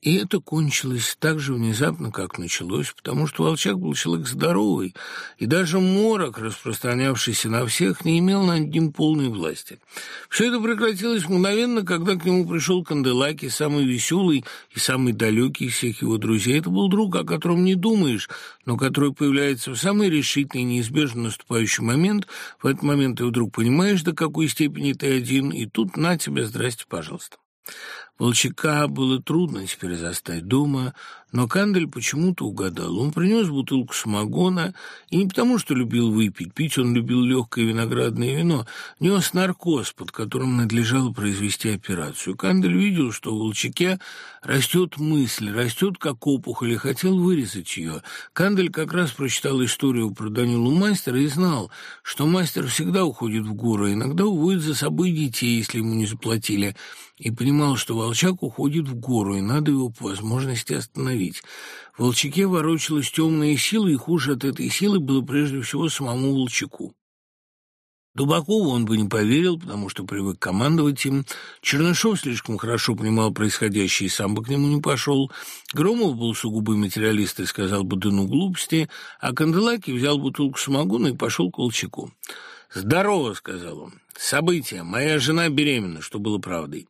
И это кончилось так же внезапно, как началось, потому что Волчак был человек здоровый, и даже морок, распространявшийся на всех, не имел над ним полной власти. Все это прекратилось мгновенно, когда к нему пришел Канделаки, самый веселый и самый далекий из всех его друзей. Это был друг, о котором не думаешь, но который появляется в самый решительный, неизбежно наступающий момент. В этот момент ты вдруг понимаешь, до какой степени ты один, и тут на тебя, здрасте, пожалуйста. Волчака было трудно теперь застать дома, но Кандель почему-то угадал. Он принес бутылку самогона, и не потому, что любил выпить. Пить он любил легкое виноградное вино. Нес наркоз, под которым надлежало произвести операцию. Кандель видел, что в Волчаке растет мысль, растет как опухоль, и хотел вырезать ее. Кандель как раз прочитал историю про Данилу Мастера и знал, что мастер всегда уходит в горы, иногда уводит за собой детей, если ему не заплатили, и понимал, что Волчак уходит в гору, и надо его по возможности остановить. В Волчаке ворочалась темная сила, и хуже от этой силы было прежде всего самому Волчаку. Дубакову он бы не поверил, потому что привык командовать им. Чернышов слишком хорошо понимал происходящее и сам бы к нему не пошел. Громов был сугубый материалист и сказал бы «да ну глупости», а Канделаки взял бутылку самогона и пошел к Волчаку. «Здорово», — сказал он. Событие. Моя жена беременна, что было правдой.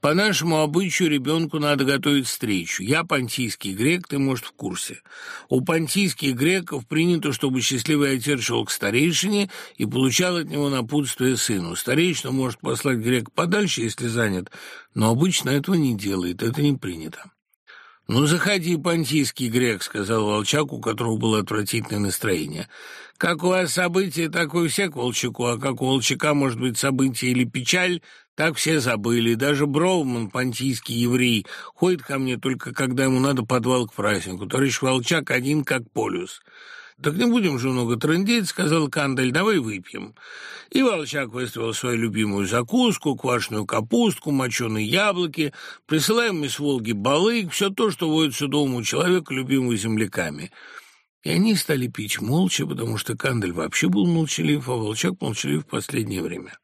По нашему обычаю ребенку надо готовить встречу. Я понтийский грек, ты, может, в курсе. У понтийских греков принято, чтобы счастливый отец шел к старейшине и получал от него напутствие сыну. Старейшина может послать грека подальше, если занят, но обычно этого не делает, это не принято. «Ну, заходи, понтийский грек», — сказал Волчак, у которого было отвратительное настроение. «Как у вас событие, так у всех Волчаку, а как у Волчака может быть событие или печаль, так все забыли. Даже Броуман, понтийский еврей, ходит ко мне только, когда ему надо подвал к празднику. Товарищ Волчак один как полюс». «Так не будем же много трындеть», — сказал Кандель, — «давай выпьем». И Волчак выставил свою любимую закуску, квашеную капустку, моченые яблоки, присылаемый с Волги балык, все то, что водится дома у человека, любимого земляками. И они стали пить молча, потому что Кандель вообще был молчалив, а Волчак молчалив в последнее время.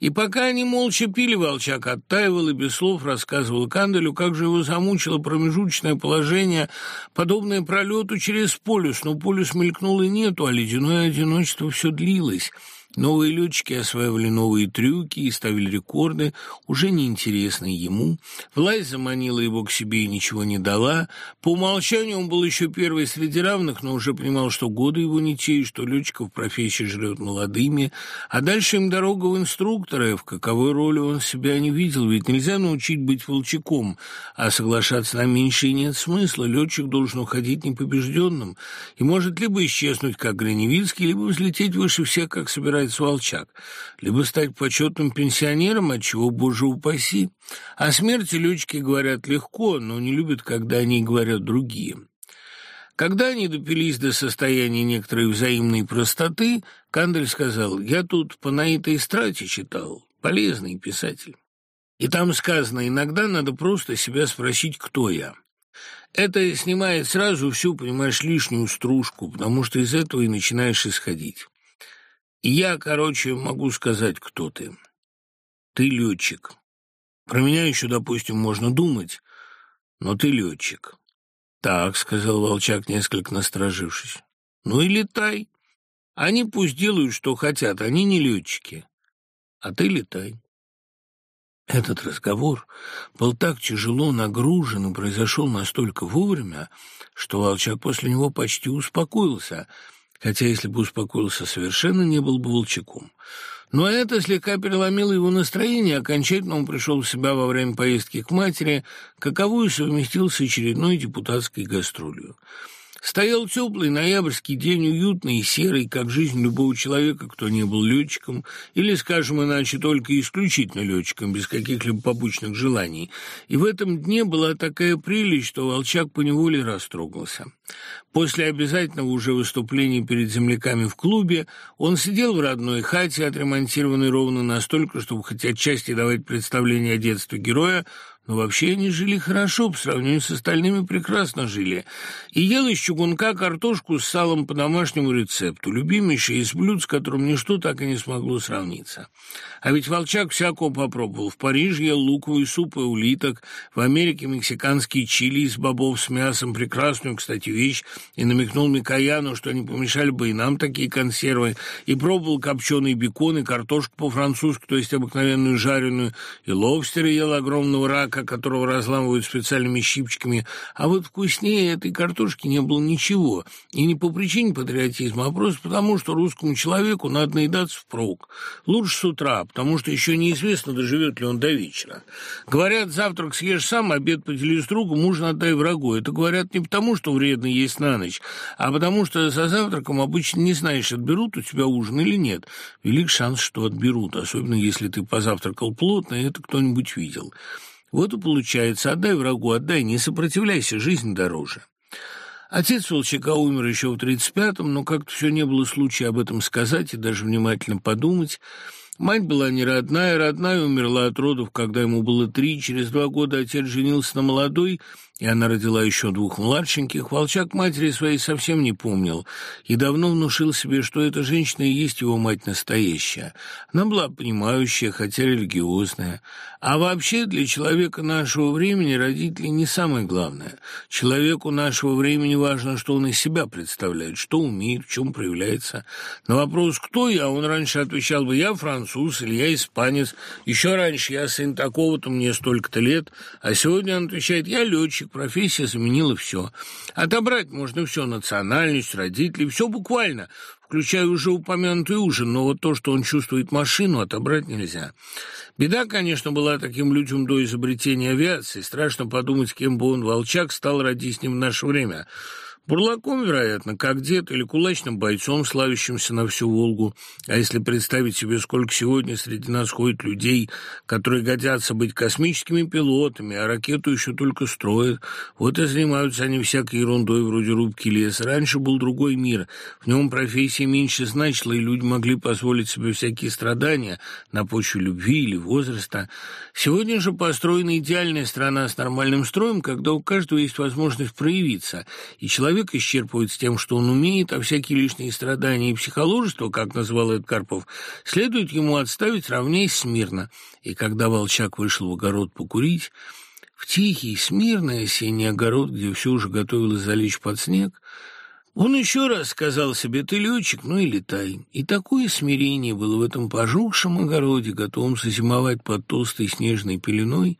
И пока они молча пили, Волчак оттаивал и без слов рассказывал Канделю, как же его замучило промежуточное положение, подобное пролету через полюс. Но полюс мелькнул и нету, а ледяное одиночество все длилось. Новые летчики осваивали новые трюки и ставили рекорды, уже неинтересные ему. Власть заманила его к себе и ничего не дала. По умолчанию он был еще первый среди равных, но уже понимал, что годы его не те, и что летчиков профессия жрет молодыми. А дальше им дорога в инструкторы, в каковой роли он себя не видел. Ведь нельзя научить быть волчаком, а соглашаться на меньшее нет смысла. Летчик должен уходить непобежденным и может либо исчезнуть, как Граневицкий, либо взлететь выше всех, как собирается собирается Волчак, либо стать почетным пенсионером, от чего, боже упаси. О смерти летчики говорят легко, но не любят, когда они говорят другие. Когда они допились до состояния некоторой взаимной простоты, Кандель сказал, «Я тут по Наитой Страте читал, полезный писатель. И там сказано, иногда надо просто себя спросить, кто я». Это снимает сразу всю, понимаешь, лишнюю стружку, потому что из этого и начинаешь исходить. Я, короче, могу сказать, кто ты. Ты летчик. Про меня еще, допустим, можно думать, но ты летчик. Так, — сказал Волчак, несколько насторожившись. Ну и летай. Они пусть делают, что хотят, они не летчики. А ты летай. Этот разговор был так тяжело нагружен и произошел настолько вовремя, что Волчак после него почти успокоился, хотя если бы успокоился совершенно, не был бы волчаком. Но это слегка переломило его настроение, окончательно он пришел в себя во время поездки к матери, каковую совместил с очередной депутатской гастролью. Стоял теплый ноябрьский день, уютный и серый, как жизнь любого человека, кто не был летчиком, или, скажем иначе, только исключительно летчиком, без каких-либо побочных желаний. И в этом дне была такая прелесть, что Волчак поневоле растрогался. После обязательного уже выступления перед земляками в клубе он сидел в родной хате, отремонтированной ровно настолько, чтобы хоть отчасти давать представление о детстве героя, но вообще они жили хорошо, по сравнению с остальными прекрасно жили. И ел из чугунка картошку с салом по домашнему рецепту, любимейший из блюд, с которым ничто так и не смогло сравниться. А ведь Волчак всякого попробовал. В Париже ел луковый суп и улиток, в Америке мексиканские чили из бобов с мясом, прекрасную, кстати, вещь, и намекнул Микояну, что не помешали бы и нам такие консервы, и пробовал копченый бекон и картошку по-французски, то есть обыкновенную жареную, и лобстера ел огромного рака, рака, которого разламывают специальными щипчиками, а вот вкуснее этой картошки не было ничего. И не по причине патриотизма, а просто потому, что русскому человеку надо наедаться впрок. Лучше с утра, потому что еще неизвестно, доживет ли он до вечера. Говорят, завтрак съешь сам, обед поделись с другом, ужин отдай врагу. Это говорят не потому, что вредно есть на ночь, а потому что за завтраком обычно не знаешь, отберут у тебя ужин или нет. Велик шанс, что отберут, особенно если ты позавтракал плотно, и это кто-нибудь видел. Вот и получается, отдай врагу, отдай, не сопротивляйся, жизнь дороже. Отец Волчака умер еще в тридцать пятом, но как-то все не было случая об этом сказать и даже внимательно подумать. Мать была не родная, родная умерла от родов, когда ему было три. Через два года отец женился на молодой, и она родила еще двух младшеньких, Волчак матери своей совсем не помнил и давно внушил себе, что эта женщина и есть его мать настоящая. Она была понимающая, хотя религиозная. А вообще для человека нашего времени родители не самое главное. Человеку нашего времени важно, что он из себя представляет, что умеет, в чем проявляется. На вопрос «Кто я?» он раньше отвечал бы «Я француз» или «Я испанец». Еще раньше «Я сын такого-то, мне столько-то лет». А сегодня он отвечает «Я летчик, профессия заменила все. Отобрать можно все, национальность, родителей, все буквально, включая уже упомянутый ужин, но вот то, что он чувствует машину, отобрать нельзя. Беда, конечно, была таким людям до изобретения авиации. Страшно подумать, кем бы он, Волчак, стал родить с ним в наше время – Бурлаком, вероятно, как дед или кулачным бойцом, славящимся на всю Волгу. А если представить себе, сколько сегодня среди нас ходит людей, которые годятся быть космическими пилотами, а ракету еще только строят, вот и занимаются они всякой ерундой вроде рубки леса. Раньше был другой мир, в нем профессия меньше значила, и люди могли позволить себе всякие страдания на почве любви или возраста. Сегодня же построена идеальная страна с нормальным строем, когда у каждого есть возможность проявиться, и человек человек исчерпывается тем, что он умеет, а всякие лишние страдания и психоложество, как назвал это Карпов, следует ему отставить равней смирно. И когда Волчак вышел в огород покурить, в тихий, смирный осенний огород, где все уже готовилось залечь под снег, он еще раз сказал себе, ты летчик, ну и летай. И такое смирение было в этом пожухшем огороде, готовом зазимовать под толстой снежной пеленой,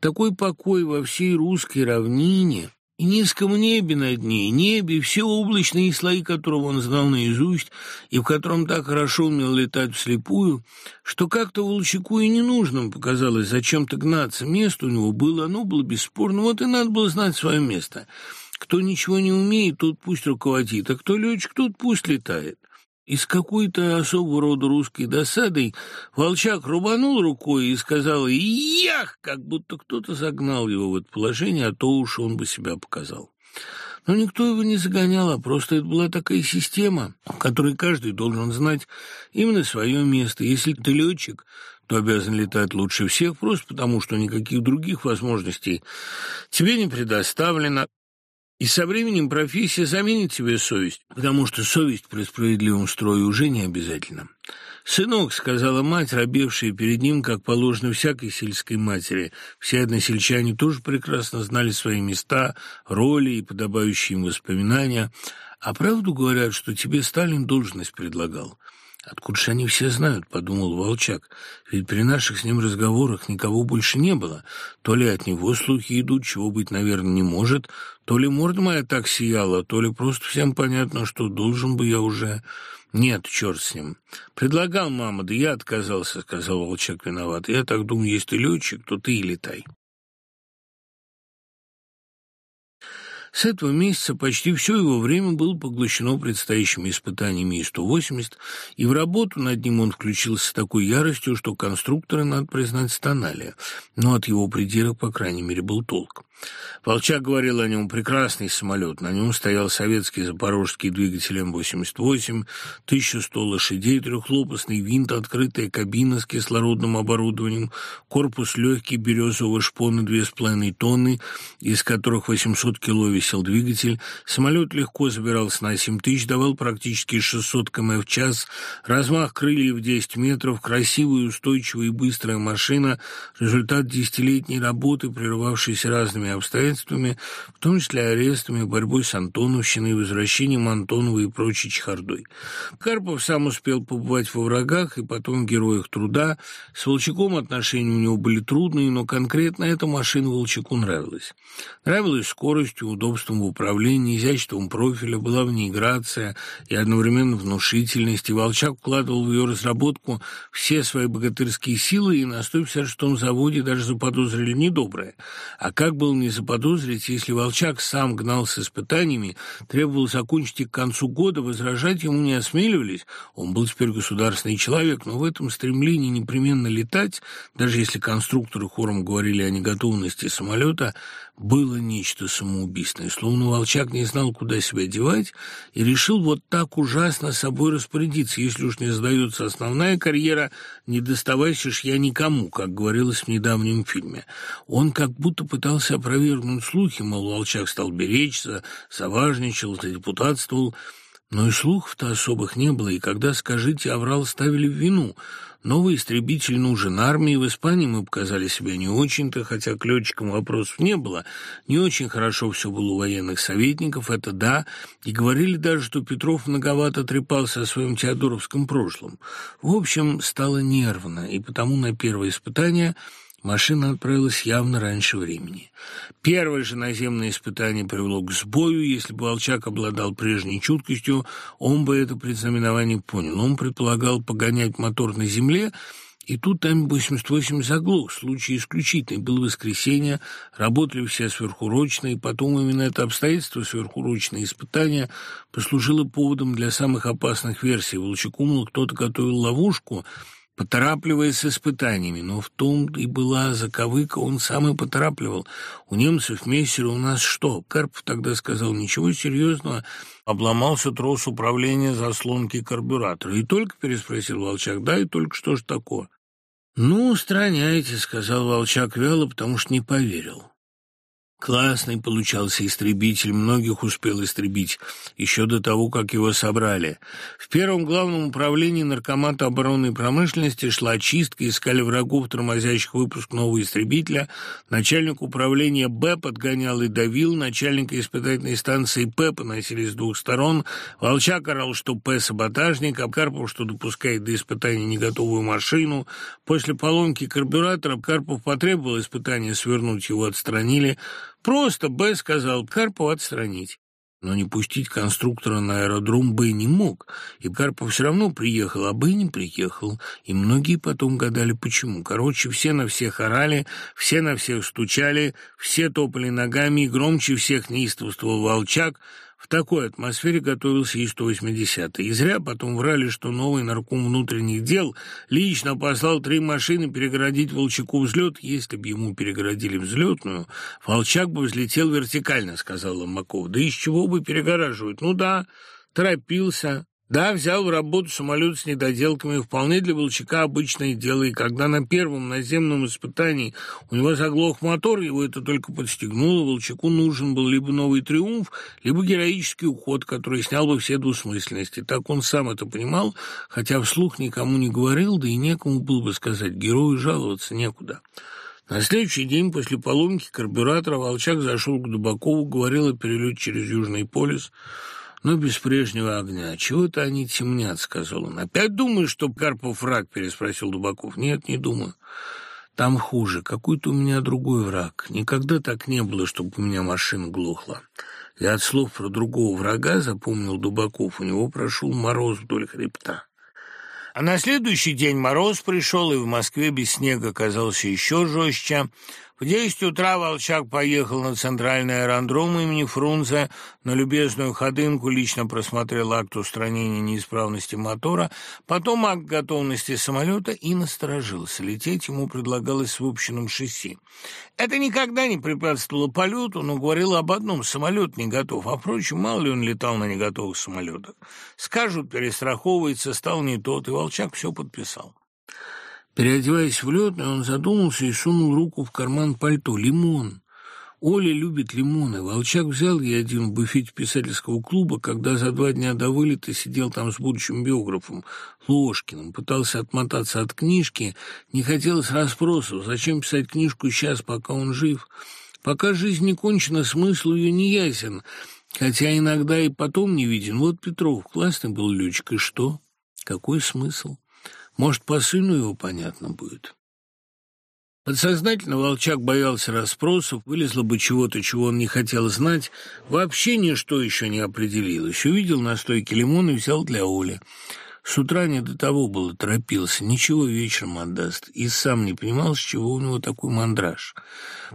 такой покой во всей русской равнине, и низком небе над ней, небе, все облачные слои которого он знал наизусть и в котором так хорошо умел летать вслепую, что как-то Волчаку и ненужным показалось зачем-то гнаться. Место у него было, оно было бесспорно, вот и надо было знать свое место. Кто ничего не умеет, тот пусть руководит, а кто летчик, тот пусть летает. И с какой-то особого рода русской досадой Волчак рубанул рукой и сказал «Ях!», как будто кто-то загнал его в это положение, а то уж он бы себя показал. Но никто его не загонял, а просто это была такая система, в которой каждый должен знать именно свое место. Если ты летчик, то обязан летать лучше всех, просто потому что никаких других возможностей тебе не предоставлено. И со временем профессия заменит тебе совесть, потому что совесть при справедливом строе уже не обязательно. «Сынок», — сказала мать, робевшая перед ним, как положено всякой сельской матери. Все односельчане тоже прекрасно знали свои места, роли и подобающие им воспоминания. «А правду говорят, что тебе Сталин должность предлагал?» «Откуда же они все знают?» — подумал Волчак. «Ведь при наших с ним разговорах никого больше не было. То ли от него слухи идут, чего быть, наверное, не может, то ли морда моя так сияла, то ли просто всем понятно, что должен бы я уже...» «Нет, черт с ним. Предлагал мама, да я отказался», — сказал Волчак виноват. «Я так думаю, если ты летчик, то ты и летай». С этого месяца почти все его время было поглощено предстоящими испытаниями И-180, и в работу над ним он включился с такой яростью, что конструкторы, надо признать, стонали. Но от его придирок, по крайней мере, был толк. Волчак говорил о нем «прекрасный самолет». На нем стоял советский запорожский двигатель М-88, 1100 лошадей, трехлопастный винт, открытая кабина с кислородным оборудованием, корпус легкий, березового шпона 2,5 тонны, из которых 800 кило весил двигатель. Самолет легко забирался на 7 тысяч, давал практически 600 км в час, размах крыльев 10 метров, красивая, устойчивая и быстрая машина, результат десятилетней работы, прерывавшейся разными разными обстоятельствами, в том числе арестами, борьбой с Антоновщиной, возвращением Антонова и прочей чехардой. Карпов сам успел побывать во врагах и потом героях труда. С Волчаком отношения у него были трудные, но конкретно эта машина Волчаку нравилась. Нравилась скоростью, удобством в управлении, изяществом профиля, была в ней грация и одновременно внушительность, и Волчак вкладывал в ее разработку все свои богатырские силы, и на 156-м заводе даже заподозрили недоброе. А как был не заподозрить, если Волчак сам гнал с испытаниями, требовал закончить их к концу года, возражать ему не осмеливались. Он был теперь государственный человек, но в этом стремлении непременно летать, даже если конструкторы хором говорили о неготовности самолета, было нечто самоубийственное. Словно Волчак не знал, куда себя девать, и решил вот так ужасно собой распорядиться. Если уж не сдается основная карьера, не доставайся я никому, как говорилось в недавнем фильме. Он как будто пытался опровергнуть слухи, мол, Волчак стал беречься, заважничал, депутатствовал, но и слухов-то особых не было, и когда, скажите, Аврал ставили в вину – Новый истребитель нужен армии. В Испании мы показали себя не очень-то, хотя к летчикам вопросов не было. Не очень хорошо все было у военных советников, это да. И говорили даже, что Петров многовато трепался о своем теодоровском прошлом. В общем, стало нервно, и потому на первое испытание – Машина отправилась явно раньше времени. Первое же наземное испытание привело к сбою. Если бы Волчак обладал прежней чуткостью, он бы это предзнаменование понял. Он предполагал погонять мотор на земле, и тут М-88 заглох. Случай исключительный. Было воскресенье, работали все сверхурочно, и потом именно это обстоятельство, сверхурочное испытание, послужило поводом для самых опасных версий. Волчаку, мол, кто-то готовил ловушку — поторапливаясь с испытаниями. Но в том и была заковыка, он сам и поторапливал. У немцев мессера у нас что? Карпов тогда сказал, ничего серьезного. Обломался трос управления заслонки карбюратора. И только переспросил Волчак, да, и только что ж такое? «Ну, устраняйте», — сказал Волчак вяло, потому что не поверил. Классный получался истребитель, многих успел истребить, еще до того, как его собрали. В первом главном управлении Наркомата оборонной промышленности шла чистка, искали врагов, тормозящих выпуск нового истребителя. Начальник управления Б подгонял и давил, начальника испытательной станции П поносили с двух сторон. Волчак орал, что П саботажник, а Карпов, что допускает до испытания не готовую машину. После поломки карбюратора Карпов потребовал испытания свернуть, его отстранили – Просто Б сказал Карпова отстранить. Но не пустить конструктора на аэродром Б не мог, и Карпов все равно приехал, а Б не приехал, и многие потом гадали, почему. Короче, все на всех орали, все на всех стучали, все топали ногами, и громче всех неистовствовал Волчак, В такой атмосфере готовился и 180-й. И зря потом врали, что новый нарком внутренних дел лично послал три машины перегородить Волчаку взлет. Если бы ему перегородили взлетную, Волчак бы взлетел вертикально, сказал Ломаков. Да из чего бы перегораживать? Ну да, торопился. Да, взял в работу самолет с недоделками, вполне для Волчака обычное дело, и когда на первом наземном испытании у него заглох мотор, его это только подстегнуло, Волчаку нужен был либо новый триумф, либо героический уход, который снял бы все двусмысленности. Так он сам это понимал, хотя вслух никому не говорил, да и некому было бы сказать, герою жаловаться некуда. На следующий день после поломки карбюратора Волчак зашел к Дубакову, говорил о перелете через Южный полюс, но без прежнего огня. «Чего-то они темнят», — сказал он. «Опять думаешь, что Карпов враг?» — переспросил Дубаков. «Нет, не думаю. Там хуже. Какой-то у меня другой враг. Никогда так не было, чтобы у меня машина глохла». Я от слов про другого врага запомнил Дубаков. У него прошел мороз вдоль хребта. А на следующий день мороз пришел, и в Москве без снега оказался еще жестче. В десять утра Волчак поехал на центральный аэродром имени Фрунзе, на любезную ходынку лично просмотрел акт устранения неисправности мотора, потом акт готовности самолета и насторожился. Лететь ему предлагалось с выпущенным шасси. Это никогда не препятствовало полету, но говорило об одном – самолет не готов. А, впрочем, мало ли он летал на неготовых самолетах. Скажут, перестраховывается, стал не тот, и Волчак все подписал. Переодеваясь в летный, он задумался и сунул руку в карман пальто. Лимон. Оля любит лимоны. Волчак взял ей один в буфете писательского клуба, когда за два дня до вылета сидел там с будущим биографом Ложкиным, пытался отмотаться от книжки, не хотелось расспросов, зачем писать книжку сейчас, пока он жив. Пока жизнь не кончена, смысл ее не ясен, хотя иногда и потом не виден. Вот Петров, классный был летчик, и что? Какой смысл? Может, по сыну его понятно будет. Подсознательно Волчак боялся расспросов, вылезло бы чего-то, чего он не хотел знать. Вообще ничто еще не определилось. Увидел на стойке лимон и взял для Оли. С утра не до того было, торопился, ничего вечером отдаст, и сам не понимал, с чего у него такой мандраж.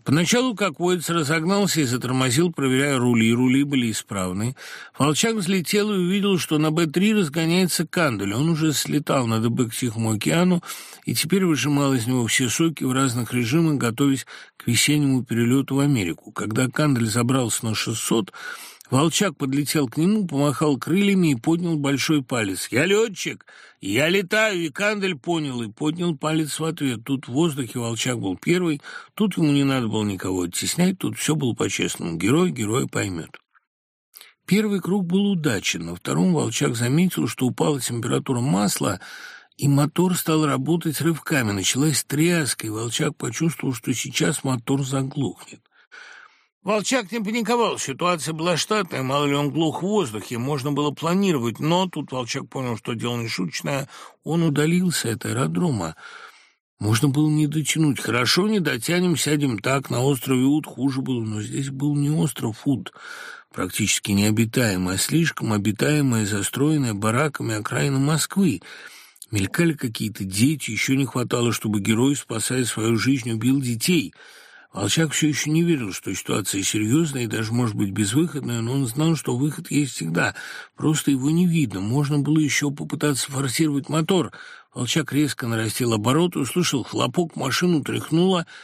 Поначалу, как водится, разогнался и затормозил, проверяя рули, рули были исправны. Волчак взлетел и увидел, что на Б-3 разгоняется кандаль. Он уже слетал на ДБ к Тихому океану и теперь выжимал из него все соки в разных режимах, готовясь к весеннему перелету в Америку. Когда кандаль забрался на 600, Волчак подлетел к нему, помахал крыльями и поднял большой палец. «Я летчик! Я летаю!» И Кандель понял и поднял палец в ответ. Тут в воздухе Волчак был первый, тут ему не надо было никого оттеснять, тут все было по-честному. Герой героя поймет. Первый круг был удачен, на втором Волчак заметил, что упала температура масла, и мотор стал работать рывками. Началась тряска, и Волчак почувствовал, что сейчас мотор заглохнет. Волчак не паниковал, ситуация была штатная, мало ли он глух в воздухе, можно было планировать, но тут Волчак понял, что дело не шуточное, он удалился от аэродрома. Можно было не дотянуть. Хорошо, не дотянем, сядем так. На острове Уд хуже было, но здесь был не остров Уд, практически необитаемый, а слишком обитаемая, застроенная бараками окраина Москвы. Мелькали какие-то дети, еще не хватало, чтобы герой, спасая свою жизнь, убил детей — Волчак все еще не верил, что ситуация серьезная и даже, может быть, безвыходная, но он знал, что выход есть всегда. Просто его не видно. Можно было еще попытаться форсировать мотор. Волчак резко нарастил обороты, услышал хлопок, машину тряхнуло —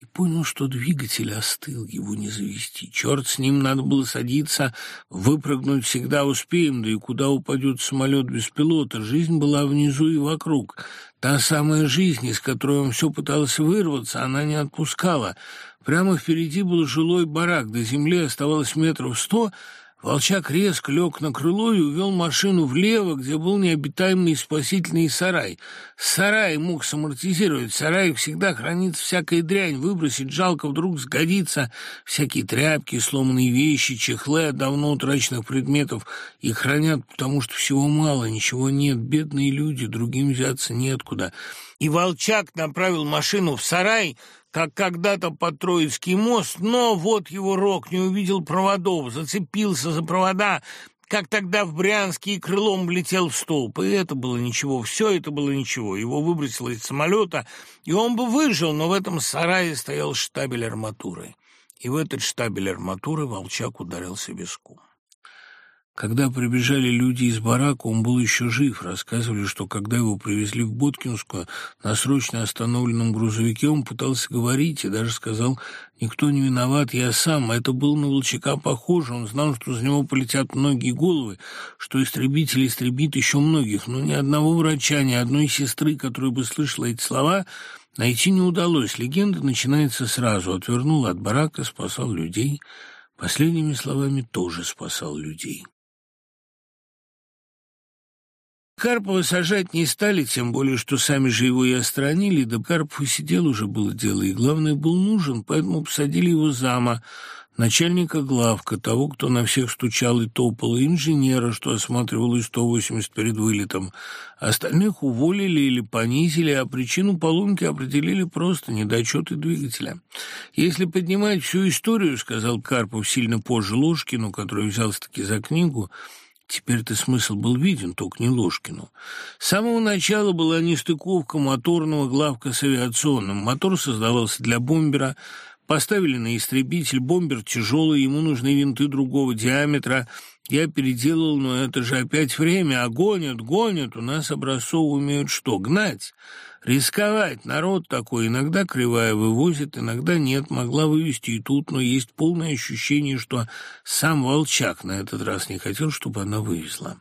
и понял, что двигатель остыл, его не завести. Черт с ним, надо было садиться, выпрыгнуть всегда успеем, да и куда упадет самолет без пилота. Жизнь была внизу и вокруг. Та самая жизнь, из которой он все пытался вырваться, она не отпускала. Прямо впереди был жилой барак, до земли оставалось метров сто — Волчак резко лег на крыло и увел машину влево, где был необитаемый спасительный сарай. Сарай мог самортизировать. В сарае всегда хранится всякая дрянь. Выбросить жалко, вдруг сгодится. Всякие тряпки, сломанные вещи, чехлы от давно утраченных предметов. Их хранят, потому что всего мало, ничего нет. Бедные люди, другим взяться неоткуда. И Волчак направил машину в сарай, как когда-то под Троицкий мост, но вот его рог не увидел проводов, зацепился за провода, как тогда в Брянске и крылом влетел в столб. И это было ничего, все это было ничего. Его выбросило из самолета, и он бы выжил, но в этом сарае стоял штабель арматуры. И в этот штабель арматуры Волчак ударился виском. Когда прибежали люди из барака, он был еще жив. Рассказывали, что когда его привезли в Боткинскую на срочно остановленном грузовике, он пытался говорить и даже сказал «Никто не виноват, я сам». Это был на Волчака похоже. Он знал, что за него полетят многие головы, что истребитель истребит еще многих, но ни одного врача, ни одной сестры, которая бы слышала эти слова, найти не удалось. Легенда начинается сразу. Отвернул от барака, спасал людей. Последними словами тоже спасал людей. Карпова сажать не стали, тем более, что сами же его и остранили, да Карпов и сидел уже было дело, и главное, был нужен, поэтому посадили его зама, начальника главка, того, кто на всех стучал и топал, и инженера, что осматривал И-180 перед вылетом. Остальных уволили или понизили, а причину поломки определили просто недочеты двигателя. «Если поднимать всю историю, — сказал Карпов сильно позже Ложкину, который взялся-таки за книгу, — Теперь-то смысл был виден, только не Ложкину. С самого начала была нестыковка моторного главка с авиационным. Мотор создавался для бомбера, поставили на истребитель, бомбер тяжелый, ему нужны винты другого диаметра. Я переделал, но это же опять время, а гонят, гонят, у нас образцов умеют что, гнать? Рисковать, народ такой, иногда кривая вывозит, иногда нет, могла вывести и тут, но есть полное ощущение, что сам Волчак на этот раз не хотел, чтобы она вывезла.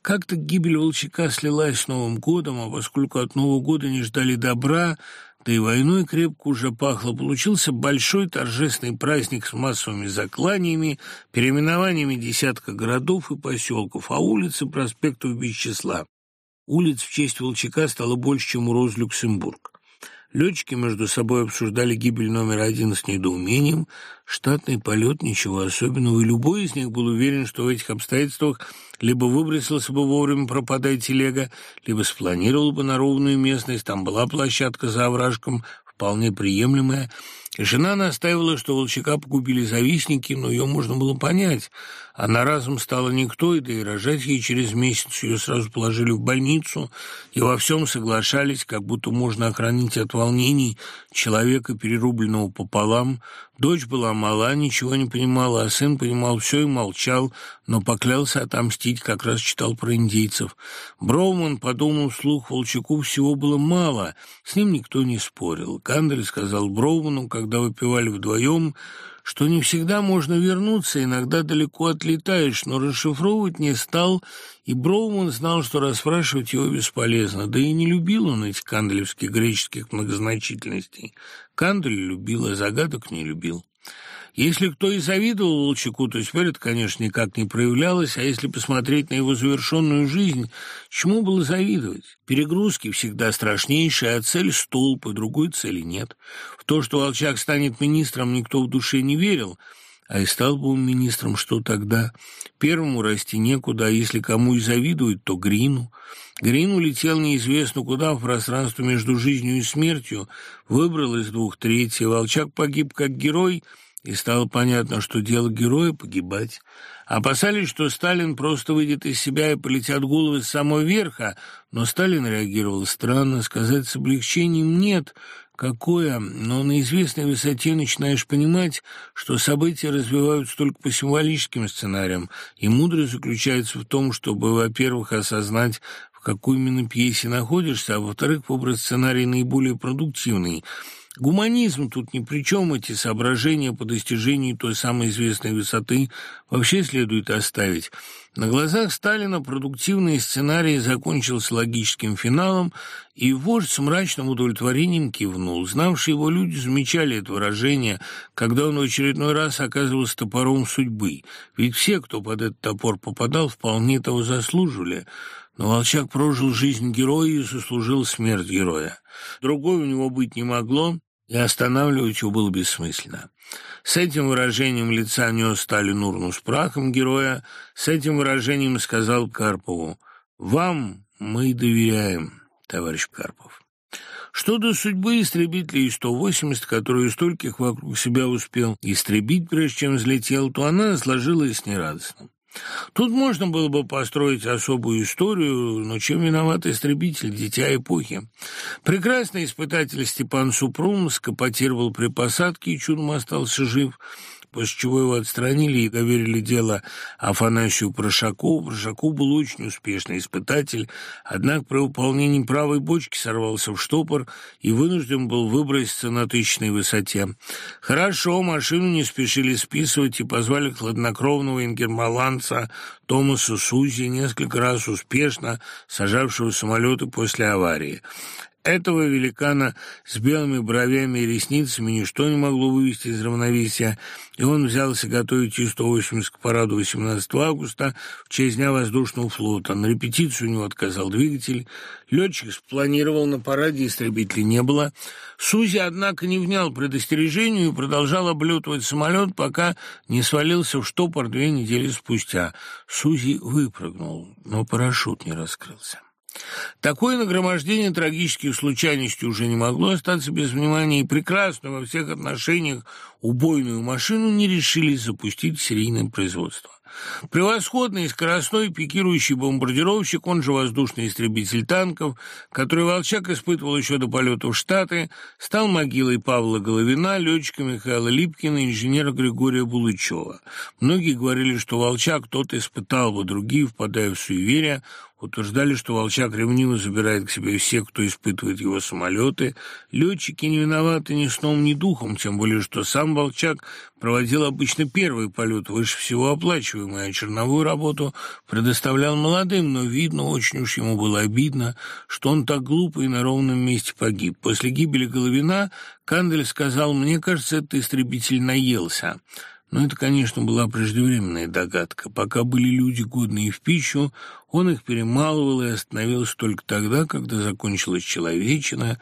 Как-то гибель Волчака слилась с Новым годом, а поскольку от Нового года не ждали добра, да и войной крепко уже пахло, получился большой торжественный праздник с массовыми закланиями, переименованиями десятка городов и поселков, а улицы проспектов без числа. Улиц в честь Волчака стало больше, чем у Роз-Люксембург. Летчики между собой обсуждали гибель номер один с недоумением. Штатный полет, ничего особенного, и любой из них был уверен, что в этих обстоятельствах либо выбросился бы вовремя пропадая телега, либо спланировал бы на ровную местность, там была площадка за овражком, вполне приемлемая, Жена настаивала, что Волчака погубили завистники, но ее можно было понять. Она разом стала никто, и да и рожать ей через месяц ее сразу положили в больницу, и во всем соглашались, как будто можно охранить от волнений человека, перерубленного пополам. Дочь была мала, ничего не понимала, а сын понимал все и молчал, но поклялся отомстить, как раз читал про индейцев. Броуман подумал вслух, Волчаку всего было мало, с ним никто не спорил. Кандель сказал Броуману, когда выпивали вдвоем, что не всегда можно вернуться, иногда далеко отлетаешь, но расшифровывать не стал, и Броуман знал, что расспрашивать его бесполезно, да и не любил он этих канделевских греческих многозначительностей. Кандель любил, а загадок не любил. Если кто и завидовал Волчаку, то теперь это, конечно, никак не проявлялось, а если посмотреть на его завершенную жизнь, чему было завидовать? Перегрузки всегда страшнейшие, а цель — столб, и другой цели нет. То, что Волчак станет министром, никто в душе не верил, а и стал бы он министром, что тогда? Первому расти некуда, а если кому и завидуют, то Грину. Грин улетел неизвестно куда в пространство между жизнью и смертью, выбрал из двух третий. Волчак погиб как герой — и стало понятно, что дело героя — погибать. Опасались, что Сталин просто выйдет из себя и полетят головы с самого верха, но Сталин реагировал странно, сказать с облегчением «нет», Какое, но на известной высоте начинаешь понимать, что события развиваются только по символическим сценариям, и мудрость заключается в том, чтобы, во-первых, осознать, в какой именно пьесе находишься, а во-вторых, выбрать сценарий наиболее продуктивный – Гуманизм тут ни при чем, эти соображения по достижению той самой известной высоты вообще следует оставить. На глазах Сталина продуктивный сценарий закончился логическим финалом, и вождь с мрачным удовлетворением кивнул. Знавшие его люди замечали это выражение, когда он в очередной раз оказывался топором судьбы. Ведь все, кто под этот топор попадал, вполне того заслуживали. Но Волчак прожил жизнь героя и заслужил смерть героя. Другой у него быть не могло, и останавливать его было бессмысленно. С этим выражением лица нес Сталин урну с прахом героя, с этим выражением сказал Карпову «Вам мы доверяем, товарищ Карпов». Что до судьбы истребителей 180, которые стольких вокруг себя успел истребить, прежде чем взлетел, то она сложилась нерадостно. Тут можно было бы построить особую историю, но чем виноват истребитель, дитя эпохи? Прекрасный испытатель Степан Супрун скопотировал при посадке и чудом остался жив. После чего его отстранили и доверили дело Афанасию Прошакову. Прошаков был очень успешный испытатель, однако при выполнении правой бочки сорвался в штопор и вынужден был выброситься на тысячной высоте. Хорошо, машину не спешили списывать и позвали хладнокровного ингермаланца Томаса Сузи, несколько раз успешно сажавшего самолеты после аварии. Этого великана с белыми бровями и ресницами ничто не могло вывести из равновесия, и он взялся готовить И-180 к параду 18 августа в честь Дня воздушного флота. На репетицию у него отказал двигатель. Летчик спланировал на параде, истребителей не было. Сузи, однако, не внял предостережению и продолжал облетывать самолет, пока не свалился в штопор две недели спустя. Сузи выпрыгнул, но парашют не раскрылся. Такое нагромождение трагических случайностей уже не могло остаться без внимания, и прекрасную во всех отношениях убойную машину не решились запустить в серийное производство. Превосходный скоростной пикирующий бомбардировщик, он же воздушный истребитель танков, который Волчак испытывал еще до полета в Штаты, стал могилой Павла Головина, летчика Михаила Липкина, инженера Григория Булычева. Многие говорили, что Волчак тот испытал бы, другие, впадая в суеверие, утверждали, что Волчак ревниво забирает к себе всех, кто испытывает его самолеты. Летчики не виноваты ни сном, ни духом, тем более, что сам Волчак проводил обычно первый полет, выше всего оплачиваемый, а черновую работу предоставлял молодым, но, видно, очень уж ему было обидно, что он так глупо и на ровном месте погиб. После гибели Головина Кандель сказал, «Мне кажется, этот истребитель наелся». Но это, конечно, была преждевременная догадка. Пока были люди, годные в пищу, он их перемалывал и остановился только тогда, когда закончилась человечина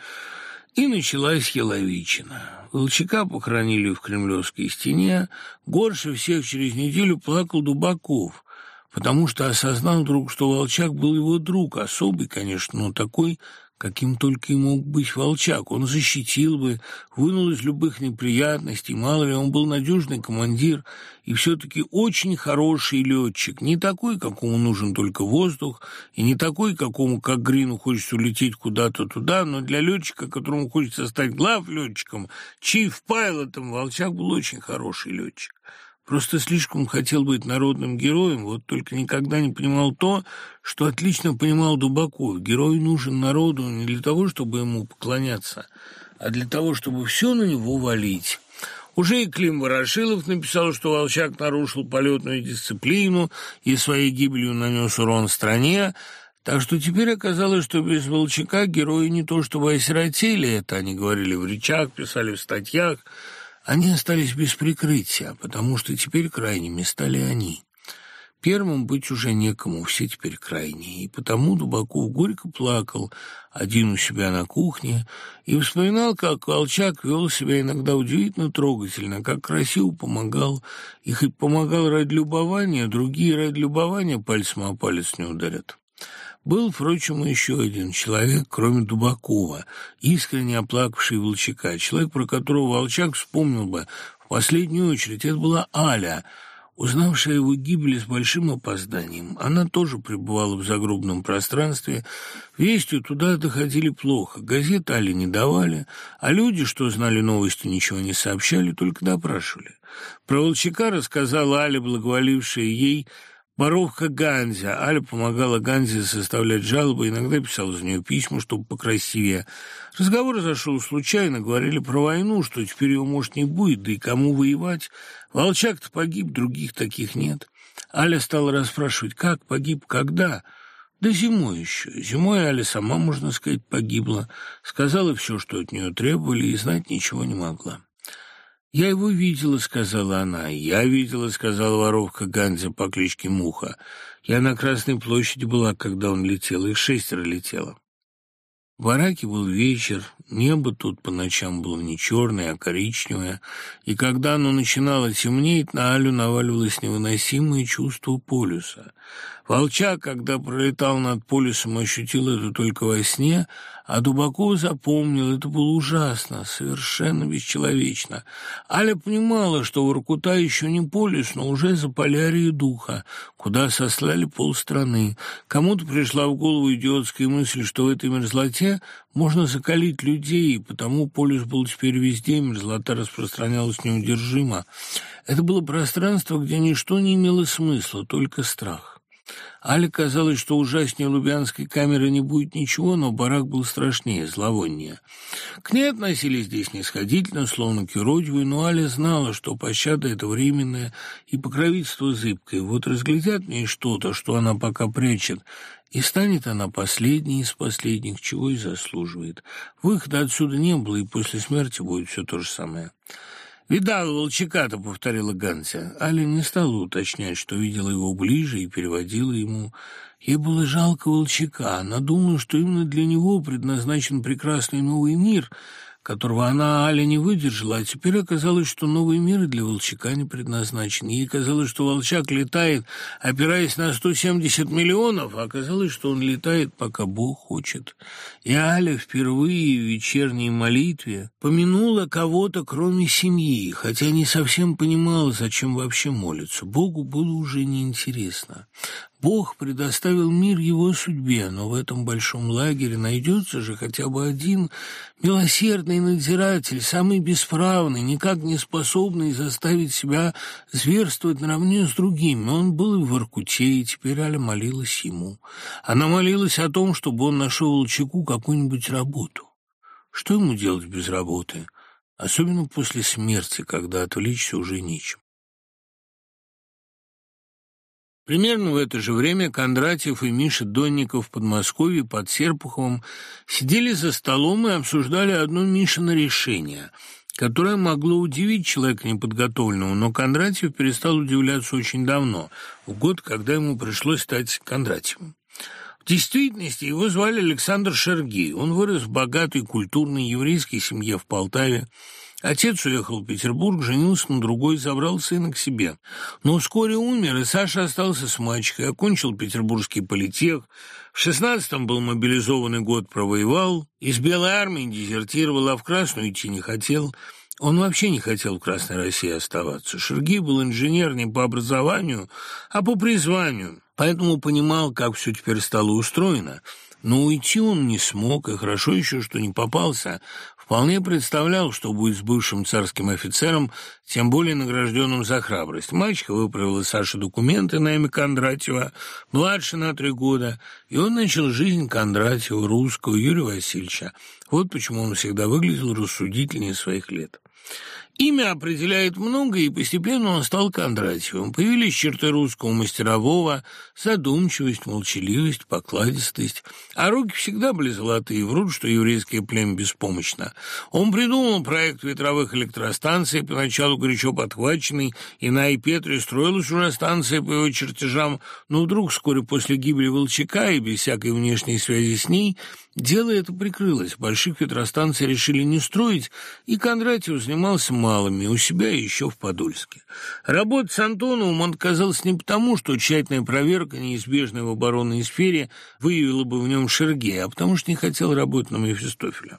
и началась еловичина. Волчака похоронили в Кремлевской стене. Горше всех через неделю плакал Дубаков, потому что осознал вдруг, что Волчак был его друг, особый, конечно, но такой, каким только и мог быть Волчак. Он защитил бы, вынул из любых неприятностей, мало ли, он был надежный командир и все-таки очень хороший летчик, не такой, какому нужен только воздух, и не такой, какому, как Грину, хочется улететь куда-то туда, но для летчика, которому хочется стать главлетчиком, чиф пайлотом, Волчак был очень хороший летчик. Просто слишком хотел быть народным героем, вот только никогда не понимал то, что отлично понимал Дубаков. Герой нужен народу не для того, чтобы ему поклоняться, а для того, чтобы все на него валить. Уже и Клим Ворошилов написал, что Волчак нарушил полетную дисциплину и своей гибелью нанес урон стране, так что теперь оказалось, что без Волчака герои не то чтобы осиротели, это они говорили в речах, писали в статьях, они остались без прикрытия, потому что теперь крайними стали они. Первым быть уже некому, все теперь крайние, и потому Дубаков горько плакал, один у себя на кухне, и вспоминал, как Колчак вел себя иногда удивительно трогательно, как красиво помогал, и хоть помогал ради любования, другие ради любования пальцем о палец не ударят. Был, впрочем, еще один человек, кроме Дубакова, искренне оплакавший Волчака, человек, про которого Волчак вспомнил бы в последнюю очередь. Это была Аля, узнавшая его гибели с большим опозданием. Она тоже пребывала в загробном пространстве. Вестью туда доходили плохо. Газет Али не давали, а люди, что знали новости, ничего не сообщали, только допрашивали. Про Волчака рассказала Аля, благоволившая ей, Воровка Ганзи. Аля помогала Ганзе составлять жалобы, иногда писала за нее письма, чтобы покрасивее. Разговор зашел случайно, говорили про войну, что теперь его, может, не будет, да и кому воевать. Волчак-то погиб, других таких нет. Аля стала расспрашивать, как погиб, когда. Да зимой еще. Зимой Аля сама, можно сказать, погибла. Сказала все, что от нее требовали, и знать ничего не могла. «Я его видела», — сказала она. «Я видела», — сказала воровка Ганза по кличке Муха. «Я на Красной площади была, когда он летел, их шестеро летело». В бараке был вечер, небо тут по ночам было не черное, а коричневое, и когда оно начинало темнеть, на Алю наваливалось невыносимое чувство полюса. Волчак, когда пролетал над полюсом, ощутил это только во сне, А Дубаков запомнил, это было ужасно, совершенно бесчеловечно. Аля понимала, что Воркута еще не полюс, но уже за полярию духа, куда сослали полстраны. Кому-то пришла в голову идиотская мысль, что в этой мерзлоте можно закалить людей, и потому полюс был теперь везде, мерзлота распространялась неудержимо. Это было пространство, где ничто не имело смысла, только страх. Але казалось, что ужаснее Лубянской камеры не будет ничего, но барак был страшнее, зловоннее. К ней относились здесь нисходительно, словно к юродивой, но Аля знала, что пощада — это временное и покровительство зыбкое. Вот разглядят в ней что-то, что она пока прячет, и станет она последней из последних, чего и заслуживает. Выхода отсюда не было, и после смерти будет все то же самое. «Видал Волчака-то», — повторила Ганся. Аля не стала уточнять, что видела его ближе и переводила ему. Ей было жалко Волчака. Она думала, что именно для него предназначен прекрасный новый мир — которого она, Аля, не выдержала, а теперь оказалось, что новый мир для Волчака не предназначен. Ей казалось, что Волчак летает, опираясь на 170 миллионов, а оказалось, что он летает, пока Бог хочет. И Аля впервые в вечерней молитве помянула кого-то, кроме семьи, хотя не совсем понимала, зачем вообще молиться. Богу было уже неинтересно. Бог предоставил мир его судьбе, но в этом большом лагере найдется же хотя бы один милосердный надзиратель, самый бесправный, никак не способный заставить себя зверствовать наравне с другими. Он был и в Иркуте, и теперь Аля молилась ему. Она молилась о том, чтобы он нашел Волчаку какую-нибудь работу. Что ему делать без работы? Особенно после смерти, когда отвлечься уже нечем. Примерно в это же время Кондратьев и Миша Донников в Подмосковье под Серпуховым сидели за столом и обсуждали одно Мишино решение, которое могло удивить человека неподготовленного, но Кондратьев перестал удивляться очень давно, в год, когда ему пришлось стать Кондратьевым. В действительности его звали Александр Шерги. Он вырос в богатой культурной еврейской семье в Полтаве, Отец уехал в Петербург, женился на другой, забрал сына к себе. Но вскоре умер, и Саша остался с мальчикой, окончил петербургский политех. В шестнадцатом был мобилизованный год, провоевал. Из Белой армии дезертировал, а в Красную идти не хотел. Он вообще не хотел в Красной России оставаться. Шерги был инженер не по образованию, а по призванию, поэтому понимал, как все теперь стало устроено. Но уйти он не смог, и хорошо еще, что не попался Вполне представлял, что будет с бывшим царским офицером, тем более награжденным за храбрость. Мальчика выправила Саша документы на имя Кондратьева, младше на три года, и он начал жизнь Кондратьева, русского, Юрия Васильевича. Вот почему он всегда выглядел рассудительнее своих лет. Имя определяет много, и постепенно он стал Кондратьевым. Появились черты русского мастерового, задумчивость, молчаливость, покладистость. А руки всегда были золотые, врут, что еврейское племя беспомощно. Он придумал проект ветровых электростанций, поначалу горячо подхваченный, и на Айпетре строилась уже станция по его чертежам, но вдруг вскоре после гибели Волчака и без всякой внешней связи с ней Дело это прикрылось, больших ветростанций решили не строить, и Кондратьев занимался малыми, у себя и еще в Подольске. Работать с Антоновым он казался не потому, что тщательная проверка, неизбежная в оборонной сфере, выявила бы в нем Шергея, а потому что не хотел работать на Мефистофеля.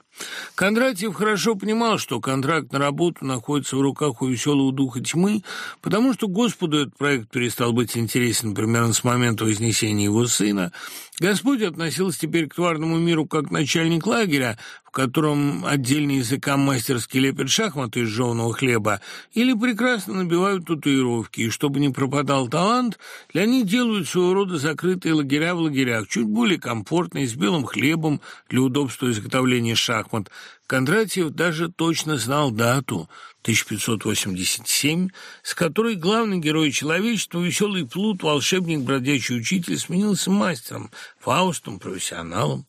Кондратьев хорошо понимал, что контракт на работу находится в руках у веселого духа тьмы, потому что Господу этот проект перестал быть интересен примерно с момента вознесения его сына, Господь относился теперь к тварному миру как начальник лагеря, в котором отдельные языкам мастерски лепят шахматы из жеваного хлеба, или прекрасно набивают татуировки, и чтобы не пропадал талант, для них делают своего рода закрытые лагеря в лагерях, чуть более комфортные, с белым хлебом для удобства изготовления шахмат. Кондратьев даже точно знал дату – 1587, с которой главный герой человечества, веселый плут, волшебник, бродячий учитель, сменился мастером, фаустом, профессионалом.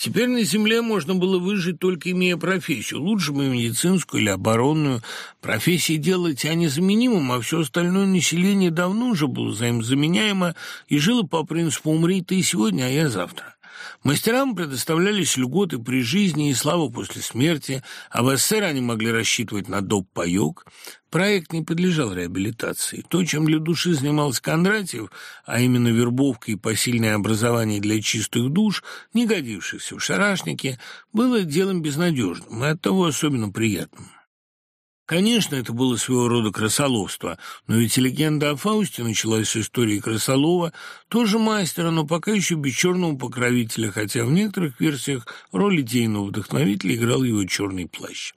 Теперь на земле можно было выжить только имея профессию, лучше бы медицинскую или оборонную. Профессии делать а незаменимым, а все остальное население давно уже было взаимозаменяемо и жило по принципу «умри ты сегодня, а я завтра». Мастерам предоставлялись льготы при жизни и слава после смерти, а в СССР они могли рассчитывать на доп-паёк. Проект не подлежал реабилитации. То, чем для души занимался Кондратьев, а именно вербовка и посильное образование для чистых душ, не годившихся в шарашнике, было делом безнадежным и оттого особенно приятным. Конечно, это было своего рода красоловство, но ведь легенда о Фаусте началась с истории Красолова, тоже мастера, но пока еще без черного покровителя, хотя в некоторых версиях роль идейного вдохновителя играл его черный плащ.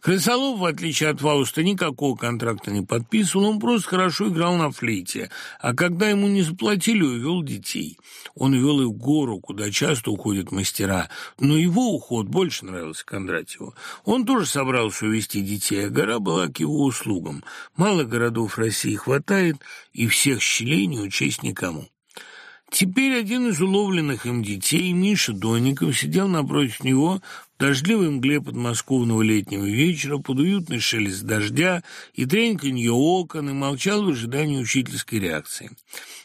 Красолов, в отличие от Фауста, никакого контракта не подписывал, он просто хорошо играл на флейте, а когда ему не заплатили, увел детей. Он вел их в гору, куда часто уходят мастера, но его уход больше нравился Кондратьеву. Он тоже собрался увести детей, а гора Гора была к его услугам. Мало городов России хватает, и всех щелей не учесть никому. Теперь один из уловленных им детей, Миша Доников, сидел напротив него дождливой мгле подмосковного летнего вечера, под уютный шелест дождя и треньканье окон, и молчал в ожидании учительской реакции.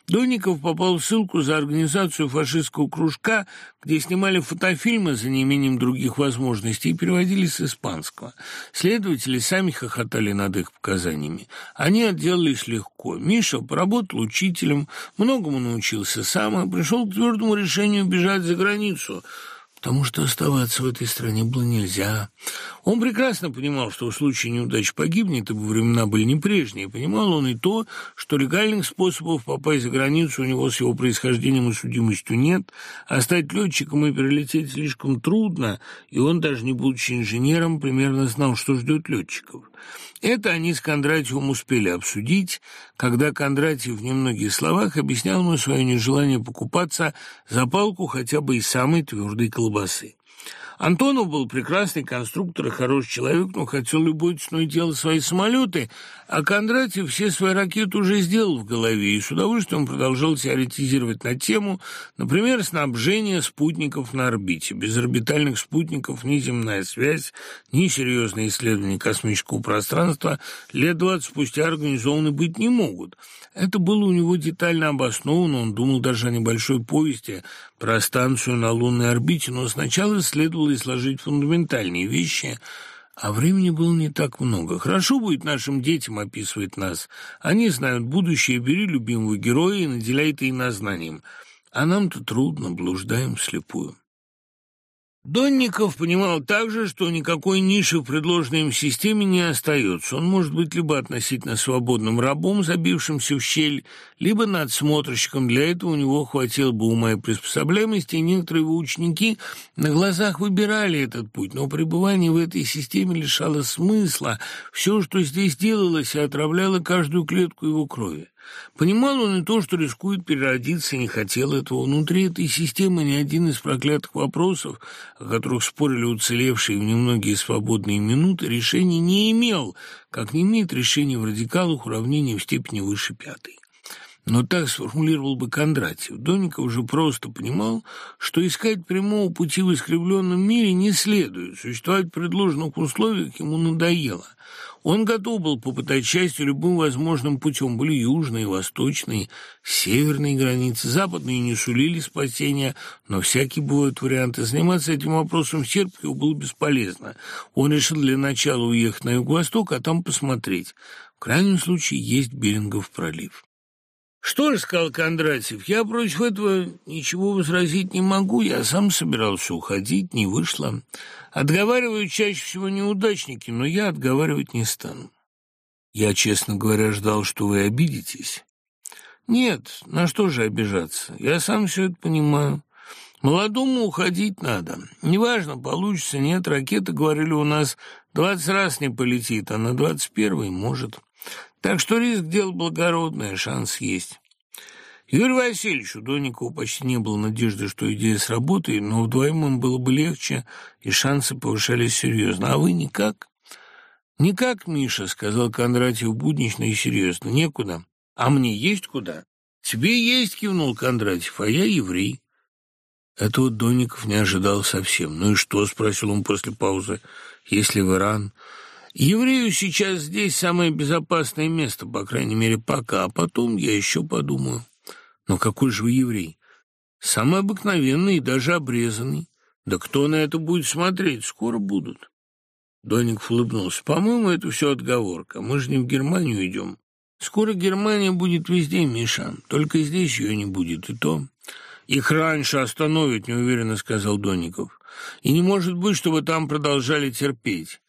Донников попал в ссылку за организацию фашистского кружка, где снимали фотофильмы за неимением других возможностей и переводили с испанского. Следователи сами хохотали над их показаниями. Они отделались легко. Миша поработал учителем, многому научился сам и пришел к твердому решению бежать за границу – потому что оставаться в этой стране было нельзя. Он прекрасно понимал, что в случае неудачи погибнет, ибо времена были не прежние. Понимал он и то, что легальных способов попасть за границу у него с его происхождением и судимостью нет, а стать летчиком и перелететь слишком трудно, и он, даже не будучи инженером, примерно знал, что ждет летчиков. Это они с Кондратьевым успели обсудить, когда Кондратьев в немногих словах объяснял ему свое нежелание покупаться за палку хотя бы из самой твердой колбасы. Антонов был прекрасный конструктор и хороший человек, но хотел любой ценой делать свои самолеты, а Кондратьев все свои ракеты уже сделал в голове и с удовольствием продолжал теоретизировать на тему, например, снабжения спутников на орбите. Без орбитальных спутников ни земная связь, ни серьезные исследования космического пространства лет двадцать спустя организованы быть не могут. Это было у него детально обосновано, он думал даже о небольшой повести про станцию на лунной орбите, но сначала следовало изложить фундаментальные вещи, а времени было не так много. Хорошо будет нашим детям описывать нас. Они знают будущее, бери любимого героя и наделяй ты и знанием. А нам-то трудно, блуждаем вслепую. Донников понимал также, что никакой ниши в предложенной им системе не остается. Он может быть либо относительно свободным рабом, забившимся в щель, либо надсмотрщиком. Для этого у него хватило бы ума и приспособляемости, и некоторые его ученики на глазах выбирали этот путь. Но пребывание в этой системе лишало смысла. Все, что здесь делалось, отравляло каждую клетку его крови. Понимал он и то, что рискует переродиться, не хотел этого. Внутри этой системы ни один из проклятых вопросов, о которых спорили уцелевшие в немногие свободные минуты, решения не имел, как не имеет решения в радикалах уравнений в степени выше пятой. Но так сформулировал бы Кондратьев. Доников уже просто понимал, что искать прямого пути в искривленном мире не следует. Существовать в предложенных условиях ему надоело. Он готов был попытать счастье любым возможным путем. Были южные, восточные, северные границы. Западные не сулили спасения, но всякие бывают варианты. Заниматься этим вопросом в Серпухове было бесполезно. Он решил для начала уехать на юго-восток, а там посмотреть. В крайнем случае есть Берингов пролив. «Что ж, — сказал Кондратьев, — я против этого ничего возразить не могу. Я сам собирался уходить, не вышло. Отговаривают чаще всего неудачники, но я отговаривать не стану. Я, честно говоря, ждал, что вы обидитесь. Нет, на что же обижаться? Я сам все это понимаю. Молодому уходить надо. Неважно, получится, нет, ракета, говорили у нас, двадцать раз не полетит, а на двадцать первый может». Так что риск – дело благородное, шанс есть. Юрию Васильевичу Донникову почти не было надежды, что идея сработает, но вдвоем им было бы легче, и шансы повышались серьезно. А вы никак? «Никак, Миша», — сказал Кондратьев буднично и серьезно, — «некуда. А мне есть куда?» «Тебе есть», — кивнул Кондратьев, — «а я еврей». Этого Донников не ожидал совсем. «Ну и что?» — спросил он после паузы. «Если в Иран...» Еврею сейчас здесь самое безопасное место, по крайней мере, пока, а потом я еще подумаю. Но какой же вы еврей? Самый обыкновенный и даже обрезанный. Да кто на это будет смотреть? Скоро будут. Доник улыбнулся. По-моему, это все отговорка. Мы же не в Германию идем. Скоро Германия будет везде, Миша. Только здесь ее не будет, и то. Их раньше остановят, неуверенно сказал Доников. И не может быть, чтобы там продолжали терпеть.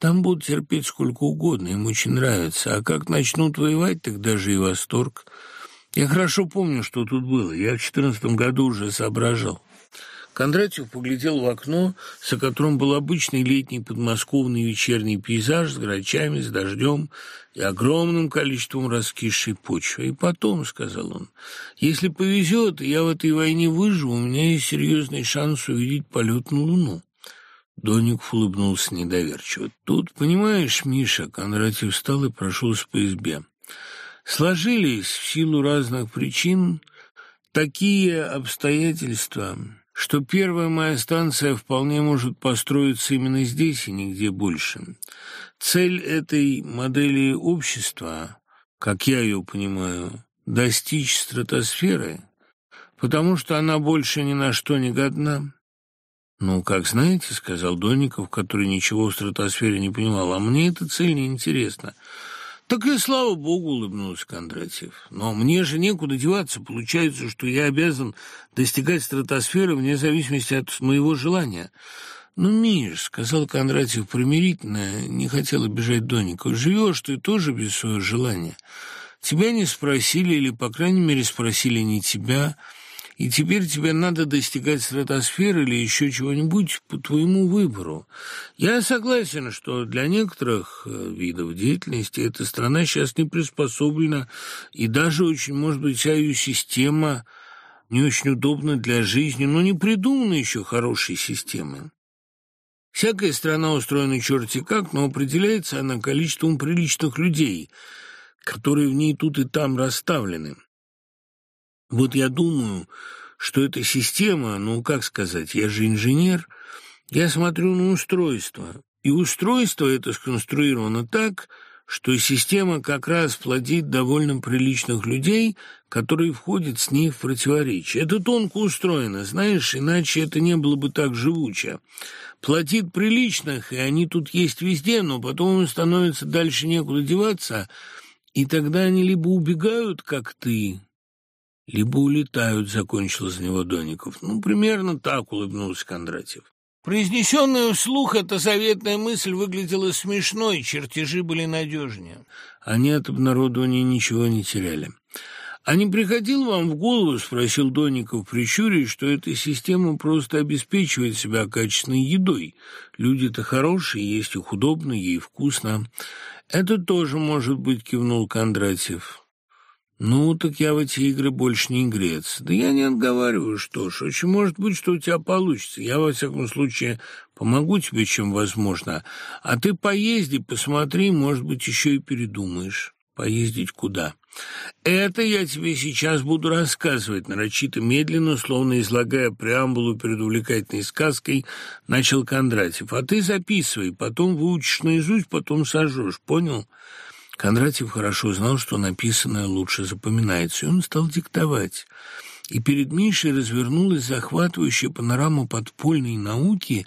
Там будут терпеть сколько угодно, им очень нравится. А как начнут воевать, тогда же и восторг. Я хорошо помню, что тут было. Я в четырнадцатом году уже соображал. Кондратьев поглядел в окно, за которым был обычный летний подмосковный вечерний пейзаж с грачами, с дождем и огромным количеством раскисшей почвы. «И потом», — сказал он, — «если повезет, я в этой войне выживу, у меня есть серьезный шанс увидеть полет на Луну». Доник улыбнулся недоверчиво. «Тут, понимаешь, Миша...» — Кондратьев встал и прошелся по избе. «Сложились в силу разных причин такие обстоятельства...» что первая моя станция вполне может построиться именно здесь и нигде больше. Цель этой модели общества, как я ее понимаю, достичь стратосферы, потому что она больше ни на что не годна. «Ну, как знаете», — сказал Донников, который ничего в стратосфере не понимал, «а мне эта цель не интересна. «Так и слава богу», — улыбнулся Кондратьев. «Но мне же некуда деваться. Получается, что я обязан достигать стратосферы вне зависимости от моего желания». «Ну, Миш», — сказал Кондратьев примирительно, не хотел обижать Донникова, — «живешь ты тоже без своего желания. Тебя не спросили, или, по крайней мере, спросили не тебя» и теперь тебе надо достигать стратосферы или еще чего-нибудь по твоему выбору. Я согласен, что для некоторых э, видов деятельности эта страна сейчас не приспособлена, и даже очень, может быть, вся ее система не очень удобна для жизни, но не придумана еще хорошей системы. Всякая страна устроена черти как, но определяется она количеством приличных людей, которые в ней тут и там расставлены. Вот я думаю, что эта система, ну, как сказать, я же инженер, я смотрю на устройство, и устройство это сконструировано так, что система как раз плодит довольно приличных людей, которые входят с ней в противоречие. Это тонко устроено, знаешь, иначе это не было бы так живуче. Платит приличных, и они тут есть везде, но потом им становится дальше некуда деваться, и тогда они либо убегают, как ты, либо улетают, — закончил за него Доников. Ну, примерно так улыбнулся Кондратьев. Произнесенная вслух эта заветная мысль выглядела смешной, чертежи были надежнее. Они от обнародования ничего не теряли. «А не приходил вам в голову, — спросил Доников, прищурясь, — что эта система просто обеспечивает себя качественной едой? Люди-то хорошие, есть их удобно, ей вкусно». «Это тоже может быть, — кивнул Кондратьев. «Ну, так я в эти игры больше не игрец. Да я не отговариваю, что ж. Очень может быть, что у тебя получится. Я, во всяком случае, помогу тебе, чем возможно. А ты поезди, посмотри, может быть, еще и передумаешь. Поездить куда?» «Это я тебе сейчас буду рассказывать», — нарочито медленно, словно излагая преамбулу перед увлекательной сказкой, начал Кондратьев. «А ты записывай, потом выучишь наизусть, потом сожжешь, понял?» Кондратьев хорошо знал, что написанное лучше запоминается, и он стал диктовать. И перед Мишей развернулась захватывающая панорама подпольной науки,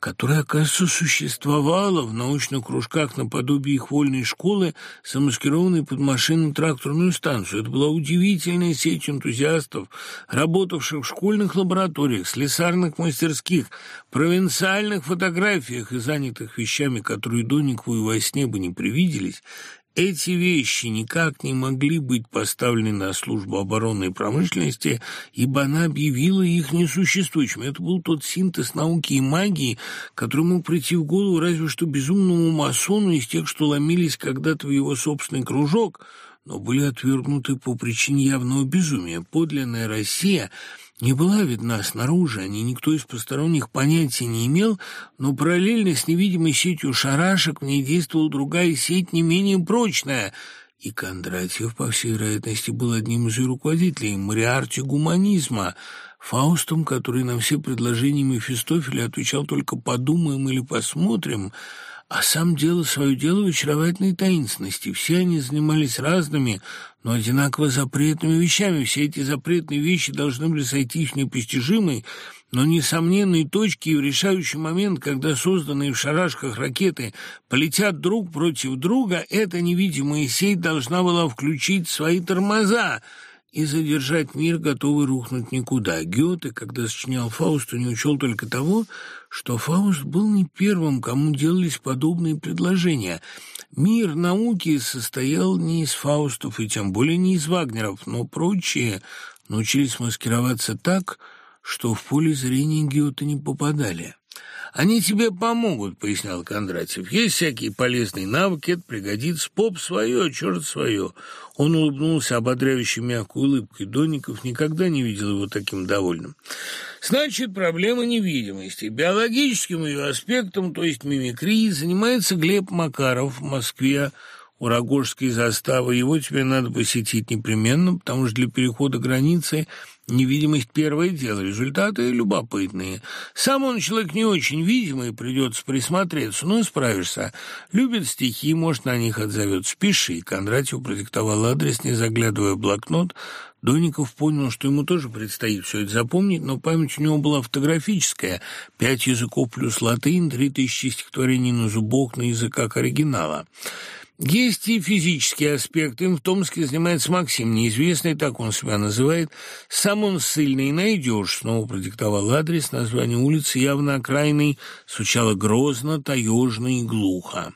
которая, оказывается, существовала в научных кружках наподобие их вольной школы, замаскированной под машинно-тракторную станцию. Это была удивительная сеть энтузиастов, работавших в школьных лабораториях, слесарных мастерских, провинциальных фотографиях и занятых вещами, которые Доникову и во сне бы не привиделись, эти вещи никак не могли быть поставлены на службу оборонной промышленности, ибо она объявила их несуществующими. Это был тот синтез науки и магии, который мог прийти в голову разве что безумному масону из тех, что ломились когда-то в его собственный кружок, но были отвергнуты по причине явного безумия. Подлинная Россия — не была видна снаружи, о ней никто из посторонних понятия не имел, но параллельно с невидимой сетью шарашек в ней действовала другая сеть, не менее прочная, и Кондратьев, по всей вероятности, был одним из ее руководителей, Мариарти гуманизма, Фаустом, который на все предложения Мефистофеля отвечал только «подумаем» или «посмотрим», а сам делал свое дело в очаровательной таинственности. Все они занимались разными, но одинаково запретными вещами. Все эти запретные вещи должны были сойтись в непостижимой, но несомненной точке и в решающий момент, когда созданные в шарашках ракеты полетят друг против друга, эта невидимая сеть должна была включить свои тормоза — и задержать мир, готовый рухнуть никуда. Гёте, когда сочинял Фауста, не учел только того, что Фауст был не первым, кому делались подобные предложения. Мир науки состоял не из Фаустов и тем более не из Вагнеров, но прочие научились маскироваться так, что в поле зрения Гёте не попадали. «Они тебе помогут», — пояснял Кондратьев. «Есть всякие полезные навыки, это пригодится. Поп свое, черт свое». Он улыбнулся ободряющей мягкой улыбкой. Донников никогда не видел его таким довольным. «Значит, проблема невидимости. Биологическим ее аспектом, то есть мимикрией, занимается Глеб Макаров в Москве у Рогожской заставы. Его тебе надо посетить непременно, потому что для перехода границы – Невидимость – первое дело, результаты любопытные. Сам он человек не очень видимый, придется присмотреться, но справишься. Любит стихи, может, на них отзовет. Спеши. Кондратьев продиктовал адрес, не заглядывая в блокнот. Донников понял, что ему тоже предстоит все это запомнить, но память у него была фотографическая. Пять языков плюс латынь, три тысячи стихотворений на зубок на языках оригинала. Есть и физический аспект. Им в Томске занимается Максим, неизвестный, так он себя называет. Сам он сильный, найдешь. Снова продиктовал адрес, название улицы явно окраинный, звучало грозно, таежно и глухо.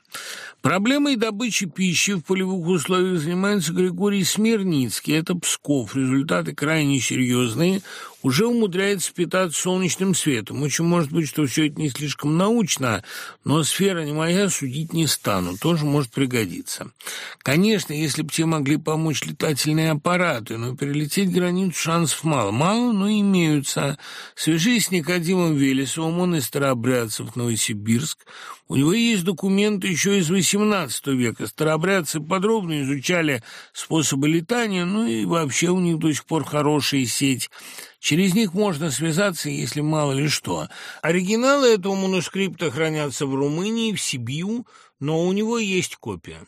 Проблемой добычи пищи в полевых условиях занимается Григорий Смирницкий. Это Псков. Результаты крайне серьезные уже умудряется питаться солнечным светом. Очень может быть, что все это не слишком научно, но сфера не моя, судить не стану, тоже может пригодиться. Конечно, если бы те могли помочь летательные аппараты, но перелететь границу шансов мало. Мало, но имеются. Свяжись с Никодимом Велесовым, он из Старообрядцев, Новосибирск. У него есть документы еще из XVIII века. Старообрядцы подробно изучали способы летания, ну и вообще у них до сих пор хорошая сеть Через них можно связаться, если мало ли что. Оригиналы этого манускрипта хранятся в Румынии, в Сибиу, но у него есть копия.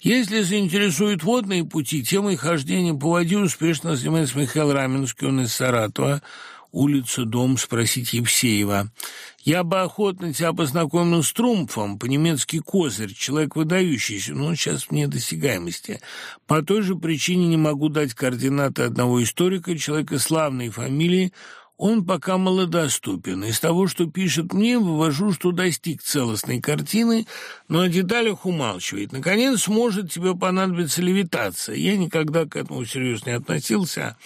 Если заинтересуют водные пути, темой хождения по воде успешно занимается Михаил Раменский, он из Саратова, улица, дом, спросить Евсеева. Я бы охотно тебя познакомил с Трумфом, по-немецки козырь, человек выдающийся, но он сейчас вне досягаемости. По той же причине не могу дать координаты одного историка, человека славной фамилии, он пока малодоступен. Из того, что пишет мне, вывожу, что достиг целостной картины, но о деталях умалчивает. Наконец, может тебе понадобиться левитация. Я никогда к этому серьезно не относился.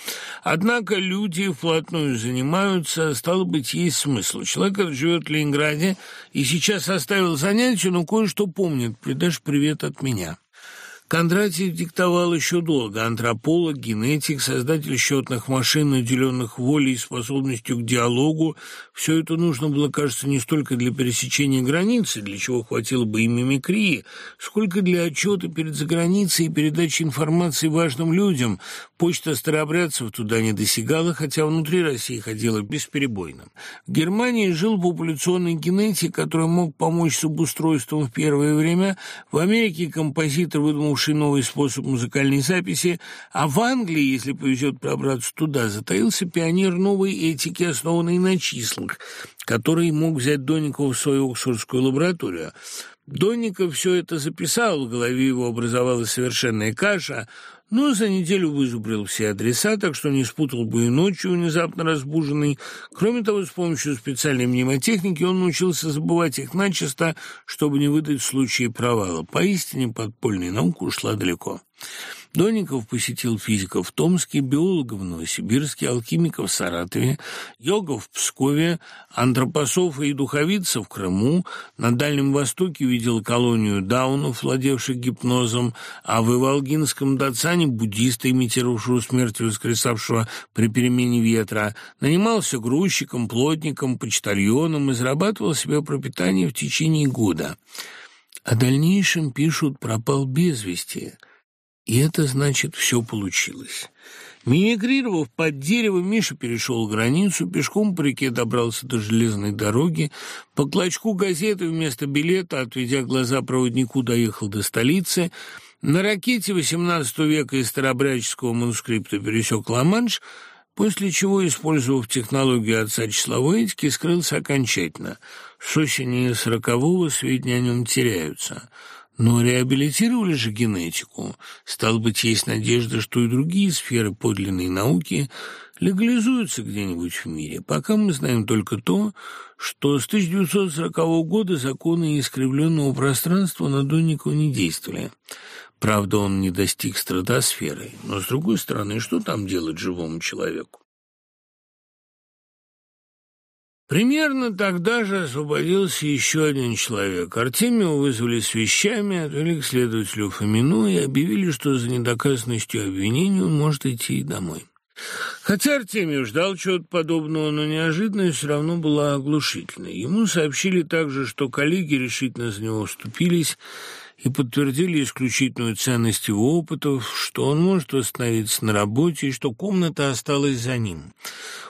Однако люди вплотную занимаются, стало быть, есть смысл. Человек живет в Ленинграде и сейчас оставил занятие, но кое-что помнит. Придашь привет от меня. Кондратьев диктовал еще долго. Антрополог, генетик, создатель счетных машин, наделенных волей и способностью к диалогу. Все это нужно было, кажется, не столько для пересечения границы, для чего хватило бы и мимикрии, сколько для отчета перед заграницей и передачи информации важным людям. Почта старообрядцев туда не досягала, хотя внутри России ходила бесперебойно. В Германии жил популяционный генетик, который мог помочь с обустройством в первое время. В Америке композитор выдумал придумавший новый способ музыкальной записи, а в Англии, если повезет пробраться туда, затаился пионер новой этики, основанной на числах, который мог взять Донникова в свою оксфордскую лабораторию. Донников все это записал, в голове его образовалась совершенная каша, но за неделю вызубрил все адреса, так что не спутал бы и ночью, внезапно разбуженный. Кроме того, с помощью специальной мнемотехники он научился забывать их начисто, чтобы не выдать в случае провала. Поистине подпольная наука ушла далеко. Донников посетил физиков в Томске, биологов в Новосибирске, алхимиков в Саратове, йогов в Пскове, антропософа и духовицев в Крыму, на Дальнем Востоке видел колонию даунов, владевших гипнозом, а в Иволгинском Дацане буддиста, имитировавшего смерть воскресавшего при перемене ветра, нанимался грузчиком, плотником, почтальоном и зарабатывал себе пропитание в течение года. О дальнейшем пишут «пропал без вести». И это значит, все получилось. Мимикрировав под дерево, Миша перешел границу, пешком по реке добрался до железной дороги, по клочку газеты вместо билета, отведя глаза проводнику, доехал до столицы, на ракете XVIII века из старобряческого манускрипта пересек Ла-Манш, после чего, использовав технологию отца числовой этики, скрылся окончательно. С осени сорокового сведения о нем теряются – но реабилитировали же генетику. Стало быть, есть надежда, что и другие сферы подлинной науки легализуются где-нибудь в мире. Пока мы знаем только то, что с 1940 года законы искривленного пространства на Донникова не действовали. Правда, он не достиг стратосферы. Но, с другой стороны, что там делать живому человеку? Примерно тогда же освободился еще один человек. Артемия вызвали с вещами, отвели к следователю Фомину и объявили, что за недоказанностью обвинения он может идти домой. Хотя Артемий ждал чего-то подобного, но неожиданность все равно была оглушительной. Ему сообщили также, что коллеги решительно за него вступились и подтвердили исключительную ценность его опытов, что он может восстановиться на работе и что комната осталась за ним.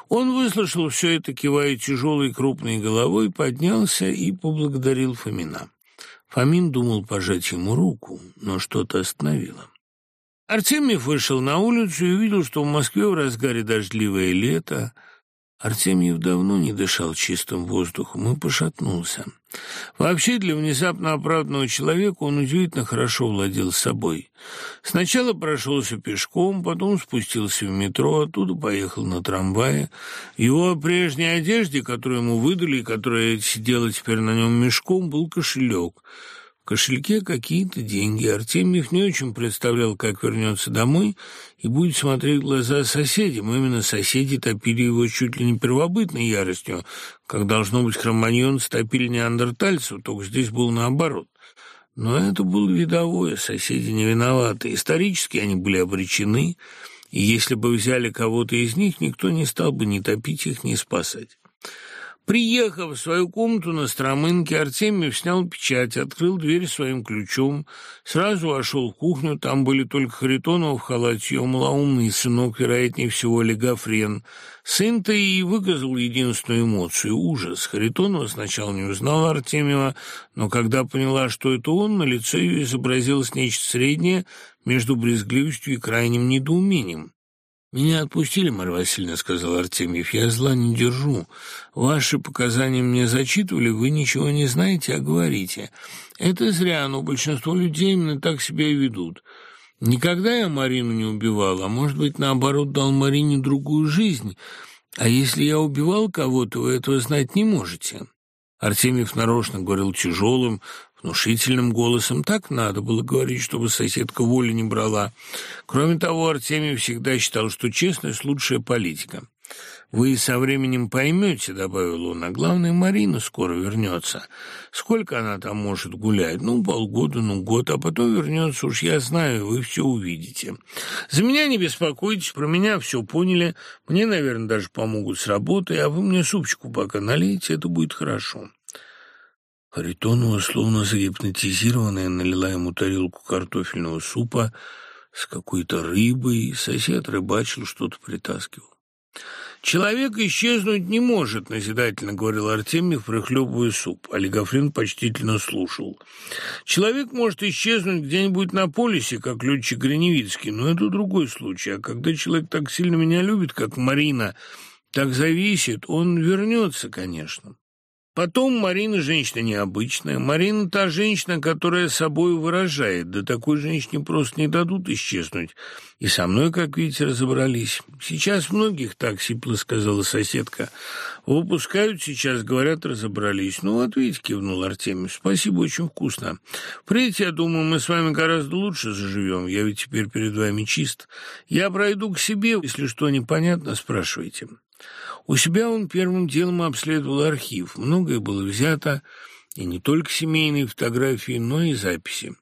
Он выслушал все это, кивая тяжелой крупной головой, поднялся и поблагодарил Фомина. Фомин думал пожать ему руку, но что-то остановило. Артемьев вышел на улицу и увидел, что в Москве в разгаре дождливое лето – Артемьев давно не дышал чистым воздухом и пошатнулся. Вообще, для внезапно оправданного человека он удивительно хорошо владел собой. Сначала прошелся пешком, потом спустился в метро, оттуда поехал на трамвае. Его прежней одежде, которую ему выдали и которая сидела теперь на нем мешком, был кошелек — кошельке какие-то деньги. Артемьев не очень представлял, как вернется домой и будет смотреть в глаза соседям. Именно соседи топили его чуть ли не первобытной яростью, как, должно быть, хроманьон стопили неандертальцев, только здесь было наоборот. Но это было видовое, соседи не виноваты. Исторически они были обречены, и если бы взяли кого-то из них, никто не стал бы ни топить их, ни спасать. Приехав в свою комнату на Стромынке, Артемьев снял печать, открыл дверь своим ключом, сразу вошел в кухню, там были только Харитонов в халате, ее малоумный сынок, вероятнее всего, Легафрен. Сын-то и выказал единственную эмоцию — ужас. Харитонова сначала не узнала Артемьева, но когда поняла, что это он, на лице ее изобразилось нечто среднее между брезгливостью и крайним недоумением. «Меня отпустили, Марья Васильевна», — сказал Артемьев. «Я зла не держу. Ваши показания мне зачитывали, вы ничего не знаете, а говорите. Это зря, но большинство людей именно так себя и ведут. Никогда я Марину не убивал, а, может быть, наоборот, дал Марине другую жизнь. А если я убивал кого-то, вы этого знать не можете». Артемьев нарочно говорил тяжелым, внушительным голосом. Так надо было говорить, чтобы соседка воли не брала. Кроме того, Артемий всегда считал, что честность – лучшая политика. «Вы со временем поймете», — добавил он, — «а главное, Марина скоро вернется. Сколько она там может гулять? Ну, полгода, ну, год, а потом вернется, уж я знаю, вы все увидите. За меня не беспокойтесь, про меня все поняли, мне, наверное, даже помогут с работой, а вы мне супчику пока налейте, это будет хорошо». Харитонова, словно загипнотизированная, налила ему тарелку картофельного супа с какой-то рыбой, сосед рыбачил, что-то притаскивал. «Человек исчезнуть не может», — назидательно говорил Артемьев, прихлебывая суп. Олигофрин почтительно слушал. «Человек может исчезнуть где-нибудь на полюсе, как летчик Гриневицкий, но это другой случай. А когда человек так сильно меня любит, как Марина, так зависит, он вернется, конечно». Потом Марина женщина необычная. Марина та женщина, которая собой выражает. Да такой женщине просто не дадут исчезнуть. И со мной, как видите, разобрались. Сейчас многих так, сипло сказала соседка. Выпускают сейчас, говорят, разобрались. Ну, вот видите, кивнул Артемий. Спасибо, очень вкусно. Впредь, я думаю, мы с вами гораздо лучше заживем. Я ведь теперь перед вами чист. Я пройду к себе. Если что непонятно, спрашивайте. У себя он первым делом обследовал архив. Многое было взято, и не только семейные фотографии, но и записи.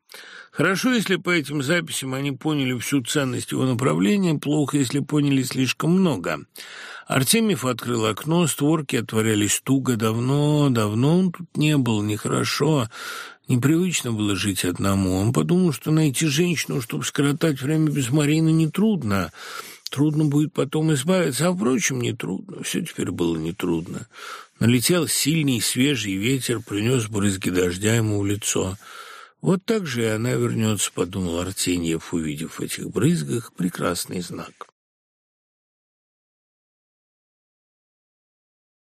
Хорошо, если по этим записям они поняли всю ценность его направления, плохо, если поняли слишком много. Артемьев открыл окно, створки отворялись туго. Давно, давно он тут не был, нехорошо. Непривычно было жить одному. Он подумал, что найти женщину, чтобы скоротать время без Марины, нетрудно. Трудно будет потом избавиться, а, впрочем, нетрудно. Все теперь было нетрудно. Налетел сильный свежий ветер, принес брызги дождя ему в лицо. Вот так же и она вернется, подумал Артеньев, увидев в этих брызгах прекрасный знак.